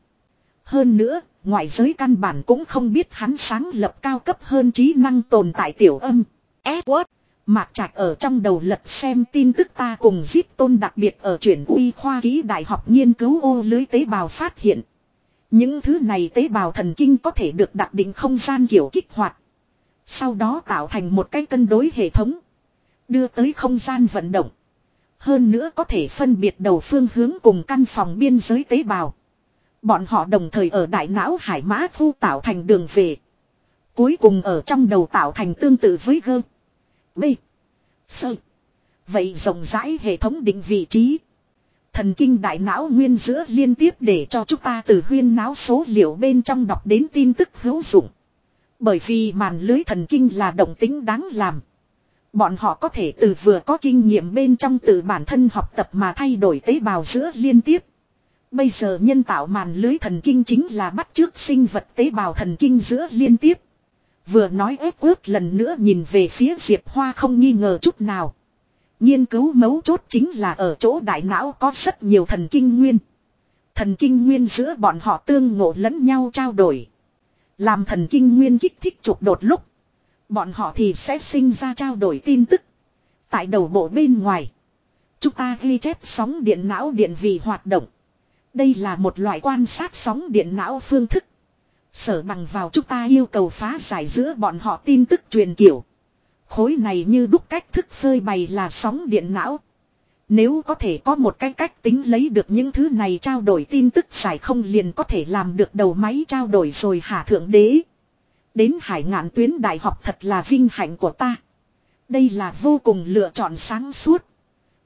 Hơn nữa, ngoại giới căn bản cũng không biết hắn sáng lập cao cấp hơn trí năng tồn tại tiểu âm. Edward, Mạc Trạch ở trong đầu lật xem tin tức ta cùng giết Tôn đặc biệt ở chuyển uy khoa ký đại học nghiên cứu ô lưới tế bào phát hiện. Những thứ này tế bào thần kinh có thể được đặc định không gian kiểu kích hoạt. Sau đó tạo thành một cái cân đối hệ thống. Đưa tới không gian vận động. Hơn nữa có thể phân biệt đầu phương hướng cùng căn phòng biên giới tế bào. Bọn họ đồng thời ở đại não hải mã thu tạo thành đường về. Cuối cùng ở trong đầu tạo thành tương tự với gơ. B. Sơ. Vậy rộng rãi hệ thống định vị trí. Thần kinh đại não nguyên giữa liên tiếp để cho chúng ta từ huyên não số liệu bên trong đọc đến tin tức hữu dụng. Bởi vì màn lưới thần kinh là động tính đáng làm. Bọn họ có thể từ vừa có kinh nghiệm bên trong từ bản thân học tập mà thay đổi tế bào giữa liên tiếp. Bây giờ nhân tạo màn lưới thần kinh chính là bắt chước sinh vật tế bào thần kinh giữa liên tiếp. Vừa nói ép ướt lần nữa nhìn về phía Diệp Hoa không nghi ngờ chút nào. Nghiên cứu mấu chốt chính là ở chỗ đại não có rất nhiều thần kinh nguyên. Thần kinh nguyên giữa bọn họ tương ngộ lẫn nhau trao đổi. Làm thần kinh nguyên kích thích trục đột lúc. Bọn họ thì sẽ sinh ra trao đổi tin tức. Tại đầu bộ bên ngoài. Chúng ta ghi chép sóng điện não điện vì hoạt động. Đây là một loại quan sát sóng điện não phương thức. Sở bằng vào chúng ta yêu cầu phá giải giữa bọn họ tin tức truyền kiểu. Khối này như đúc cách thức phơi bày là sóng điện não. Nếu có thể có một cái cách tính lấy được những thứ này trao đổi tin tức giải không liền có thể làm được đầu máy trao đổi rồi hạ thượng đế. Đến hải ngạn tuyến đại học thật là vinh hạnh của ta. Đây là vô cùng lựa chọn sáng suốt.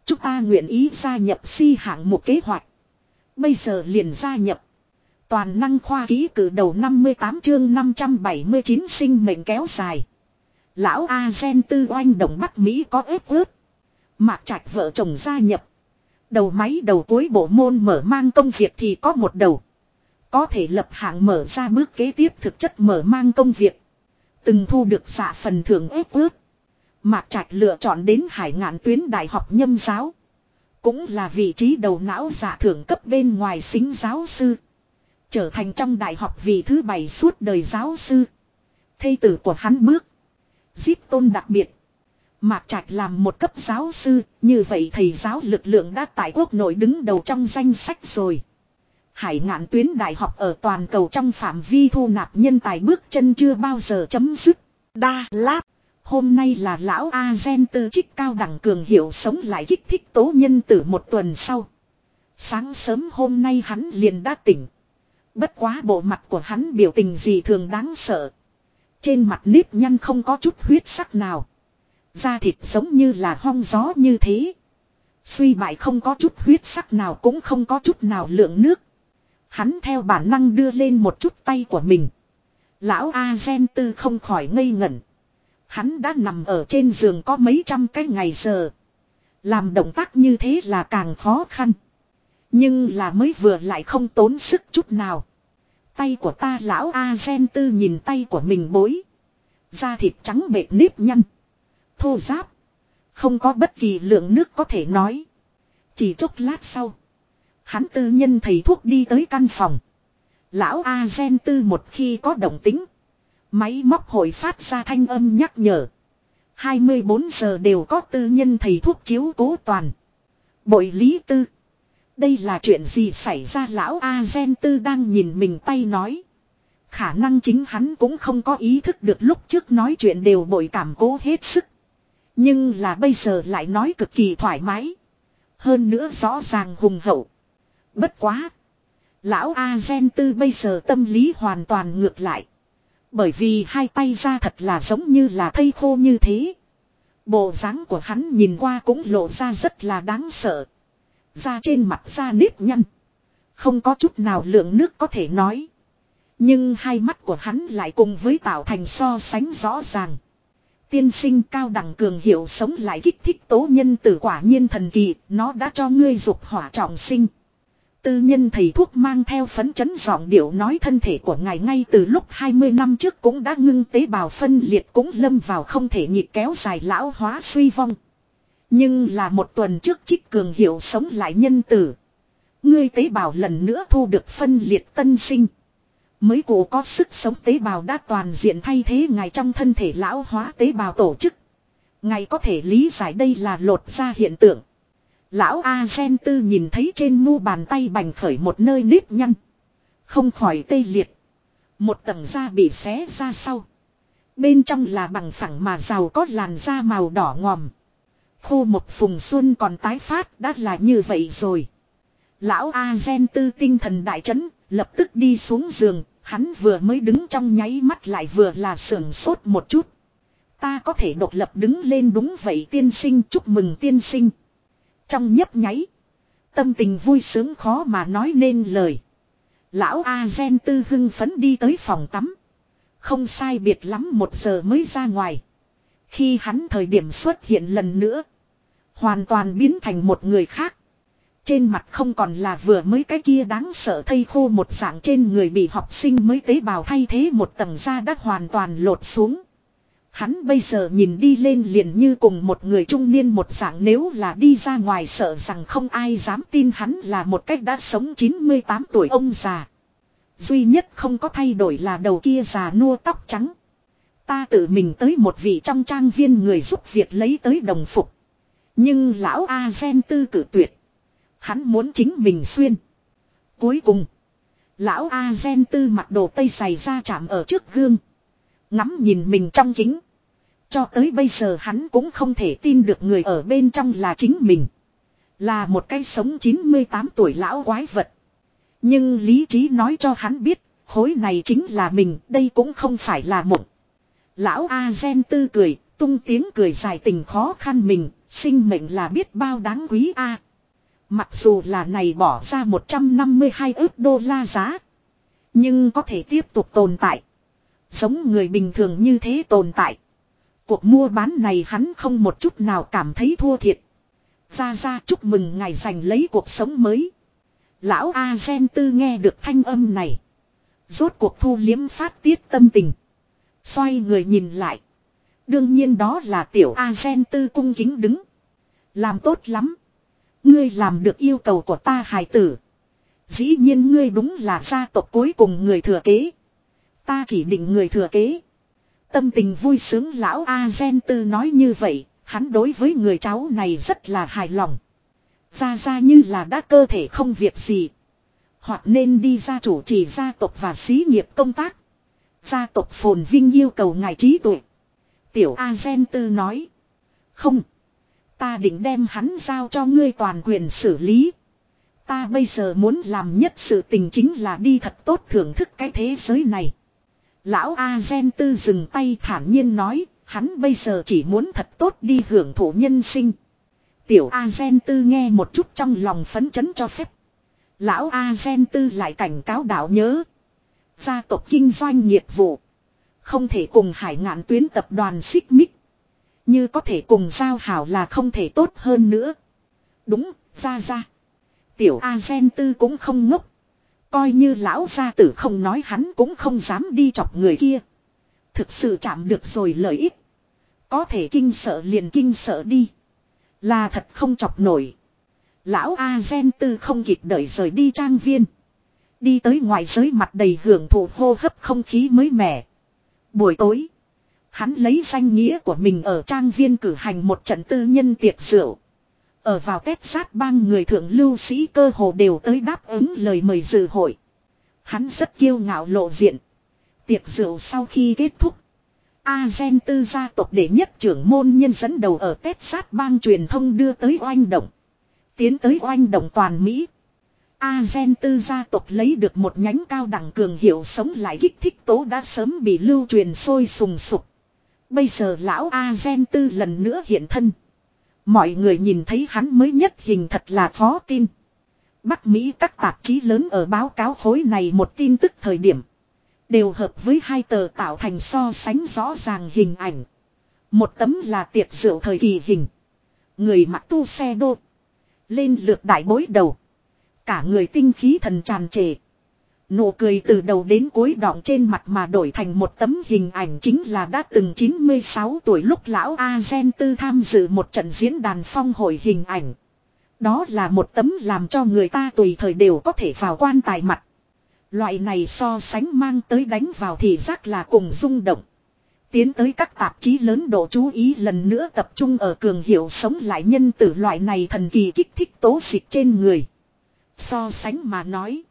Chúng ta nguyện ý gia nhập si hạng một kế hoạch. Bây giờ liền gia nhập. Toàn năng khoa ký cử đầu 58 chương 579 sinh mệnh kéo dài. Lão A Gen tư oanh đồng Bắc Mỹ có ép ướt. Mạc trạch vợ chồng gia nhập. Đầu máy đầu cuối bộ môn mở mang công việc thì có một đầu. Có thể lập hạng mở ra bước kế tiếp thực chất mở mang công việc. Từng thu được xạ phần thưởng ép ướt. Mạc Trạch lựa chọn đến hải ngạn tuyến đại học nhâm giáo. Cũng là vị trí đầu não giả thưởng cấp bên ngoài xính giáo sư. Trở thành trong đại học vị thứ bảy suốt đời giáo sư. Thây tử của hắn bước. Giết tôn đặc biệt. Mạc Trạch làm một cấp giáo sư, như vậy thầy giáo lực lượng đã tại quốc nội đứng đầu trong danh sách rồi. Hải ngạn tuyến đại học ở toàn cầu trong phạm vi thu nạp nhân tài bước chân chưa bao giờ chấm dứt. Đa Lát. Hôm nay là lão A Gen tư trích cao đẳng cường hiệu sống lại kích thích tố nhân tử một tuần sau. Sáng sớm hôm nay hắn liền đã tỉnh. Bất quá bộ mặt của hắn biểu tình gì thường đáng sợ. Trên mặt nếp nhăn không có chút huyết sắc nào. Da thịt giống như là hong gió như thế. Suy bại không có chút huyết sắc nào cũng không có chút nào lượng nước. Hắn theo bản năng đưa lên một chút tay của mình. Lão A Gen Tư không khỏi ngây ngẩn. Hắn đã nằm ở trên giường có mấy trăm cái ngày giờ. Làm động tác như thế là càng khó khăn. Nhưng là mới vừa lại không tốn sức chút nào. Tay của ta lão A Gen Tư nhìn tay của mình bối. Da thịt trắng bệt nếp nhăn. Thô giáp. Không có bất kỳ lượng nước có thể nói. Chỉ chốc lát sau. Hắn tư nhân thầy thuốc đi tới căn phòng. Lão A gen tư một khi có động tính. Máy móc hồi phát ra thanh âm nhắc nhở. 24 giờ đều có tư nhân thầy thuốc chiếu cố toàn. Bội lý tư. Đây là chuyện gì xảy ra lão A gen tư đang nhìn mình tay nói. Khả năng chính hắn cũng không có ý thức được lúc trước nói chuyện đều bội cảm cố hết sức. Nhưng là bây giờ lại nói cực kỳ thoải mái. Hơn nữa rõ ràng hùng hậu. Bất quá. Lão A Gen Tư bây giờ tâm lý hoàn toàn ngược lại. Bởi vì hai tay ra thật là giống như là thây khô như thế. Bộ dáng của hắn nhìn qua cũng lộ ra rất là đáng sợ ra trên mặt da nếp nhăn. Không có chút nào lượng nước có thể nói. Nhưng hai mắt của hắn lại cùng với tạo thành so sánh rõ ràng. Tiên sinh cao đẳng cường hiệu sống lại kích thích tố nhân tử quả nhiên thần kỳ, nó đã cho ngươi dục hỏa trọng sinh. Tư nhân thầy thuốc mang theo phấn chấn giọng điệu nói thân thể của ngài ngay từ lúc 20 năm trước cũng đã ngưng tế bào phân liệt cũng lâm vào không thể nhịp kéo dài lão hóa suy vong. Nhưng là một tuần trước trích cường hiệu sống lại nhân tử. Ngươi tế bào lần nữa thu được phân liệt tân sinh. Mới cổ có sức sống tế bào đã toàn diện thay thế ngài trong thân thể lão hóa tế bào tổ chức. Ngài có thể lý giải đây là lột ra hiện tượng. Lão A Gen Tư nhìn thấy trên mu bàn tay bành khởi một nơi nếp nhăn. Không khỏi tê liệt. Một tầng da bị xé ra sau. Bên trong là bằng phẳng mà giàu có làn da màu đỏ ngòm. Khô một phùng xuân còn tái phát đã là như vậy rồi. Lão A Gen Tư tinh thần đại chấn, lập tức đi xuống giường, hắn vừa mới đứng trong nháy mắt lại vừa là sưởng sốt một chút. Ta có thể độc lập đứng lên đúng vậy tiên sinh chúc mừng tiên sinh. Trong nhấp nháy. Tâm tình vui sướng khó mà nói nên lời. Lão A Gen tư hưng phấn đi tới phòng tắm. Không sai biệt lắm một giờ mới ra ngoài. Khi hắn thời điểm xuất hiện lần nữa. Hoàn toàn biến thành một người khác. Trên mặt không còn là vừa mới cái kia đáng sợ thây khô một dạng trên người bị học sinh mới tế bào thay thế một tầng da đã hoàn toàn lột xuống. Hắn bây giờ nhìn đi lên liền như cùng một người trung niên một dạng nếu là đi ra ngoài sợ rằng không ai dám tin hắn là một cách đã sống 98 tuổi ông già. Duy nhất không có thay đổi là đầu kia già nua tóc trắng. Ta tự mình tới một vị trong trang viên người giúp việc lấy tới đồng phục. Nhưng lão A Gen tư cử tuyệt. Hắn muốn chính mình xuyên. Cuối cùng. Lão A Gen tư mặc đồ tây xài ra chạm ở trước gương. Ngắm nhìn mình trong kính. Cho tới bây giờ hắn cũng không thể tin được người ở bên trong là chính mình. Là một cái sống 98 tuổi lão quái vật. Nhưng lý trí nói cho hắn biết, khối này chính là mình, đây cũng không phải là mộng. Lão A Gen tư cười, tung tiếng cười dài tình khó khăn mình, sinh mệnh là biết bao đáng quý A. Mặc dù là này bỏ ra 152 ước đô la giá. Nhưng có thể tiếp tục tồn tại. Giống người bình thường như thế tồn tại. Cuộc mua bán này hắn không một chút nào cảm thấy thua thiệt. Ra ra chúc mừng ngài giành lấy cuộc sống mới. Lão A Gen Tư nghe được thanh âm này. Rốt cuộc thu liếm phát tiết tâm tình. Xoay người nhìn lại. Đương nhiên đó là tiểu A Gen Tư cung kính đứng. Làm tốt lắm. Ngươi làm được yêu cầu của ta hài tử. Dĩ nhiên ngươi đúng là gia tộc cuối cùng người thừa kế. Ta chỉ định người thừa kế. Tâm tình vui sướng lão A Gen Tư nói như vậy, hắn đối với người cháu này rất là hài lòng. Ra ra như là đã cơ thể không việc gì. Hoặc nên đi ra chủ trì gia tộc và xí nghiệp công tác. Gia tộc phồn vinh yêu cầu ngài trí tuệ. Tiểu A Gen Tư nói. Không. Ta định đem hắn giao cho ngươi toàn quyền xử lý. Ta bây giờ muốn làm nhất sự tình chính là đi thật tốt thưởng thức cái thế giới này. Lão A Gen Tư dừng tay thản nhiên nói, hắn bây giờ chỉ muốn thật tốt đi hưởng thụ nhân sinh. Tiểu A Gen Tư nghe một chút trong lòng phấn chấn cho phép. Lão A Gen Tư lại cảnh cáo đạo nhớ. Gia tộc kinh doanh nghiệp vụ. Không thể cùng hải ngạn tuyến tập đoàn xích mích. Như có thể cùng giao hảo là không thể tốt hơn nữa. Đúng, ra ra. Tiểu A Gen Tư cũng không ngốc. Coi như lão gia tử không nói hắn cũng không dám đi chọc người kia. Thực sự chạm được rồi lợi ích. Có thể kinh sợ liền kinh sợ đi. Là thật không chọc nổi. Lão A Gen Tư không kịp đợi rời đi trang viên. Đi tới ngoài giới mặt đầy hưởng thụ hô hấp không khí mới mẻ. Buổi tối. Hắn lấy danh nghĩa của mình ở trang viên cử hành một trận tư nhân tiệc rượu. Ở vào tết sát bang người thượng lưu sĩ cơ hồ đều tới đáp ứng lời mời dự hội. Hắn rất kiêu ngạo lộ diện. Tiệc rượu sau khi kết thúc. A gen tư gia tộc đệ nhất trưởng môn nhân dẫn đầu ở tết sát bang truyền thông đưa tới oanh động. Tiến tới oanh động toàn Mỹ. A gen tư gia tộc lấy được một nhánh cao đẳng cường hiệu sống lại kích thích tố đã sớm bị lưu truyền sôi sùng sục. Bây giờ lão A gen tư lần nữa hiện thân. Mọi người nhìn thấy hắn mới nhất hình thật là khó tin. Bắc Mỹ các tạp chí lớn ở báo cáo khối này một tin tức thời điểm. Đều hợp với hai tờ tạo thành so sánh rõ ràng hình ảnh. Một tấm là tiệc rượu thời kỳ hình. Người mặc tu xe đô. Lên lượt đại bối đầu. Cả người tinh khí thần tràn trề. Nụ cười từ đầu đến cuối đọng trên mặt mà đổi thành một tấm hình ảnh chính là đã từng 96 tuổi lúc lão A Gen Tư tham dự một trận diễn đàn phong hồi hình ảnh. Đó là một tấm làm cho người ta tùy thời đều có thể vào quan tài mặt. Loại này so sánh mang tới đánh vào thì giác là cùng rung động. Tiến tới các tạp chí lớn độ chú ý lần nữa tập trung ở cường hiệu sống lại nhân tử loại này thần kỳ kích thích tố dịch trên người. So sánh mà nói.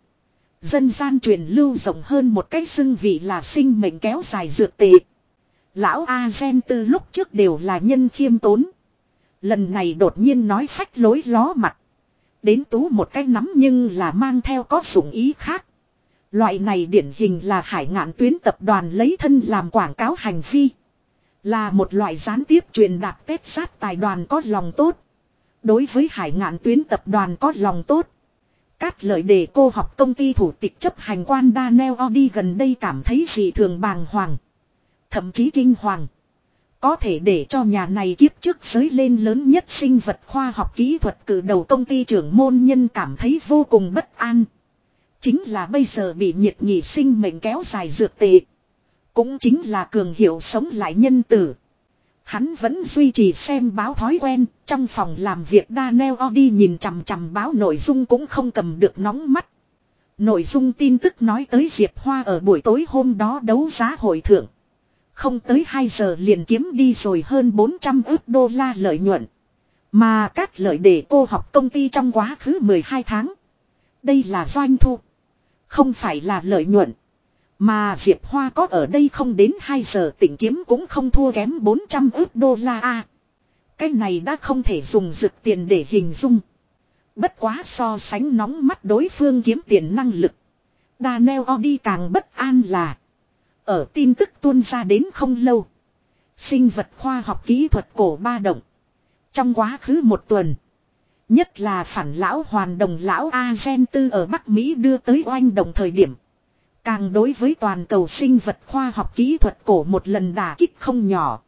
Dân gian truyền lưu rộng hơn một cái xưng vị là sinh mệnh kéo dài dược tệ. Lão A Gen từ lúc trước đều là nhân khiêm tốn. Lần này đột nhiên nói phách lối ló mặt. Đến tú một cái nắm nhưng là mang theo có dụng ý khác. Loại này điển hình là hải ngạn tuyến tập đoàn lấy thân làm quảng cáo hành vi. Là một loại gián tiếp truyền đạt tết sát tài đoàn có lòng tốt. Đối với hải ngạn tuyến tập đoàn có lòng tốt. Cát lợi đề cô học công ty thủ tịch chấp hành quan Daniel Odi gần đây cảm thấy dị thường bàng hoàng. Thậm chí kinh hoàng. Có thể để cho nhà này kiếp trước giới lên lớn nhất sinh vật khoa học kỹ thuật cử đầu công ty trưởng môn nhân cảm thấy vô cùng bất an. Chính là bây giờ bị nhiệt nhị sinh mệnh kéo dài dược tệ. Cũng chính là cường hiệu sống lại nhân tử. Hắn vẫn duy trì xem báo thói quen, trong phòng làm việc Daniel Odi nhìn chằm chằm báo nội dung cũng không cầm được nóng mắt. Nội dung tin tức nói tới Diệp Hoa ở buổi tối hôm đó đấu giá hội thưởng. Không tới 2 giờ liền kiếm đi rồi hơn 400 ước đô la lợi nhuận. Mà cát lợi để cô học công ty trong quá khứ 12 tháng. Đây là doanh thu. Không phải là lợi nhuận. Mà Diệp Hoa có ở đây không đến 2 giờ tỉnh kiếm cũng không thua kém 400 ước đô la a. Cái này đã không thể dùng dược tiền để hình dung. Bất quá so sánh nóng mắt đối phương kiếm tiền năng lực. Daniel Odi càng bất an là. Ở tin tức tuôn ra đến không lâu. Sinh vật khoa học kỹ thuật cổ ba động. Trong quá khứ một tuần. Nhất là phản lão hoàn đồng lão A Gen Tư ở Bắc Mỹ đưa tới oanh đồng thời điểm. Càng đối với toàn cầu sinh vật khoa học kỹ thuật cổ một lần đả kích không nhỏ.